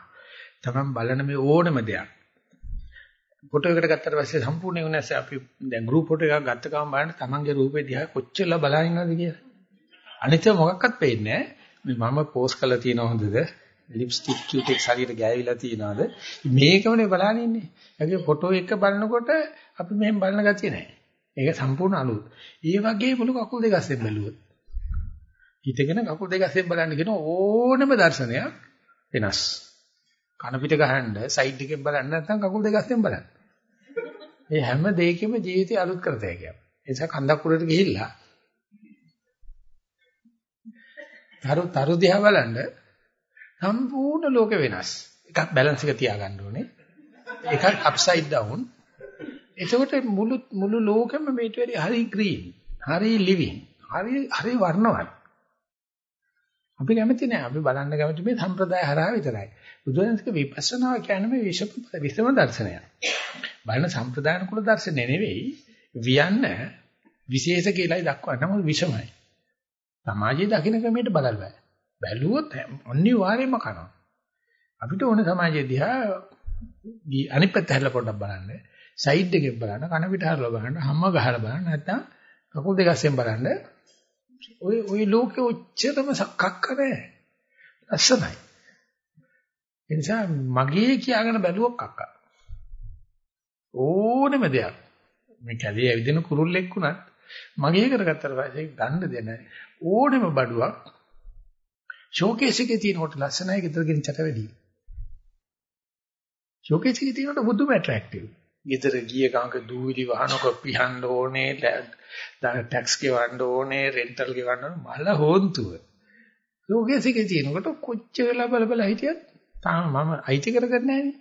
තමන් බලන මේ ඕනම දෙයක් ෆොටෝ එකට ගත්තට පස්සේ සම්පූර්ණ වෙනස අපි දැන් ගෲප් ෆොටෝ එකක් ගත්ත ගමන් බලන්න තමන්ගේ රූපේ දිහා කොච්චරලා බලන ඉන්නවද කියලා. අනිත් මොකක්වත් පේන්නේ නෑ. මේ මම පෝස්ට් කරලා තියෙන හොඳද? ලිප්ස්ටික් කියුටෙක්ස් හරියට ගෑවිලා තියනවාද? මේකමනේ බලන්නේ ඉන්නේ. ඒකේ ෆොටෝ එක බලනකොට අපි මෙහෙම බලන ගතිය නැහැ. ඒක සම්පූර්ණ අලුත්. ඒ වගේ මුළු කකුල් දෙක අස්සෙන් බැලුවොත්. හිතගෙන කකුල් දෙක අස්සෙන් බලන්න කියන ඕනම දර්ශනයක් වෙනස්. කන පිට ගහන්න සයිඩ් එකෙන් බලන්න නැත්නම් කකුල් දෙක අස්සෙන් බලන්න. මේ හැම දෙයකම ජීවිතය අලුත් කරතයි කියන්නේ. ඒ නිසා කන්දක් උඩට ගිහිල්ලා තරු තරු දිහා බලන්න සම්පූර්ණ ලෝකෙ වෙනස්. එකක් බැලන්ස් එක තියාගන්න ඕනේ. එකක් අප්සයිඩ් ඩවුන්. එතකොට මුළු මුළු ලෝකෙම මේට වැඩි හරි ග්‍රීන්, හරි ලිවිං, හරි හරි වර්ණවත්. අපි කැමති නෑ. අපි බලන්න කැමති මේ සම්ප්‍රදාය හරහා විතරයි. බුදුරජාණන්ගේ විපස්සනා කියන්නේ මේ විෂම විෂම දර්ශනයක්. බලන සම්ප්‍රදායන කුල දර්ශනය නෙවෙයි. වියන්න විශේෂ කියලායි දක්වන්නේ. මොකද විෂමයි. සමාජයේ දකින්න ක්‍රමයට බලල් බෑ. බැලුවොත් අනිවාර්යයෙන්ම කනවා. අපිට ඕන සමාජයේ දිහා අනිත් පැත්ත හැරලා පොඩ්ඩක් බලන්න. සයිඩ් එකෙන් බලන්න, කන පිට හැරලා බලන්න, හැම ගහලා බලන්න නැත්නම් කකුල් දෙක අස්සෙන් බලන්න. ඔය ඔය ලෝකෙ ඔච්චරම සක්කක් කරේ. ලස්සනයි. ඒ නිසා මගේ කියාගෙන බැලුවක් අක්කා. ඕනෙම දෙයක්. මේ කැලේ ඇවිදින කුරුල්ලෙක් වුණත් මගේ කරගත්තට පස්සේ ගන්න දෙන ඕනෙම බඩුවක් ෂෝකේස් එකේ තියෙනකොට ලස්සනයි ගෙදර ගෙනිච්චට වැඩි. ෂෝකේස් එකේ තියෙනකොට බුදුම ඇට්‍රැක්ටිව්. ගෙදර ගිය ගානක දූවිලි වහනක පිහන්න ඕනේ, ටැක්ස් ගෙවන්න ඕනේ, රෙන්ටල් ගෙවන්න ඕනේ මල හොන්තුව. ෂෝකේස් එකේ තියෙනකොට කොච්චර වෙලා බල බල හිටියත් තාම මම අයිති කරගන්නේ නැහැ නේ.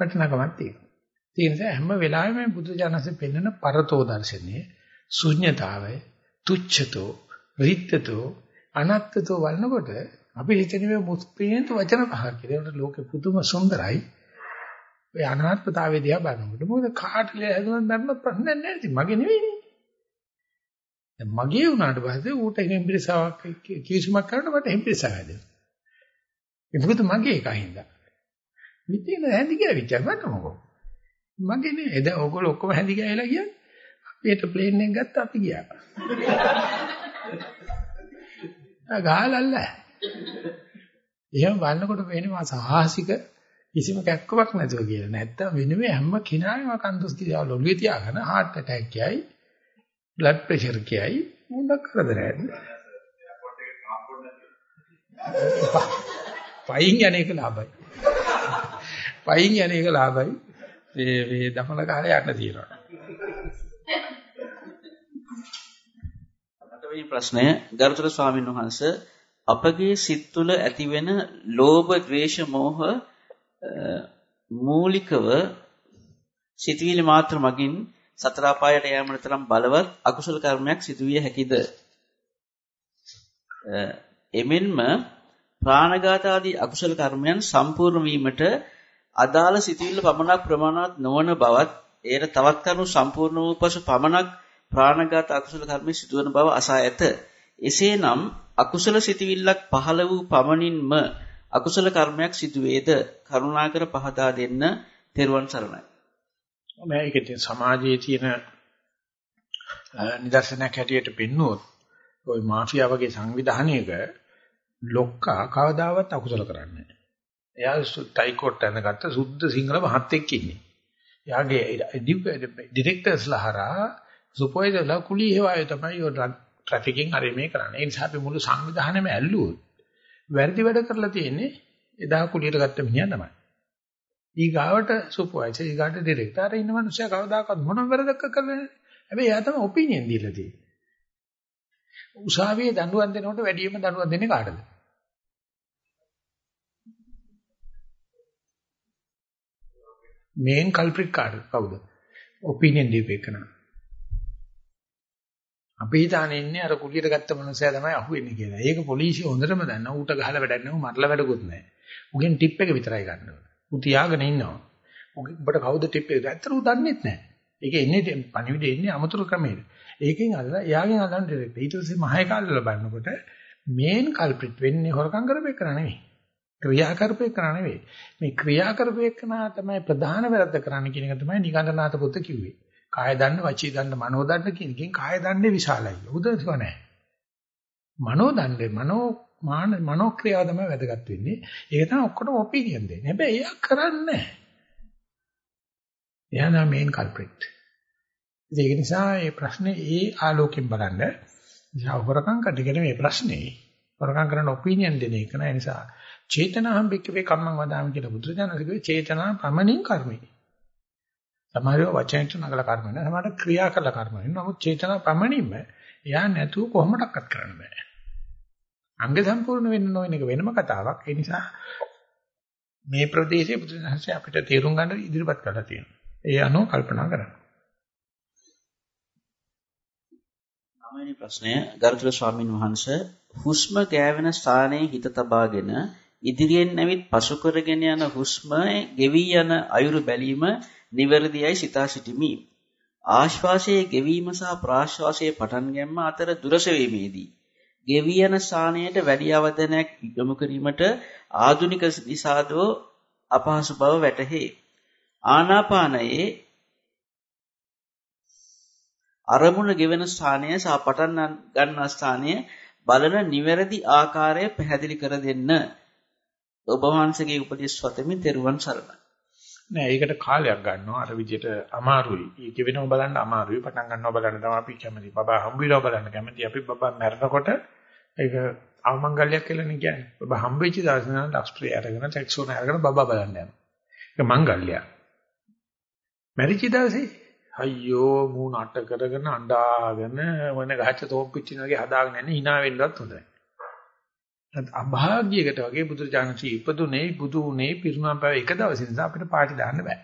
වටිනාකමක් තියෙනවා. ඒ නිසා හැම වෙලාවෙම බුදු ජානසෙ පෙන්වන පරතෝ දර්ශනයේ ශුන්්‍යතාවය, තුච්ඡතෝ, රිත්තතෝ, අනත්තතෝ වළනකොට අපි හිතන්නේ මේ මුස්පේන්තු වචන පහක් කියලා. ඒකට ලෝකෙ පුදුම සුන්දරයි. ඔය අනාත්මතාවය දිහා බලනකොට මොකද කාටද හැදුනත් මරන්න ප්‍රශ්නයක් නැහැ ඉතින් මගේ නෙවෙයිනේ. දැන් මගේ වුණාට පස්සේ ඌට හෙම්බිරිසාවක් කිවිසුමක් කරනකොට මට හෙම්බිරිසාව හැදෙනවා. ඒ මොකද මගේ එකහින්ද. විදින හැඳි ගෑවිච්ච මට මොකෝ. මගේ නේ එද ඔයගොල්ලෝ ඔක්කොම හැඳි ගෑවිලා ගියා. අපිට ප්ලේන් එක ගත්තා අපි ගියා. ආ ගහලල්ල. එහෙම බලනකොට වෙන්නේ මා සාහසික කිසිම කැක්කමක් නැතුව කියලා. නැත්තම් වෙනුවේ හැම කෙනාම කන්දස් කියලා ඔළුවේ තියාගෙන heart attack කියයි, blood pressure කියයි මොනක් කරදරයක්. පයින් යන එක ලාභයි. පයින් යන එක ලාභයි. මේ මේ දමල කාලේ යන්න තියෙනවා. අටවෙනි ප්‍රශ්නය ගරුතර ස්වාමීන් වහන්ස අපගේ සිත් තුළ ඇතිවෙන ලෝභ, ද්වේෂ, මෝහ මූලිකව සිතවිලි මාත්‍ර මගින් සතර අපායට යෑමට තරම් බලවත් අකුසල කර්මයක් සිදුවිය හැකිද? එමෙන්ම ප්‍රාණඝාත ආදී අකුසල කර්මයන් සම්පූර්ණ වීමට අදාළ සිතවිල්ල පමණක් ප්‍රමාණවත් නොවන බවත් එයට තවත් කරුණු සම්පූර්ණ වූ පසු පමණක් ප්‍රාණඝාත අකුසල කර්ම සිදුවන බව අසා ඇත. එසේනම් අකුසල සිතවිල්ලක් පහළ වූ පමණින්ම අකුසල කර්මයක් සිදුවේද කරුණාකර පහදා දෙන්න තෙරුවන් සරණයි. මම ඒකේ සමාජයේ තියෙන නිදර්ශනයක් හැටියට පෙන්නුවොත් ওই මාෆියා වගේ සංවිධානයක ලොක්කා කවදාවත් අකුසල කරන්නේ නැහැ. එයා ටයිකෝට් යනකට සුද්ධ සිංහල මහත්තයෙක් ඉන්නේ. එයාගේ ඩිරෙක්ටර්ස්ලා හරහා සුපර්වයිසර්ලා කුලී හේවාය තමයි ඔය ට්‍රැෆිකින් හරි මේ කරන්නේ. ඒ නිසා අපි මුළු සංවිධානයම ඇල්ලුවොත් වැරදි වැඩ කරලා තියෙන්නේ එදා කුලියට ගත්ත මිනිහා තමයි. ඊගාවට සුපර්වයිසර් ඊගාට ඩිරෙක්ටර් අර ඉන්න මිනිස්සයා කවදාකවත් මොනම වැරදක් කරන්නේ නැහැ. හැබැයි එයා තමයි ඔපිනියන් දීලා තියෙන්නේ. උසාවියේ දඬුවම් දෙනකොට වැඩියෙන්ම දඬුවම් දෙන්නේ කාටද? මේන් කල්ප්‍රිට් කාටද? කවුද? ඔපිනියන් දීපේකන. අපි හිතානේ ඉන්නේ අර කුලියට ගත්ත මනුස්සයා තමයි අහුවෙන්නේ කියලා. ඒක පොලිසිය හොඳටම දන්නවා. ඌට ගහලා වැඩක් නැහැ. මරලා වැඩකුත් නැහැ. උගෙන් ටිප් එක විතරයි ගන්න ඕන. ඌ තියාගෙන ඉන්නවා. උඹට කවුද ටිප් එක? ඇත්තට ඌ දන්නේත් නැහැ. ඒක එන්නේ පණිවිඩේ එන්නේ අමතර ක්‍රමයකට. ඒකෙන් අදලා එයාගෙන් අදන් ඩිරෙක්ට්. ඊට පස්සේ මහේ කාලවල බලනකොට මේන් කල්ප්‍රිට් වෙන්නේ හොරකම් කරපේ කරා නෙවෙයි. ක්‍රියා කරපේ කරා නෙවෙයි. මේ ක්‍රියා කරපේ කරනා තමයි ප්‍රධාන වැරද්ද කරන්නේ කියන එක තමයි නිකන්දනාත පුත කිව්වේ. කාය දන්න, වචී දන්න, මනෝ දන්න කියන එකෙන් කාය දන්නේ විශාලයි. උදේසව නැහැ. මනෝ දන්නේ මනෝ මාන මනෝ ක්‍රියාව තමයි වැදගත් වෙන්නේ. ඒක තමයි ඔක්කොටම ඔපිනියන් දෙන්නේ. හැබැයි එයා කරන්නේ නැහැ. එයා නම් මේන් කල්ප්‍රිට්. ඒක නිසා මේ ප්‍රශ්නේ ඒ ආලෝකයෙන් බලන්න. හොරකම් කඩගෙන මේ ප්‍රශ්නේ හොරකම් කරන ඔපිනියන් දෙන එක නෑ නිසා චේතනාහම් බික්කවේ කම්මං වදාමි කියලා බුදුරජාණන්ගේ චේතනා පමණින් කර්මයි. සමහරව වචනට නගල කර්ම වෙනවා. සමහරට ක්‍රියා කළ කර්ම වෙනවා. නමුත් චේතනා පමණින්ම එයා නැතුව කොහොමඩක්වත් කරන්න බෑ. අංග සම්පූර්ණ වෙන්න නොවන එක වෙනම කතාවක්. ඒ නිසා මේ ප්‍රදේශයේ බුදුරජාණන්සේ අපිට තේරුම් ගන්න ඉදිරිපත් කරලා තියෙනවා. ඒ අනුව කල්පනා කරන්න. නවවෙනි ප්‍රශ්නය ගරුතර ස්වාමින් වහන්සේ හුස්ම ගෑවෙන ස්ථානයේ හිත තබාගෙන ඉදිරියෙන් නැවිත් පසු කරගෙන යන හුස්ම ගෙවි යන අයුරු බැලීම නිවැරදියයි සිතා සිටිමි. ආශ්වාසයේ ගෙවීම සහ ප්‍රාශ්වාසයේ පටන් ගැනීම අතර දුරස වීමේදී ගෙවියන ස්ථානයට වැඩි අවධානයක් යොමු කිරීමට ආධුනික විසාදෝ අපහසු බව වැටහේ. ආනාපානයේ අරමුණ ගෙවෙන ස්ථානය සහ පටන් ගන්නා ස්ථානය බලන නිවැරදි ආකාරය පැහැදිලි කර දෙන්න. ඔබ වහන්සේගේ උපදෙස් වතමින් තෙරුවන් සරණයි. නෑ ඒකට කාලයක් ගන්නවා අර විදිහට අමාරුයි. ඒක වෙනව බලන්න අමාරුයි. පටන් ගන්නව බලන්න තමයි අපි කැමති. බබා හම්බ වෙනව බලන්න කැමති. අපි බබා මැරෙනකොට ඒක අවමංගල්‍යයක් කියලා නේ කියන්නේ. බබා හම්බ වෙච්ච දවසේ නම් ඩක්ස්ප්‍රේ අරගෙන ටෙක්සෝන අරගෙන බබා බලන්න යනවා. ඒක මංගල්‍යයක්. මැරිච්ච දවසේ අයියෝ මූණ අට කරගෙන අඬාගෙන වෙන ගහච්ච තෝප්පිච්චින වගේ හදාගෙන යන්නේ hina වෙන්නවත් හොඳයි. අභාග්‍යයකට වගේ බුදුරජාණන්සේ ඉපදුනේ බුදු උනේ පිරුණම් පැව එක දවසේ නිසා අපිට පාටි දාන්න බෑ.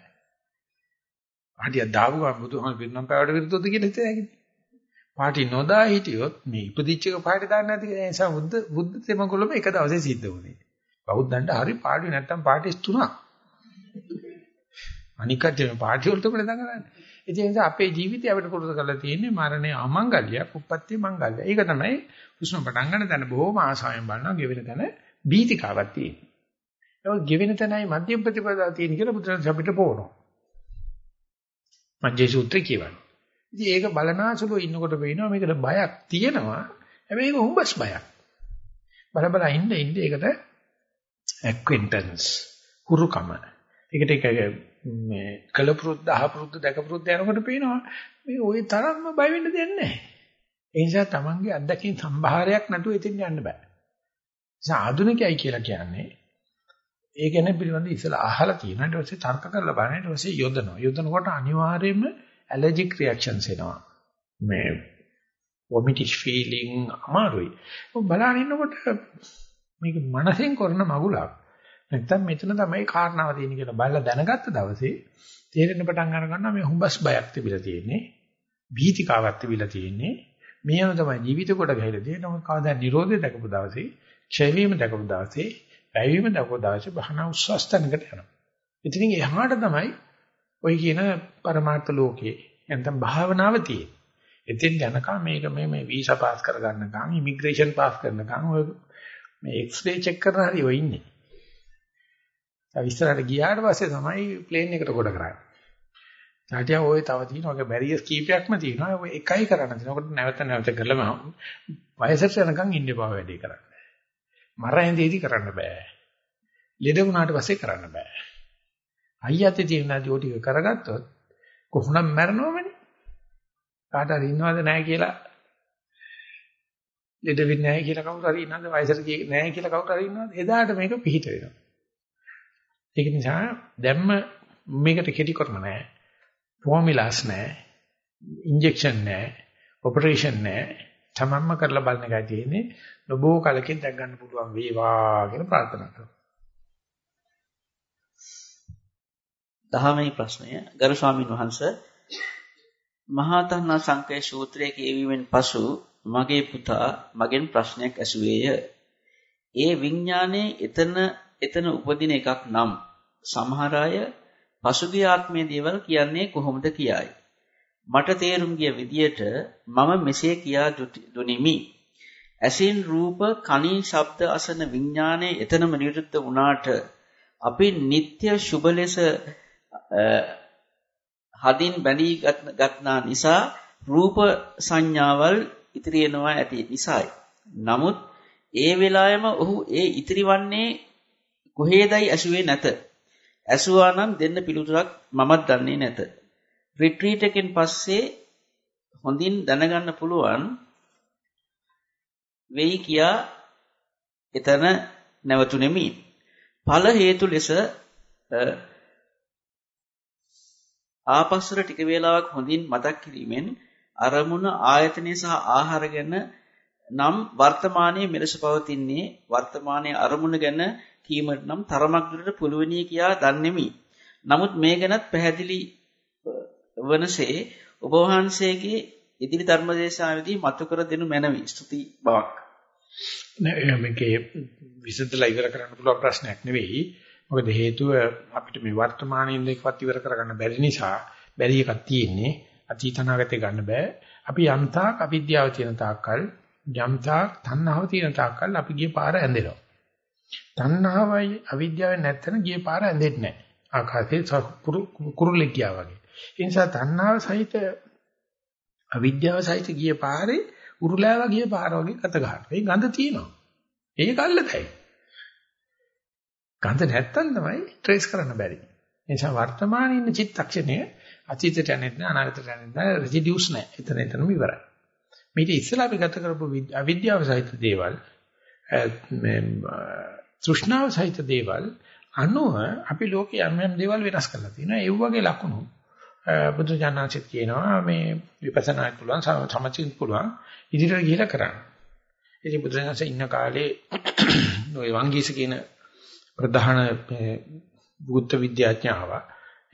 පාටිය දාපු ගමන් බුදුහාම පිරුණම් පැවට විරුද්ධද කියලා හිතේ හැකියි. පාටි නොදා හිටියොත් මේ ඉපදිච්ච එක පාටි දාන්න නැති ඒ නිසා බුද්ධ බුද්ධ තෙමගොල්ලම එක දවසේ සිද්ධ වුණේ. බෞද්ධන්ට හරි පාටි නැත්තම් පාටි තුනක්. අනික කච්චේ පාටි වලට මොකද දඟලන්නේ? ඒ නිසා අපේ ජීවිතය අපිට පුරුදු කරලා තියෙන්නේ මරණය අමංගල්‍යයක්, උප්පත්ති මංගල්‍ය. ඒක තමයි හුස්ම පටන් ගන්න තැන බොහොම ආසාවෙන් බලනවා, ගෙවෙන තැන බීතිකාවක් තියෙනවා. ඒක ගෙවෙන තැනයි මධ්‍යම ප්‍රතිපදාව තියෙන කියලා බුදුරජාණන් අපිට පොවනවා. මජ්ජේ සූත්‍රය කියවන්නේ. ඉතින් ඒක බලනාසුලෝ ඉන්නකොට පේනවා මේකට බයක් තියෙනවා. හැබැයි ඒක හුඹස් බයක්. බල බල ඉන්න ඉන්න ඒකට acquaintance හුරුකම. ඒකට ඒක මේ කලපුරුද්ද අහපුරුද්ද දැකපුරුද්ද යනකොට පේනවා මේ ওই තරම්ම බය වෙන්න දෙයක් නැහැ. ඒ නිසා Tamange අත්දැකීම් සම්භාරයක් නැතුව ඉතින් යන්න බෑ. නිසා ආධුනිකයයි කියලා කියන්නේ ඒ ගැන පිළිබඳ ඉස්සලා අහලා තියෙනවා. ඊට පස්සේ තර්ක කරලා බලන ඊට පස්සේ යොදනවා. යොදනකොට අනිවාර්යයෙන්ම ඇලර්ජික් රියැක්ෂන්ස් එනවා. මේ වොමිටිෂ් ෆීලිං අමාරුයි. බලන ඉන්නකොට මේක මනසෙන් කරන මගුලක්. නැත්තම් මෙතන තමයි කාරණාව තියෙන්නේ කියලා බලලා දැනගත්ත දවසේ තේරෙන්න පටන් අර ගන්නවා මේ හුඹස් බයක් තිබිලා තියෙන්නේ. භීතිකාවක් තිබිලා තියෙන්නේ. මේව තමයි ජීවිත කොට ගහලා තියෙන්නේ. නමුත් කවදා නිරෝධය දැකපු දවසේ, ක්ෂය වීම දැකපු දවසේ, වැයවීම දැකපු දවසේ බහන උස්සස් තැනකට යනවා. ඉතින් එහාට තමයි ඔය කියන પરමාර්ථ ලෝකේ නැත්නම් භාවනාව තියෙන්නේ. එතෙන් යනකම් මේක මේ මේ වීසා පාස් කරගන්නකම්, ඉමිග්‍රේෂන් පාස් කරනකම් ඔය මේ එක්ස්රේ චෙක් කරන හරි ඔය ඉන්නේ. ඉස්සරහට ගියාට පස්සේ තමයි ප්ලේන් එකට කොට කරන්නේ. ඊට ඔය තව තියෙනවා වගේ බැරියර්ස් කීපයක්ම තියෙනවා. ඔය එකයි කරන්න තියෙනවා. ඔකට නැවත නැවත කරලම වයසට යනකම් ඉන්න බව වැඩි කරන්න. මරණයේදී කරන්න බෑ. ලෙඩ වුණාට පස්සේ කරන්න බෑ. අයියතේ තියෙන දේ ටික කරගත්තොත් කොහොමනම් මැරෙනවමනේ. කාට හරි ඉන්නවද නැහැ කියලා ලෙඩ වෙන්නේ නැහැ කියලා කවුරු හරි ඉන්නවද වයසට ගියේ නැහැ කියලා කවුරු හරි ඉන්නවද එදාට මේක පිහිට වෙනවා. ඒක නිසා දැම්ම මේකට කෙටි කරන නැහැ. ෆෝමියලාස් නැහැ. ඉන්ජෙක්ෂන් නැහැ. ඔපරේෂන් නැහැ. තමන්ම කරලා බලන එකයි තියෙන්නේ. නොබෝ කලකින් දැක් ගන්න පුළුවන් වේවා කියලා ප්‍රාර්ථනා කරනවා. දහමයි ප්‍රශ්නය ගරු ස්වාමීන් වහන්ස මහා තණ්හා සංකේ සූත්‍රයේ කියවීමෙන් පසු මගේ පුතා මගෙන් ප්‍රශ්නයක් ඇසුවේය. ඒ විඥානයේ එතන එතන උපදින එකක් නම් සමහර අය පසුගිය ආත්මයේ දේවල් කියන්නේ කොහොමද කියයි. මට තේරුම් ගිය විදියට මම මෙසේ කියා දුනිමි. ඇසින් රූප කණී ශබ්ද අසන විඥානයේ එතනම නිරුද්ධ වුණාට අපි නিত্য සුබ ලෙස හදින් බැඳී ගත්නා නිසා රූප සංඥාවල් ඉතිරි වෙනවා ඇති නිසායි. නමුත් ඒ වෙලාවෙම ඔහු ඒ ඉතිරිවන්නේ කොහේදයි ඇසුවේ නැත. ඇසුවා නම් දෙන්න පිළිතුරක් මමත් දන්නේ නැත. රිට්‍රීට් එකෙන් පස්සේ හොඳින් දැනගන්න පුළුවන් වෙයි කියා එතන නැවතුණෙමි. ඵල හේතු ලෙස ආපස්සට ටික වේලාවක් හොඳින් මතක් කිරීමෙන් අරමුණ ආයතනය සහ ආහාර ගැන නම් වර්තමානයේ මෙලෙස පවතින්නේ වර්තමානයේ අරමුණ ගැන කීමට නම් තරමක් දුරට පුළුවනි කියා දන්නේමි. නමුත් මේ ගැනත් පැහැදිලි වනසේ ඔබ වහන්සේගේ ඉදිරි ධර්මදේශනාවේදී මතු කර දෙනු මැනවි. ස්තුති බවක්. නෑ මේකේ විසඳලා ඉවර කරන්න පුළුවන් ප්‍රශ්නයක් නෙවෙයි. මොකද හේතුව අපිට මේ වර්තමානයේ ඉන්නකවත් ඉවර කරගන්න බැරි නිසා බැරි එකක් තියෙන්නේ. අතීතනාගතේ ගන්න බෑ. අපි යම්තාක් අවිද්‍යාව තියෙන තාක්කල් යම්තා තණ්හාව තියෙන තාක්කල් අපි ගිය පාර ඇඳෙනවා. තණ්හාවයි අවිද්‍යාවෙන් නැත්තන ගිය පාර ඇඳෙන්නේ නැහැ. ආකාශයේ කුරුල්ලෙක් ගියා වගේ. ඒ නිසා තණ්හාව සහිත අවිද්‍යාව සහිත ගිය පාරේ උරුලෑවා ගිය පාර වගේ ගත ගන්නවා. ඒ ගඳ තියෙනවා. ඒක අල්ලතයි. ගඳ නැත්තම් තමයි ට්‍රේස් කරන්න බැරි. ඒ නිසා වර්තමානයේ ඉන්න චිත්තක්ෂණය අතීතයට යන්නේ නැහැ අනාගතයට යන්නේ නැහැ රෙසිඩියුස් නැහැ. එතන එතනම ඉවරයි. මේක ඉස්සලා අපි ගත කරපු අවිද්‍යාව සහිත දේවල් මේ තෘෂ්ණාව සහිත දේවල් අනුව අපි ලෝකේ යම් යම් දේවල් වෙනස් කරලා තියෙනවා. ඒ වගේ ලක්ෂණ බුදු ජානනාචිත් කියනවා මේ විපස්සනා පුළුවන් සමචින් පුළුවන් ඉදිරියට ගිහිලා කරන්න. ඉතින් බුදු ජානනාචිත් ඉන්න කාලේ ඔය වංගීස කියන ප්‍රධාන බුද්ධ විද්‍යාඥයාව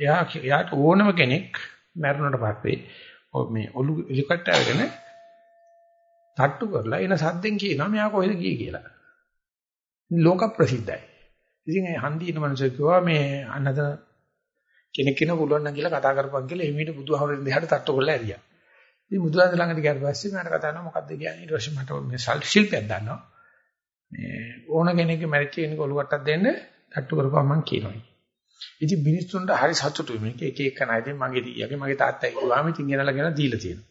එයා එයාට ඕනම කෙනෙක් මැරුණට පස්සේ මේ ඔලු එලිකට අරගෙන තට්ටු කරලා එන සද්දෙන් කියනවා මෙයා කොහෙද ගියේ කියලා. ලෝක ප්‍රසිද්ධයි. ඉතින් ඒ හන්දින මනුස්සය කිව්වා මේ අන්නද කෙනෙක් කෙනා පුළුවන් නම් කියලා කතා කරපන් කියලා එමෙන්න බුදුහමරෙන් දෙහාට තට්ටු කරලා ඇරියා. ඉතින් බුදුහාම ළඟට ගියාට පස්සේ මම කතා කරනවා මොකද්ද කියන්නේ ඊට පස්සේ මට මේ ශිල්පයක් දන්නවා. මේ ඕන කෙනෙක්ගේ මැරිච්ච කෙනෙක් ඔලුවටක් දෙන්න තට්ටු කරපුවා මම කියනවා. ඉතින් මිනිස්සුන්ට හරි සතුටුයි මේක එක එක කනා ඉතින් මගේ දීයාගේ මගේ තාත්තයි කිව්වාම ඉතින් ගෙනලා ගෙන දීලා තියෙනවා.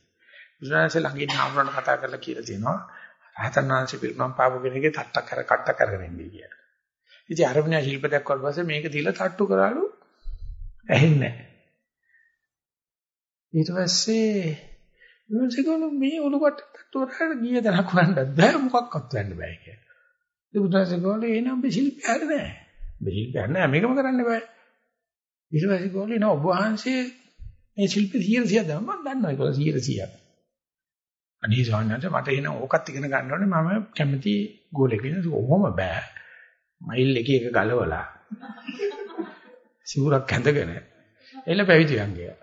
බුදුරජාණන්සේ ළඟ ඉන්න ආමරණ කතා කරලා කියලා තියෙනවා. රහතන් වහන්සේ පිළිමම් පාපු කෙනෙක්ගේ තට්ටක් කර කට්ටක් කරගෙන ඉන්නේ කියලා. ඉතින් අරමුණ ශිල්ප දැක්වට පස්සේ මේක දීලා තට්ටු කරාලු ඇහෙන්නේ නැහැ. ඊට පස්සේ මොන්සිකෝල මේ ඔලුවට තට්ටු කරලා ගිය දණක් වන්නත් බෑ මොකක්වත් වෙන්න බෑ කියලා. ඒ බුදුරජාණන්සේ කිව්වලු එනම් ඔබ ශිල්පය හරි නෑ. ඔබ ශිල්පය නෑ මේකම කරන්න බෑ. ඊට පස්සේ කිව්වලු නෝ ඔබ වහන්සේ මේ ශිල්පය 100 100 මම දන්නවා ඒක 100 100ක්. අනේ සවන්නට මට එන ඕකත් ඉගෙන ගන්න ඕනේ මම කැමති ගෝලෙක ඉන්න ඕම බෑ. මයිල් එක එක ගලවලා සිවුරක් ඇඳගෙන එළ පැවිදියන් ගියා.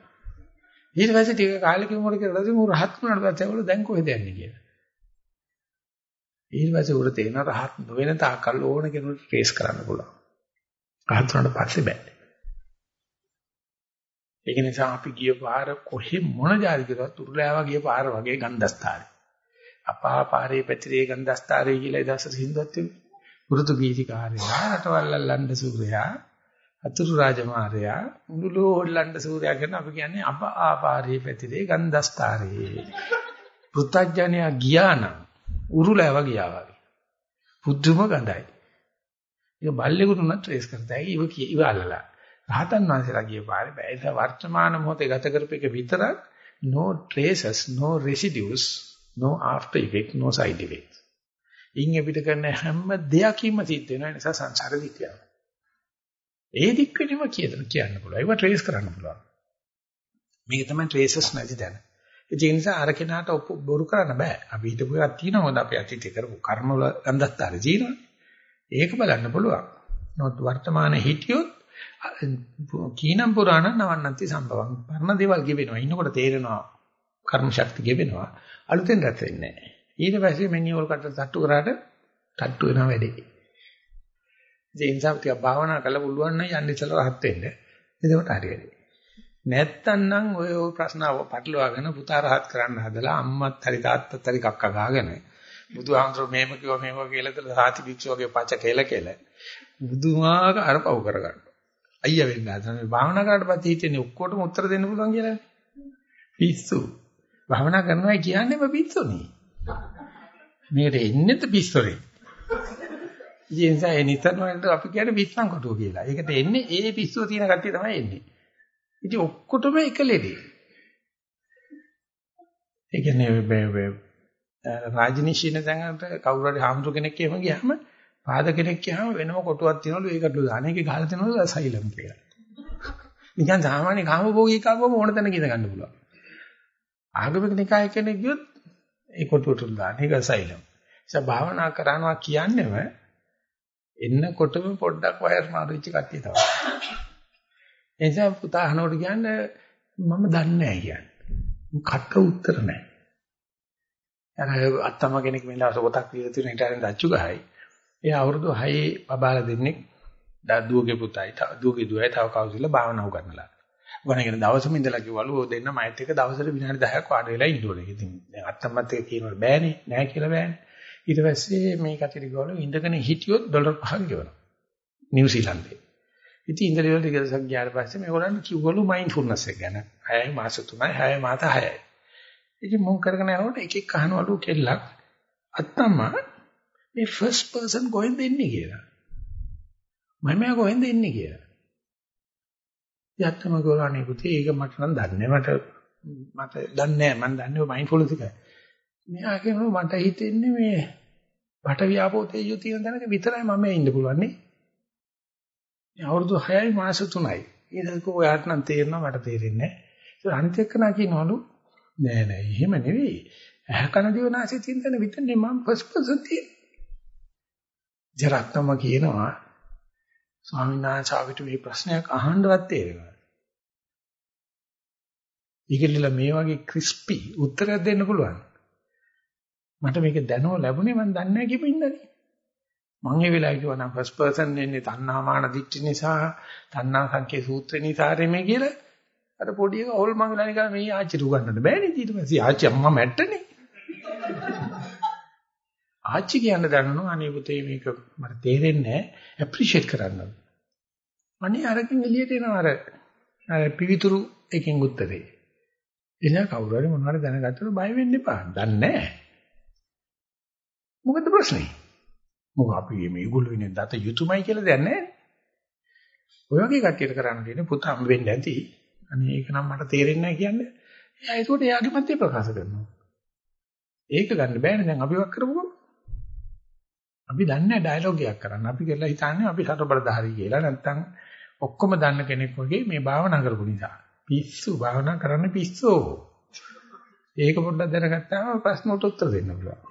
ඊට පස්සේ ටික කාලෙකින් මොකද කරලා ඉතින් උන් රහත් වුණාට පස්සේ අවුල දැන් කොහෙද යන්නේ කියලා. ඊට පස්සේ උර තේන රහත් වෙන තාකල් ඕන කෙනෙකුට ට්‍රේස් කරන්න පුළුවන්. රහත් වුණාට පස්සේ බෑ. ඒක නිසා අපි ගිය පාර කොහෙ මොන જાති කරවත් උරුලෑවා ගිය පාර වගේ ගන්ධස්තරේ. අපා පාරේ පැතිරේ ගන්ධස්තරේ කියලා දවසට හින්දුවත් තිබුණේ. පුරුදු ගීතිකාරයා රටවල් අල්ලන්න සූර්යයා අතුරු රාජමාරයා මුළුලෝ හොල්ලන්න සූර්යයා කියන අපි කියන්නේ අපා පාරේ පැතිරේ ගන්ධස්තරේ. පෘථග්ජනයා ගියා නම් උරුලෑවා ගියා වගේ. පුදුම ගඳයි. ඒක බල්ලෙකුට උනත් ට්‍රේස් කරතයි ඉව ඉව අල්ලලා. රහතන් වහන්සේලා ගිය පාරේ බෑ. ඒක වර්තමාන මොහොතේ ගත කරපේක විතරක් no traces, no residues, no after effect, no side effects. ඉන් අපිට කරන හැම දෙයක්ම සිද්ධ වෙනවා. ඒ නිසා සංසාර දික්කයන. ඒ දික්කෙනම කියන්න කියන්න පුළුවන්. ඒක ට්‍රේස් කරන්න පුළුවන්. මේක තමයි traces නැති දැන. ඒ නිසා අර කෙනාට බොරු කරන්න බෑ. අපි හිතපු එකක් තියෙනවා. හොඳ අපි අතීතේ කරපු කර්ම වල ගන්ධස්තරේ තියෙනවා. ඒක බලන්න පුළුවන්. නමුත් වර්තමානයේ හිටියොත් කීනම් පුරාණ නවන්නන්ති සම්භවං. පරණ දේවල් ගෙවෙනවා. ඉන්නකොට තේරෙනවා කර්ම ශක්තිය ගෙවෙනවා. අලුතෙන් රැස් වෙන්නේ නැහැ. ඊට පස්සේ මෙනියෝල් කට තට්ටු කරාට තට්ටු වෙනවා වැඩි. ඒ නිසා ටික භාවනා කරලා පුළුවන් නම් යන්න ඉස්සලා රහත් වෙන්න. එතකොට හරියයි. නැත්තම් නම් ඔය ඔය ප්‍රශ්න පටලවාගෙන පුතා රහත් කරන්න හදලා අම්මත් හරි තාත්තත් හරි කක්ක ගාගෙන බුදුහාමුදුරුවෝ මෙහෙම කිව්වා මෙහෙම කියලා කියලා සාති භික්ෂුව වගේ පච කෙල කෙල බුදුමාක අරපව් කරගන්න. අයියා වෙන්න හදන මේ භාවනා කරාට පස්සේ හිතෙන්නේ ඔක්කොටම උත්තර දෙන්න පුළුවන් කියලා. පිස්සු. භාවනා කරනවා කියන්නේම පිස්සුනේ. මේකට එන්නේත් පිස්සුනේ. ඒ නිසා ඒ නිතරම අපි කියන්නේ පිස්සන් කොටුව කියලා. ඒකට එන්නේ ඒ පිස්සුව තියෙන කට්ටිය තමයි එන්නේ. ඉතින් ඔක්කොටම එක ලෙඩේ. ඒ කියන්නේ මේ රාජනිෂීන තැනකට කවුරු හරි හාමුදුර කෙනෙක් එහෙම ගියාම පාද කෙනෙක් කියහම වෙනම කොටුවක් තියනවලු ඒකට අනේකේ ගහලා තියනවලු සෛලම් කියලා. නිකන් සාමාන්‍ය කාමභෝගී කාවම ඕන තැනක ඉඳ ගන්න පුළුවන්. ආගමික නිකාය කෙනෙක් ගියොත් ඒ කොටුවට දාන එක සෛලම්. ඒ භාවනා කරනවා කියන්නේම එන්නකොටම පොඩ්ඩක් වයර් මාරු වෙච්ච කට්ටිය තමයි. ඒ නිසා පුතා අහනකොට කියන්නේ මම දන්නේ නැහැ කියන්නේ. කක්ක උත්තර නැහැ. අර අත්තම කෙනෙක් මෙලා සොතක් කියලා තියෙන හිට අරින් දච්චු ගහයි. ඒ අවුරුදු 6 බබාලා දෙන්නෙක් දුවගේ පුතයි දුවගේ දුවයි තව කවුරුසිල්ල භාවනා උගන්වලා. උගනගෙන දවසම ඉඳලා කිව්වලු ඔය දෙන්න මයිත් එක දවසට විනාඩි 10ක් වාඩි වෙලා ඉන්න ඕනේ. ඉතින් දැන් අත්තම්මත් එක කියනවල බෑනේ නෑ කියලා බෑනේ. ඊට පස්සේ මේ කටිට ගිහවලු ඉඳගෙන හිටියොත් ඩොලර් 5ක් ගෙවනවා. නිව්සීලන්තේ. ඉතින් ඉන්දියාවේ වල ටික දවසක් ගියාට පස්සේ මේගොල්ලන් කිව්වලු මයින්ඩ්ෆුල්නස් එක ගැන. 6යි මාස 3යි 6යි මාස 6යි. ඉතින් මොන් කරගෙන යනකොට එක එක අහනවලු කෙල්ලක් අත්තම්මා මේ ෆස්ට් පර්සන් කොහෙන්ද එන්නේ කියලා. මම කොහෙන්ද එන්නේ කියලා. යත්තම ගෝලානේ පුතේ ඒක මට නම් දන්නේ මට මට දන්නේ නැහැ මම දන්නේ මයින්ඩ්ෆුල්නස් එක. මෙයා කියනවා මට හිතෙන්නේ මේ බට ව්‍යාපෝ තේජෝ තියෙන තැනක විතරයි මම ඉන්න පුළුවන් නේ. අවුරුදු 6යි මාස 3යි. ඊටක ඔයාට නම් තේරෙනවා මට තේරෙන්නේ නැහැ. ඒක අනිත් එක්කනා කියනවලු නෑ නෑ එහෙම නෙවෙයි. ඇහ කන දිව නාසය තියෙන තැන විතරනේ මම ෆස්ට් පර්සන් තියෙන්නේ. ජරත්නම කියනවා ස්වාමීන් වහන්සේ අපිට මේ ප්‍රශ්නයක් අහන්නවත් තේරෙනවා. ඊගෙලිලා මේ වගේ ක්‍රිස්පි උත්තරයක් දෙන්න පුළුවන්. මට මේක දැනුව ලැබුණේ මම දන්නේ නැහැ කියපු ඉඳනේ. මම ඒ වෙලාවේ කිව්වා නම් ෆස්ට් පර්සන් එන්නේ තණ්හාමාන දිට්ඨි නිසා, තණ්හා සංකේ සූත්‍රේ නිසා රෙමේ කියලා. අර පොඩි එක ඕල් මංගලා නිකන් මේ ආච්චිට උගන්නන්න බෑනේ ඊට පස්සේ ආච්චි අම්මා මැට්ටනේ. ආච්චි කියන්න දන්නවා අනේ පුතේ මේක මට තේරෙන්නේ නැහැ ඇප්‍රීෂিয়েට් කරන්න. අනේ අරකින් එළියට එනවා අර අර පිවිතුරු එකෙන් උත්තරේ. එන කවුරු හරි මොනවාරි දැනගත්තොත් බය වෙන්න එපා. දන්නේ නැහැ. මොකද ප්‍රශ්නේ? මොකද අපි මේගොල්ලෝ ඉන්නේ දත යුතුයමයි කියලා දෙයක් නැහැ. ඔය වගේ කට්ටියට කරන්න දෙන්නේ පුතා හම්බ වෙන්න ඇති. අනේ ඒක නම් මට තේරෙන්නේ නැහැ කියන්නේ. එයා ඒකට එයාගේ මතය ප්‍රකාශ කරනවා. ඒක ගන්න බෑනේ දැන් අපි වක් කරමුකෝ. අපි දන්නේ ඩයලොග් එකක් කරන්න. අපි කියලා හිතන්නේ අපි සතරබලධාරී කියලා. නැත්තම් ඔක්කොම දන්න කෙනෙක් වගේ මේ භාවනා කරපු නිසා. පිස්සු භාවනා කරන්න පිස්සෝ. ඒක පොඩ්ඩක් දැනගත්තාම ප්‍රශ්නට උත්තර දෙන්න පුළුවන්.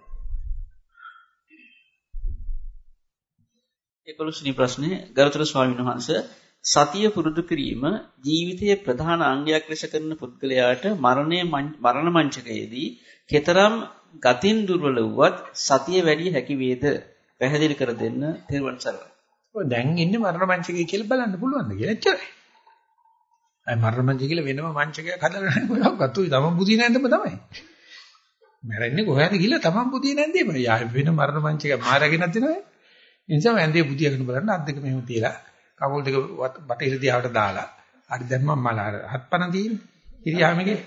11 වෙනි ප්‍රශ්නේ ගරුතර ස්වාමීන් වහන්සේ සතිය පුරුදු කිරීම ජීවිතයේ ප්‍රධාන අංගයක් ලෙස කරන පුද්ගලයාට මරණය මරණ මංචකයේදී කතරම් ගතින් දුර්වල වුවත් සතිය වැඩි හැකි වේද පැහැදිලි කර දෙන්න තෙරුවන් සරණයි. ඔය දැන් ඉන්නේ මරණ මංචකය කියලා බලන්න පුළුවන්ද කියලා එච්චරයි. අය මරණ මංචකය කියලා වෙනම මංචකයක් හදලා නැහැ කොහොමවත්. උයි තමන් බුදිය නැන්දම තමයි. මැරෙන්නේ කොහේ හරි ගිහලා තමන් බුදිය නැන්දේම. යා වෙන මරණ මංචකයක් මාරගෙන නැතිනේ. ඒ නිසා ඇඳේ බුදියාගෙන බලන්න අත් දෙක මෙහෙම තියලා කකුල් දෙක බටහිර දිහාවට දාලා හරි දැන් මම මල අර හත්පන තියෙන්නේ. ඉරියාමගේ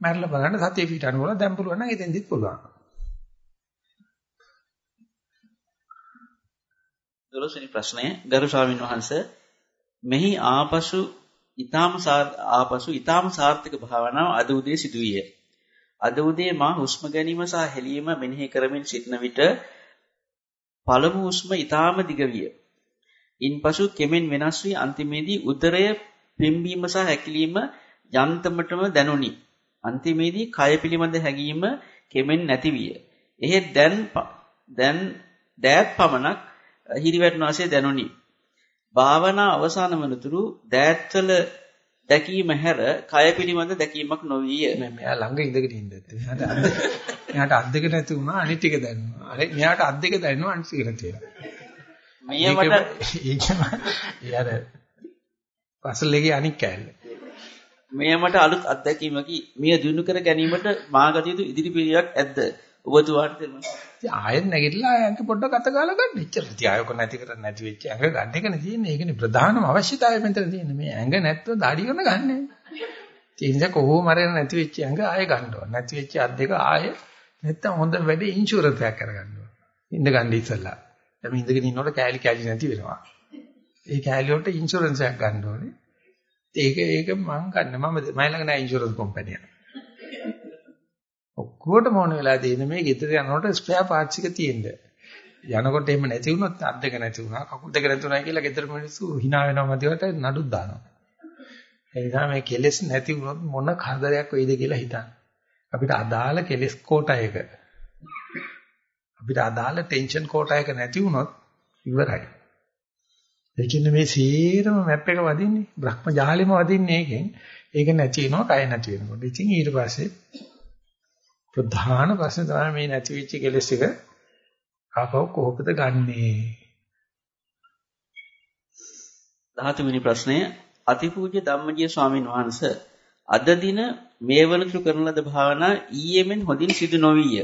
මැරලා බලන්න සතිය පිටාන වල දැන් පුළුවන් නම් එතෙන්දිත් පුළුවන්. දොළොස්වෙනි ප්‍රශ්නය ගරු ස්වාමීන් වහන්සේ මෙහි ආපසු ඊ타ම ආපසු ඊ타ම සාර්ථක භාවනාව අද උදේ සිදුවිය. අද උදේ මා හුස්ම ගැනීම සහ හෙලීම මෙනෙහි කරමින් සිටන විට පළමු හුස්ම ඊටාම දිග විය. ඉන්පසු කෙමෙන් වෙනස් වී අන්තිමේදී උදරය පිම්බීම සහ හැකිලිම යන්තමටම දැනුනි. අන්තිමේදී කය පිළිබඳ හැඟීම කෙමෙන් නැති විය. එහෙත් දැන් දැන් දෑත් පමණක් හිරිවැටුනාසේ දැනුනි. භාවනා අවසන් වනතුරු දෑත්වල දැකීම හැර කය පිළිබඳ දැකීමක් නොවිය. නෑ මෙයා ළඟ ඉඳගෙන ඉඳද්දි. මෙයාට අත් දෙක නැති වුණා අනිත් ටික දැනෙනවා. අර මෙයාට අත් දෙක දැනෙනවා අනිත් ටික නැති වෙනවා. මීය මට ඒකම යාර පසල් එකේ අනික් කෑල්ල. මෙය මට අලුත් අත්දැකීමකි. මෙය දිනු කර ගැනීමට මාගත යුතු ඉදිරි පිළිවෙලක් ඇද්ද? ඔබතුමාට තේරුණා. ඉතින් ආයෙත් නැගිටලා ආයෙත් පොඩ්ඩක් අත ගාලා ගන්න. එච්චර. ඉතින් ආයක නැති කරන්නේ නැති වෙච්ච ඇඟ ගන්න එකනේ තියෙන්නේ. ඒකනේ ප්‍රධානම අවශ්‍යතාවය මෙතන තියෙන්නේ. මේ ඇඟ නැත්නම් দাঁඩි කරන ගන්නෑ. ඒ නිසා කොහොම මරණ නැති වෙච්ච ඇඟ ආයෙ ගන්න ඕන. නැති වෙච්ච අත් දෙක ආයෙ නැත්තම් හොඳ වැඩි ඉන්ෂුරන්ස් එකක් කරගන්න ඕන. ඉඳ ගන්න ඉස්සලා. දැන් ඉඳගෙන ඉන්නකොට කෑලි කෑලි නැති වෙනවා. ඒ කෑලි වලට ඉන්ෂුරන්ස් එකක් ගන්න ඕනේ. ඒක ඒක මං ගන්න මම මම ළඟ නැහැ ඉන්ෂුරන්ස් කම්පැනි එක. ඔක්කොටම ඕන වෙලා තියෙන මේ ගෙදර යනකොට ස්පෙයා පාර්ට්ස් එක තියෙන්න. යනකොට එහෙම නැති වුණොත් අත් දෙක නැති වුණා කකුල් දෙක නැති වුණා කියලා ගෙදර මිනිස්සු hina වෙනවා මදිවට නඩුත් දානවා. ඒ නිසා මේ කෙලෙස් නැති වුණොත් මොන කරදරයක් වෙයිද කියලා හිතන්න. අපිට අදාළ කෙලෙස් කෝටා එක. අපිට අදාළ ටෙන්ෂන් කෝටා එක නැති වුණොත් ඉවරයි. ඒ කියන්නේ මේ සීරම මැප් එක වදින්නේ බ්‍රහ්ම ජාලෙම වදින්නේ ඒකෙන්. ඒක නැති වෙනවා කය නැති වෙනකොට. ඉතින් ඊට පස්සේ ප්‍රධාන ප්‍රශ්නේ තමයි මේ නැති වෙච්ච කෙලෙස් එක ආපහු කොහොමද ගන්නෙ? 13 වෙනි ප්‍රශ්නය අතිපූජ්‍ය ධම්මජීව ස්වාමින් වහන්සේ අද දින මේ වනතුරු කරන ලද භාවනා ඊයේමෙන් හොඳින් සිදු නොවිය.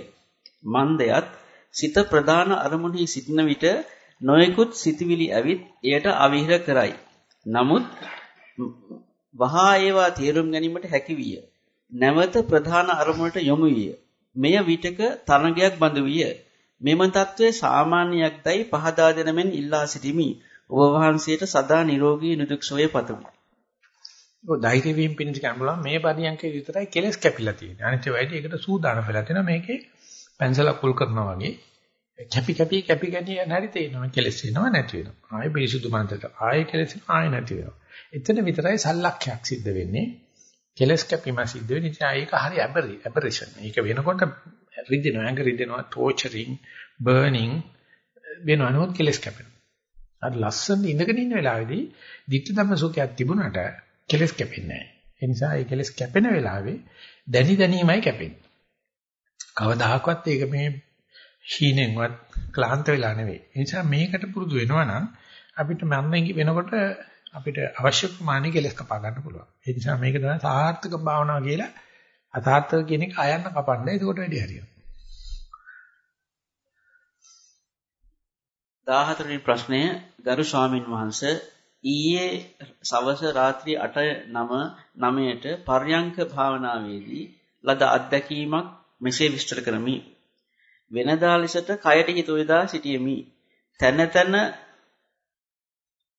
මන්දයත් සිත ප්‍රධාන අරමුණෙහි සිටින විට නොයෙකුත් සිතවිලි ඇවිත් එයට අවිහිර කරයි. නමුත් වහා ඒවා තේරුම් ගැනීමට හැකි විය. නැවත ප්‍රධාන අරමුණට යොමු විය. මෙය විටක තරගයක් බඳු විය. මෙම தત્ත්වයේ සාමාන්‍යයක්දයි පහදා දෙන මෙන් ඉල්ලා සිටිමි. ඔබ වහන්සේට සදා නිරෝගී නිදුක් සුවය පතමි. ඔය ධෛර්ය වීම පිණිස කියනවා මේ පරියන්කේ විතරයි කෙලස් කැපිලා තියෙන්නේ. අනිත් ඒවායිට ඒකට සූදානම් වෙලා තියෙනවා මේකේ පැන්සල කුල් කරනවා වගේ කැපි කැපි කැපි කැපි යන හැටි තේනවා කෙලස් වෙනවා නැති වෙනවා. ආයෙ පිරිසුදු මනසට ආයෙ කෙලස් ආයෙ නැති වෙනවා. එතන විතරයි සල්ලක්ෂයක් සිද්ධ වෙන්නේ. කෙලස් කැපීම සිද්ධ වෙන්නේ. ඉතින් ඒක හරි ඇබරි ඇබරේෂන්. ඒක වෙනකොට රිදෙනවා, ඇඟ රිදෙනවා, ටෝචරින්, බර්නින් වෙනවා නෝත් කෙලස් කැපෙනවා. අර ලස්සන ඉඳගෙන ඉන්න වෙලාවේදී ධිට්ඨ ධම්ම සුඛයක් තිබුණාට කෙලස් කැපෙන්නේ නැහැ. ඒ නිසා ඒ කෙලස් කැපෙන වෙලාවේ දැනි දැනීමයි කැපෙන්නේ. කවදාහක්වත් ඒක මේ හීනෙන්වත් ක්ලාන්ත වෙලා නෙවෙයි. ඒ නිසා මේකට පුරුදු වෙනවා නම් අපිට මන්නෙන් වෙනකොට අපිට අවශ්‍ය ප්‍රමාණය කෙලස් කපා ගන්න පුළුවන්. ඒ නිසා මේක තමයි සාර්ථක භාවනාව කියලා අසාර්ථක කියන එක අයන්න කපන්න. එතකොට වැඩි හරියනවා. 14 වෙනි ප්‍රශ්නය ගරු ස්වාමින් වහන්සේ ඊයේ සවස රාත්‍රී 8 9ට පර්යංක භාවනාවේදී ලද අත්දැකීමක් මෙසේ විස්තර කරමි. වෙනදා ලෙසට කයට හිත යොදා සිටියෙමි. තන තන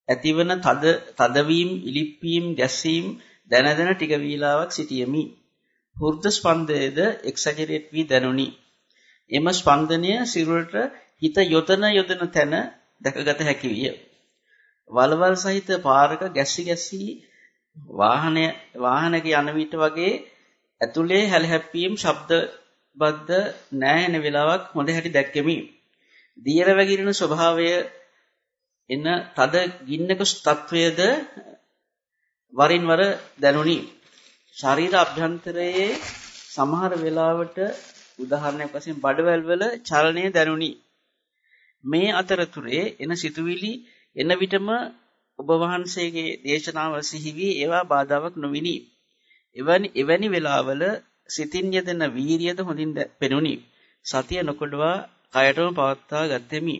ඇතිවන තද තදවීම, ඉලිප්පීම්, ගැස්සීම් දැන දැන ටික වේලාවක් සිටියෙමි. හෘද ස්පන්දයේද එක්සැජරේට් වී දැනුනි. එම ස්පන්දනය සිරුරට හිත යොදන යොදන තැන දැකගත හැකි විය. වලවල් සහිත පාරක ගැස්සි ගැස්සි වාහනය වාහනක යන විට වගේ ඇතුලේ හැලහැප්පීම් ශබ්ද බද්ද නැහෙන වෙලාවක් හොඳ හැටි දැක්කෙමි. දියර වැగిරෙන ස්වභාවය එන තද ගින්නක තත්වයේද වරින් වර දැනුනි. ශරීර අභ්‍යන්තරයේ සමහර වෙලාවට උදාහරණයක් වශයෙන් බඩවැල් වල චලනය දැනුනි. මේ අතරතුරේ එන සිතුවිලි එන විටම ඔබ වහන්සේගේ දේශනාව සිහි වී ඒවා බාධාවක් නොවිනි. එවැනි එවැනි වෙලාවල සිතින් යෙදෙන වීරියද හොඳින් පෙනුනි. සතිය නොකොඩවා කයටම පවත්වා ගත්ෙමි.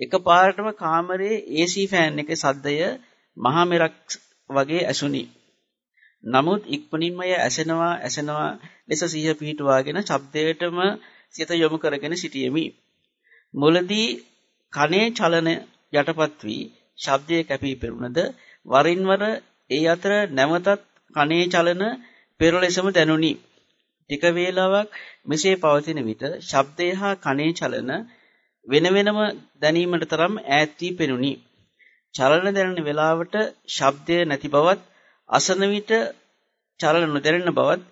එකපාරටම කාමරයේ AC ෆෑන් එකේ සද්දය මහා මෙරක් වගේ ඇසුනි. නමුත් ඉක්මනින්ම ය ඇසෙනවා ඇසෙනවා ලෙස සිහිය පිහිටුවාගෙන ශබ්දයටම සිත යොමු කරගෙන සිටියෙමි. මුලදී කනේ චලන යටපත් වී ශබ්දයේ කැපී පෙනුනද වරින් වර ඒ අතර නැවතත් කනේ චලන පෙරලෙසම දැනුනි. ටික වේලාවක් මෙසේ පවතින විට ශබ්දය හා කනේ චලන වෙන වෙනම දැනීමට තරම් ඈත් වී පෙනුනි. චලන දැනෙන වේලාවට ශබ්දය නැති බවත් අසන විට චලන නොදැනෙන බවත්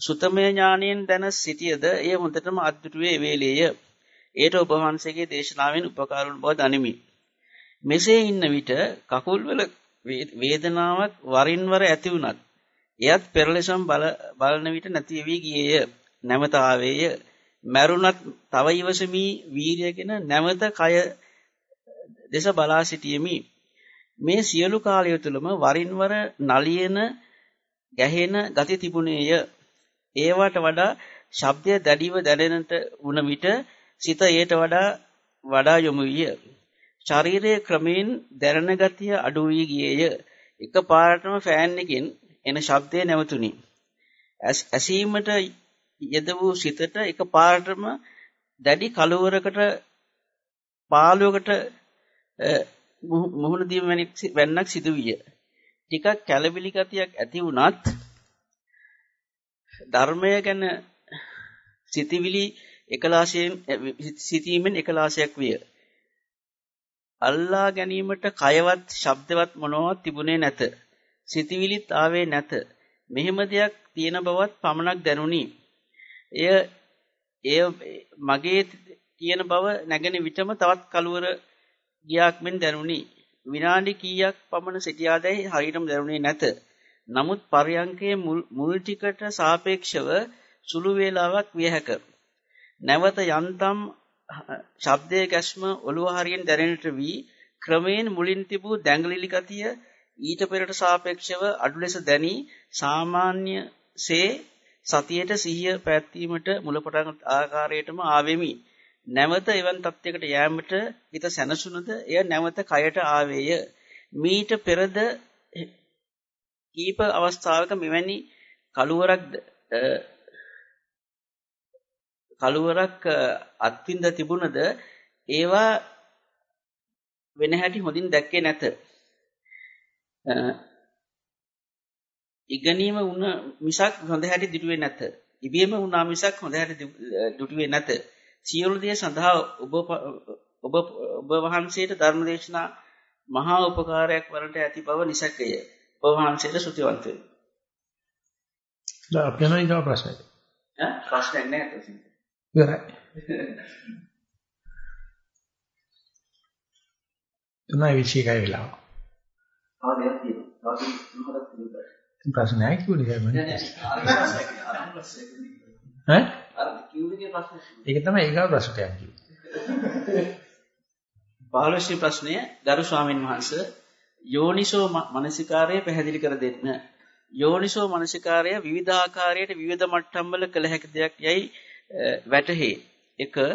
සුතමය ඥාණයෙන් දැන සිටියද එය හොඳටම අද්දුටුවේ වේලේය. ඒට ඔබ වහන්සේගේ දේශනාවෙන් උපකාර වුණ බව දනිමි. මෙසේ ඉන්න විට කකුල්වල වේදනාවක් වරින් වර ඇති වුණත් එයත් පෙරලෙසම බල බලන විට නැති වී ගියේය. නැවත ආවේය. මරුණත් තව ඉවසමි වීරියගෙන නැවත කය දෙස බලා සිටියෙමි. මේ සියලු කාලය තුළම වරින් වර නලියන ගැහෙන ගති තිබුණේය. ඒවට වඩා ශබ්දය දැඩිව දැනෙනට වුණ විට සිත ඒට වඩා වඩා යොමු විය. ශරීරයේ ක්‍රමයෙන් දැනෙන ගතිය අඩු වී ගියේය. එක පාරටම ෆෑන් එකෙන් එන ශබ්දය නැවතුණි. ඇසීමට යෙද වූ සිතට එක පාරටම දැඩි කලවරකට පාළුවකට මුහුණ දීම වැන්නක් සිදුවිය. ටිකක් කැළබිලි ගතියක් ඇති වුණත් ධර්මය ගැන සිතවිලි එකලාශයෙන් සිතීමෙන් එකලාශයක් විය. අල්ලා ගැනීමට කයවත් ශබ්දවත් මොනවත් තිබුණේ නැත. සිතවිලිත් ආවේ නැත. මෙහෙම දෙයක් තියෙන බවත් පමණක් දැනුනි. එය එය මගේ තියෙන බව නැගෙන විටම තවත් කලවර ගියාක් මෙන් දැනුනි. විනාඩි කීයක් පමණ සිටියාදැයි හරියටම දැනුනේ නැත. නමුත් පරයන්කේ මුල් ටිකට සාපේක්ෂව සුළු වේලාවක් විය හැක. නැවත යන්තම් ශබ්දයේ ගැස්ම ඔළුව හරියෙන් දැනෙන්නට වී ක්‍රමයෙන් මුලින් තිබූ දැඟලිලි ගතිය ඊට පෙරට සාපේක්ෂව අඩු ලෙස දැනි සාමාන්‍යසේ සතියට සිහිය පැවැත්වීමට මුලපටන් ආකාරයටම ආවෙමි. නැවත එවන් තත්යකට යෑමට හිත සැනසුනද එය නැවත කයට ආවේය. මීට පෙරද කීප අවස්ථාවක මෙවැනි කළුවරක් කළුවරක් අත්විඳ තිබුණද ඒවා වෙන හැටි හොඳින් දැක්කේ නැත. ඉගෙනීම වුණ මිසක් හොඳ හැටි දිටුවේ නැත. ඉබේම වුණා මිසක් හොඳ හැටි දුටුවේ නැත. සියලු දේ සඳහා ඔබ ඔබ ඔබ වහන්සේට ධර්ම දේශනා මහා උපකාරයක් වරට ඇති බව නිසකය. ඔබ වහන්සේට සුතිවන්ත වේ. දැන් අපි යනවා ඊගා ප්‍රශ්නෙට. ඈ ප්‍රශ්නයක් නැහැ තොසින්. ඉවරයි. තුනයි විශ්ීකයි වෙලාව. තව දෙයක් තියෙනවා. තව තුනක් තියෙනවා. ප්‍රශ්නයක් කිව්වේ මම. නෑ නෑ. ඈ? ඒක තමයි ඊගා ප්‍රශ්නයක් කිව්වේ. 15 ප්‍රශ්නය ගරු ස්වාමින් වහන්සේ යෝනිසෝ මනසිකාරය පැහැදිලි කර දෙන්න. යෝනිසෝ මනසිකාරය විවිධ ආකාරයට විවිධ මට්ටම් වල කළ හැකි දෙයක් යයි වැටහේ. 1.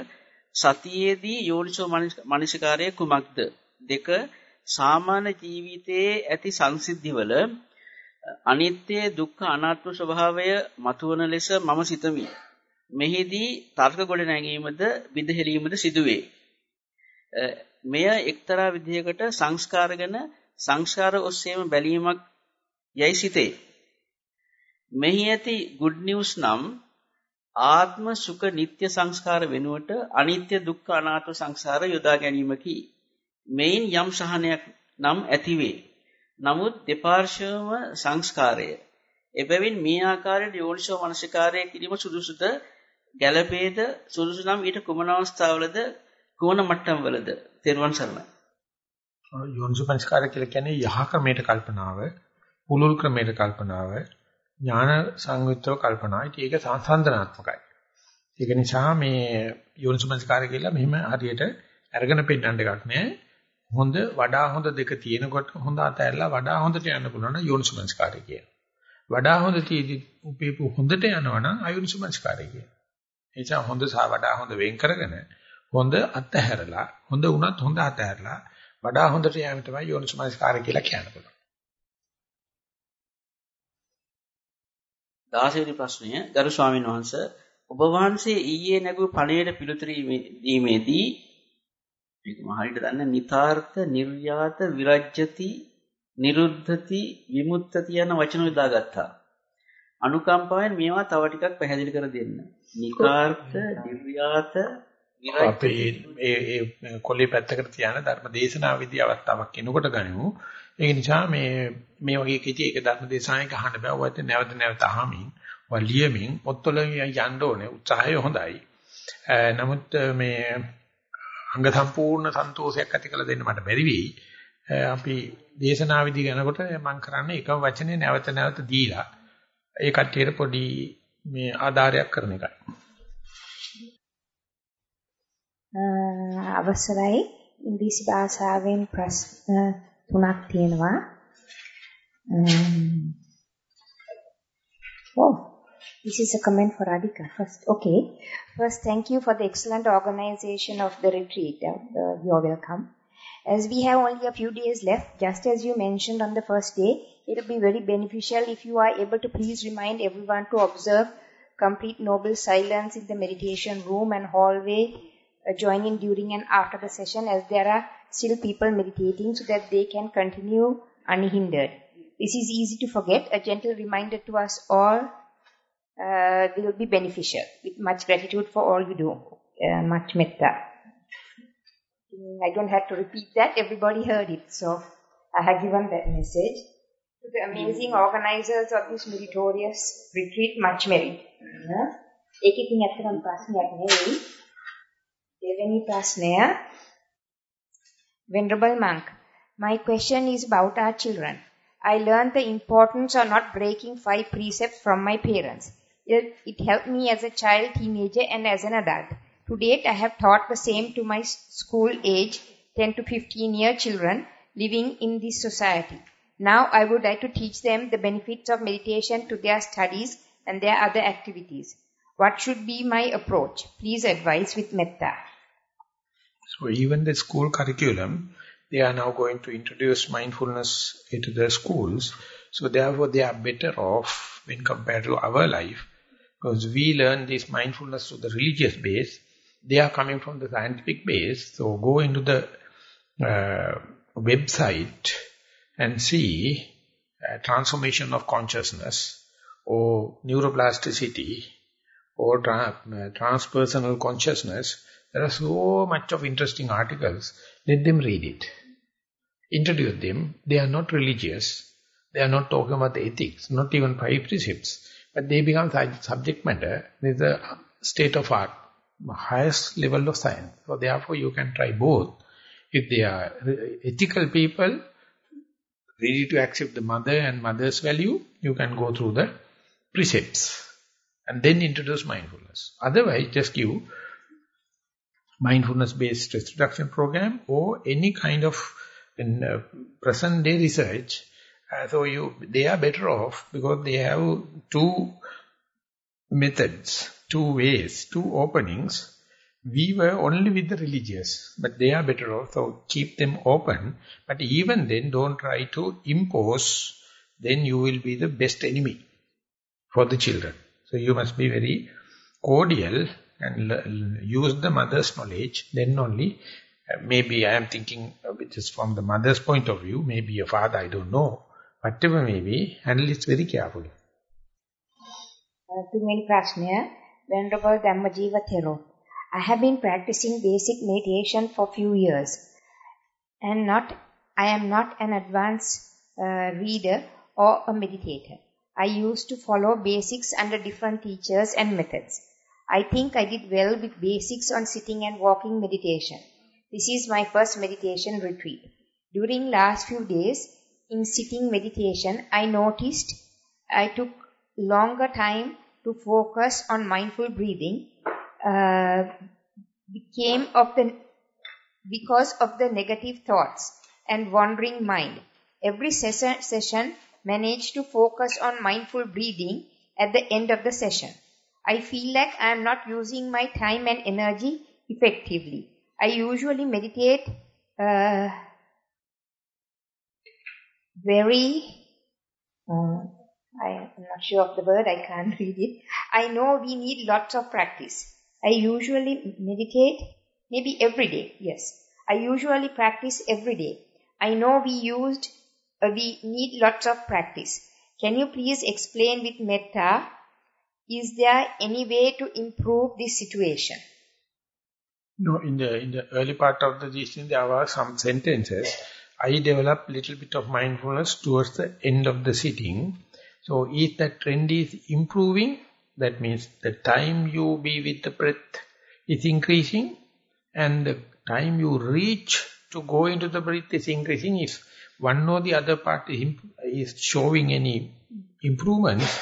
සතියේදී යෝනිසෝ මනසිකාරය කුමක්ද? 2. සාමාන්‍ය ජීවිතයේ ඇති සංසිද්ධිවල අනිත්‍ය දුක්ඛ අනාත්ම ස්වභාවය මතුවන ලෙස මම සිතමි. මෙහිදී තර්ක ගොඩ නැගීමද විදහෙලීමද සිදුවේ. මෙය එක්තරා විදිහකට සංස්කාරගෙන සංස්කාර ඔස්සේම බැලීමක් යයි සිතේ. මෙහි ඇති good news නම් ආත්ම සුඛ නিত্য සංස්කාර වෙනුවට අනිත්‍ය දුක්ඛ අනාත්ම සංස්කාර යොදා ගැනීමකි. මෙයින් යම් සහනයක් නම් ඇතිවේ. නමුත් දෙපාර්ශ්වම සංස්කාරය. එබැවින් මේ ආකාරයට යෝනිසෝ මනසිකාරය කිරීම සුදුසුද ගැළපේද සුදුසු නම් ඊට කුමන අවස්ථාවලද කුමන මට්ටම්වලද තෙරුවන් සරණයි. යෝනිසෝ මනසිකාරය කියලා කියන්නේ යහ ක්‍රමයට කල්පනාව, පුලුල් ක්‍රමයට කල්පනාව, ඥාන සංයුක්තව කල්පනාව. ඒක සංසන්දනාත්මකයි. ඒක නිසා මේ යෝනිසෝ මනසිකාරය කියලා මෙහිම හරියට අරගෙන පෙන්නන්න එකක් නෑ. හොඳ වඩා හොඳ දෙක තියෙනකොට හොඳ අතහැරලා වඩා හොඳට යන්න පුළුවන් නම් යෝනිසමස්කාරය කියන. වඩා හොඳ තියෙදි උපේපු හොඳට යනවා නම් අයෝනිසමස්කාරය කියන. ඒ නිසා හොඳ සහ වඩා හොඳ වෙන් කරගෙන හොඳ අතහැරලා හොඳ වුණත් හොඳ අතහැරලා වඩා හොඳට යෑම තමයි යෝනිසමස්කාරය කියලා කියන්න පුළුවන්. 16 වෙනි ප්‍රශ්නය ගරු ස්වාමීන් වහන්සේ ඔබ වහන්සේ ඊයේ නැගූ පණිවිඩ පිළිතුරු දීමේදී මේක මම හරියට දන්නේ නිතාර්ථ නිර්යාත විරජ්‍යති නිරුද්ධති විමුක්තති යන වචන යොදාගත්තා. අනුකම්පාවෙන් මේවා තව ටිකක් පැහැදිලි කර දෙන්න. නිකාර්ථ නිර්යාත අපේ ඒ ඒ කොල්ලේ පැත්තකට තියාන ධර්ම දේශනා විදි අවස්ථාවක් එනකොට ගනිමු. ඒ නිසා මේ මේ වගේ කිචි එක ධර්ම දේශනායක අහන්න බෑ. ඔයත් නැවත නැවත අහමින් වලියමින් පොත්වල යන්න ඕනේ. උත්සාහය හොඳයි. නමුත් මේ අංග සම්පූර්ණ සන්තෝෂයක් ඇති කළ දෙන්න මට බැරි වෙයි. අපි දේශනාවිදි යනකොට මම කරන්නේ එකම වචනේ නැවත නැවත දීලා ඒ කට්ටියට පොඩි මේ ආධාරයක් කරන එකයි. අවසරයි ඉංග්‍රීසි භාෂාවෙන් ප්‍රශ්න තුනක් තියෙනවා. Oh, This is a comment for Radhika first. Okay. First, thank you for the excellent organization of the retreat. Uh, you're welcome. As we have only a few days left, just as you mentioned on the first day, it will be very beneficial if you are able to please remind everyone to observe complete noble silence in the meditation room and hallway, uh, joining during and after the session as there are still people meditating so that they can continue unhindered. This is easy to forget. A gentle reminder to us all uh, will be beneficial. With much gratitude for all you do. Uh, much metta. I don't have to repeat that. Everybody heard it. So I have given that message. To the amazing organizers of this meritorious retreat, much merit. ඒක ඉතින් ඇත්තටම ප්‍රශ්නයක් නෙවෙයි. දෙවෙනි ප්‍රශ්නය Venerable monk, my question is about our children. I learned the importance of not breaking five precepts from my parents. It, it helped me as a child, teenager and as an adult. To date, I have taught the same to my school age 10 to 15 year children living in this society. Now I would like to teach them the benefits of meditation to their studies and their other activities. What should be my approach? Please advise with metta. So even the school curriculum, they are now going to introduce mindfulness into the schools. So therefore they are better off when compared to our life. Because we learn this mindfulness to the religious base. They are coming from the scientific base. So go into the uh, website and see uh, transformation of consciousness or neuroplasticity or tra uh, transpersonal consciousness, there are so much of interesting articles. Let them read it. Introduce them. They are not religious. They are not talking about the ethics, not even five precepts. But they become subject matter. There's a state of art, highest level of science. So therefore you can try both. If they are ethical people, ready to accept the mother and mother's value, you can go through the precepts and then introduce mindfulness. Otherwise, just give mindfulness-based stress reduction program or any kind of uh, present-day research. Uh, so you, they are better off because they have two methods, two ways, two openings. We were only with the religious, but they are better off, so keep them open. But even then, don't try to impose, then you will be the best enemy for the children. So you must be very cordial and use the mother's knowledge, then only, uh, maybe I am thinking, which is from the mother's point of view, maybe a father, I don't know, whatever may be, handle it very carefully. තුන්වෙනි ප්‍රශ්නය Venerable Dhammajiva Thero. I have been practicing basic meditation for few years and not I am not an advanced uh, reader or a meditator. I used to follow basics under different teachers and methods. I think I did well with basics on sitting and walking meditation. This is my first meditation retreat. During last few days, in sitting meditation, I noticed I took longer time to focus on mindful breathing uh, became of the because of the negative thoughts and wandering mind. Every session, session manage to focus on mindful breathing at the end of the session. I feel like I am not using my time and energy effectively. I usually meditate uh, very, uh, I am not sure of the word, I can't read it. I know we need lots of practice. I usually meditate maybe every day, yes. I usually practice every day. I know we used uh, we need lots of practice. Can you please explain with metta, is there any way to improve this situation? No, in the in the early part of the teaching, there were some sentences. I developed little bit of mindfulness towards the end of the sitting. So if that trend is improving, that means the time you be with the breath is increasing and the time you reach to go into the breath is increasing. If one or the other part is showing any improvements,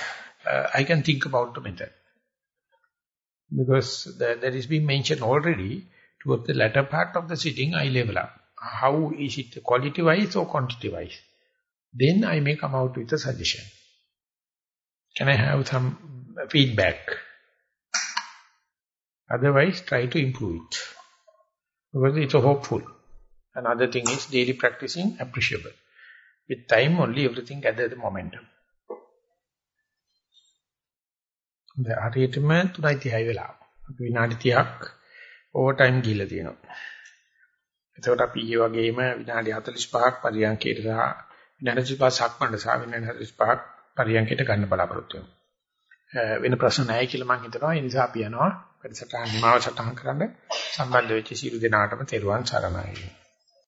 uh, I can think about the method. Because that is being mentioned already, towards the latter part of the sitting, I level up. How is it quality-wise or quantity-wise? Then I may come out with a suggestion. Can I have some feedback? Otherwise, try to improve it. Because it's a hopeful. Another thing is daily practicing appreciable. With time only everything gather the momentum. දැන් හරියටම 3:30 වෙලා. අපි විනාඩි 30ක් ඕවර් ටයිම් ගිහිල්ලා තියෙනවා. එතකොට අපි ඊයේ වගේම විනාඩි 45ක් පරියන්කයට සහ විනාඩි 35ක් සක්මණට සහ විනාඩි 45ක් පරියන්කයට ගන්න බලාපොරොත්තු වෙනවා. වෙන ප්‍රශ්න නැහැ කියලා මම හිතනවා. ඒ නිසා අපි යනවා වැඩසටහන් නිමාව සටහන් කරන්න සම්බන්ධ වෙච්ච සියලු දෙනාටම තෙරුවන් සරණයි.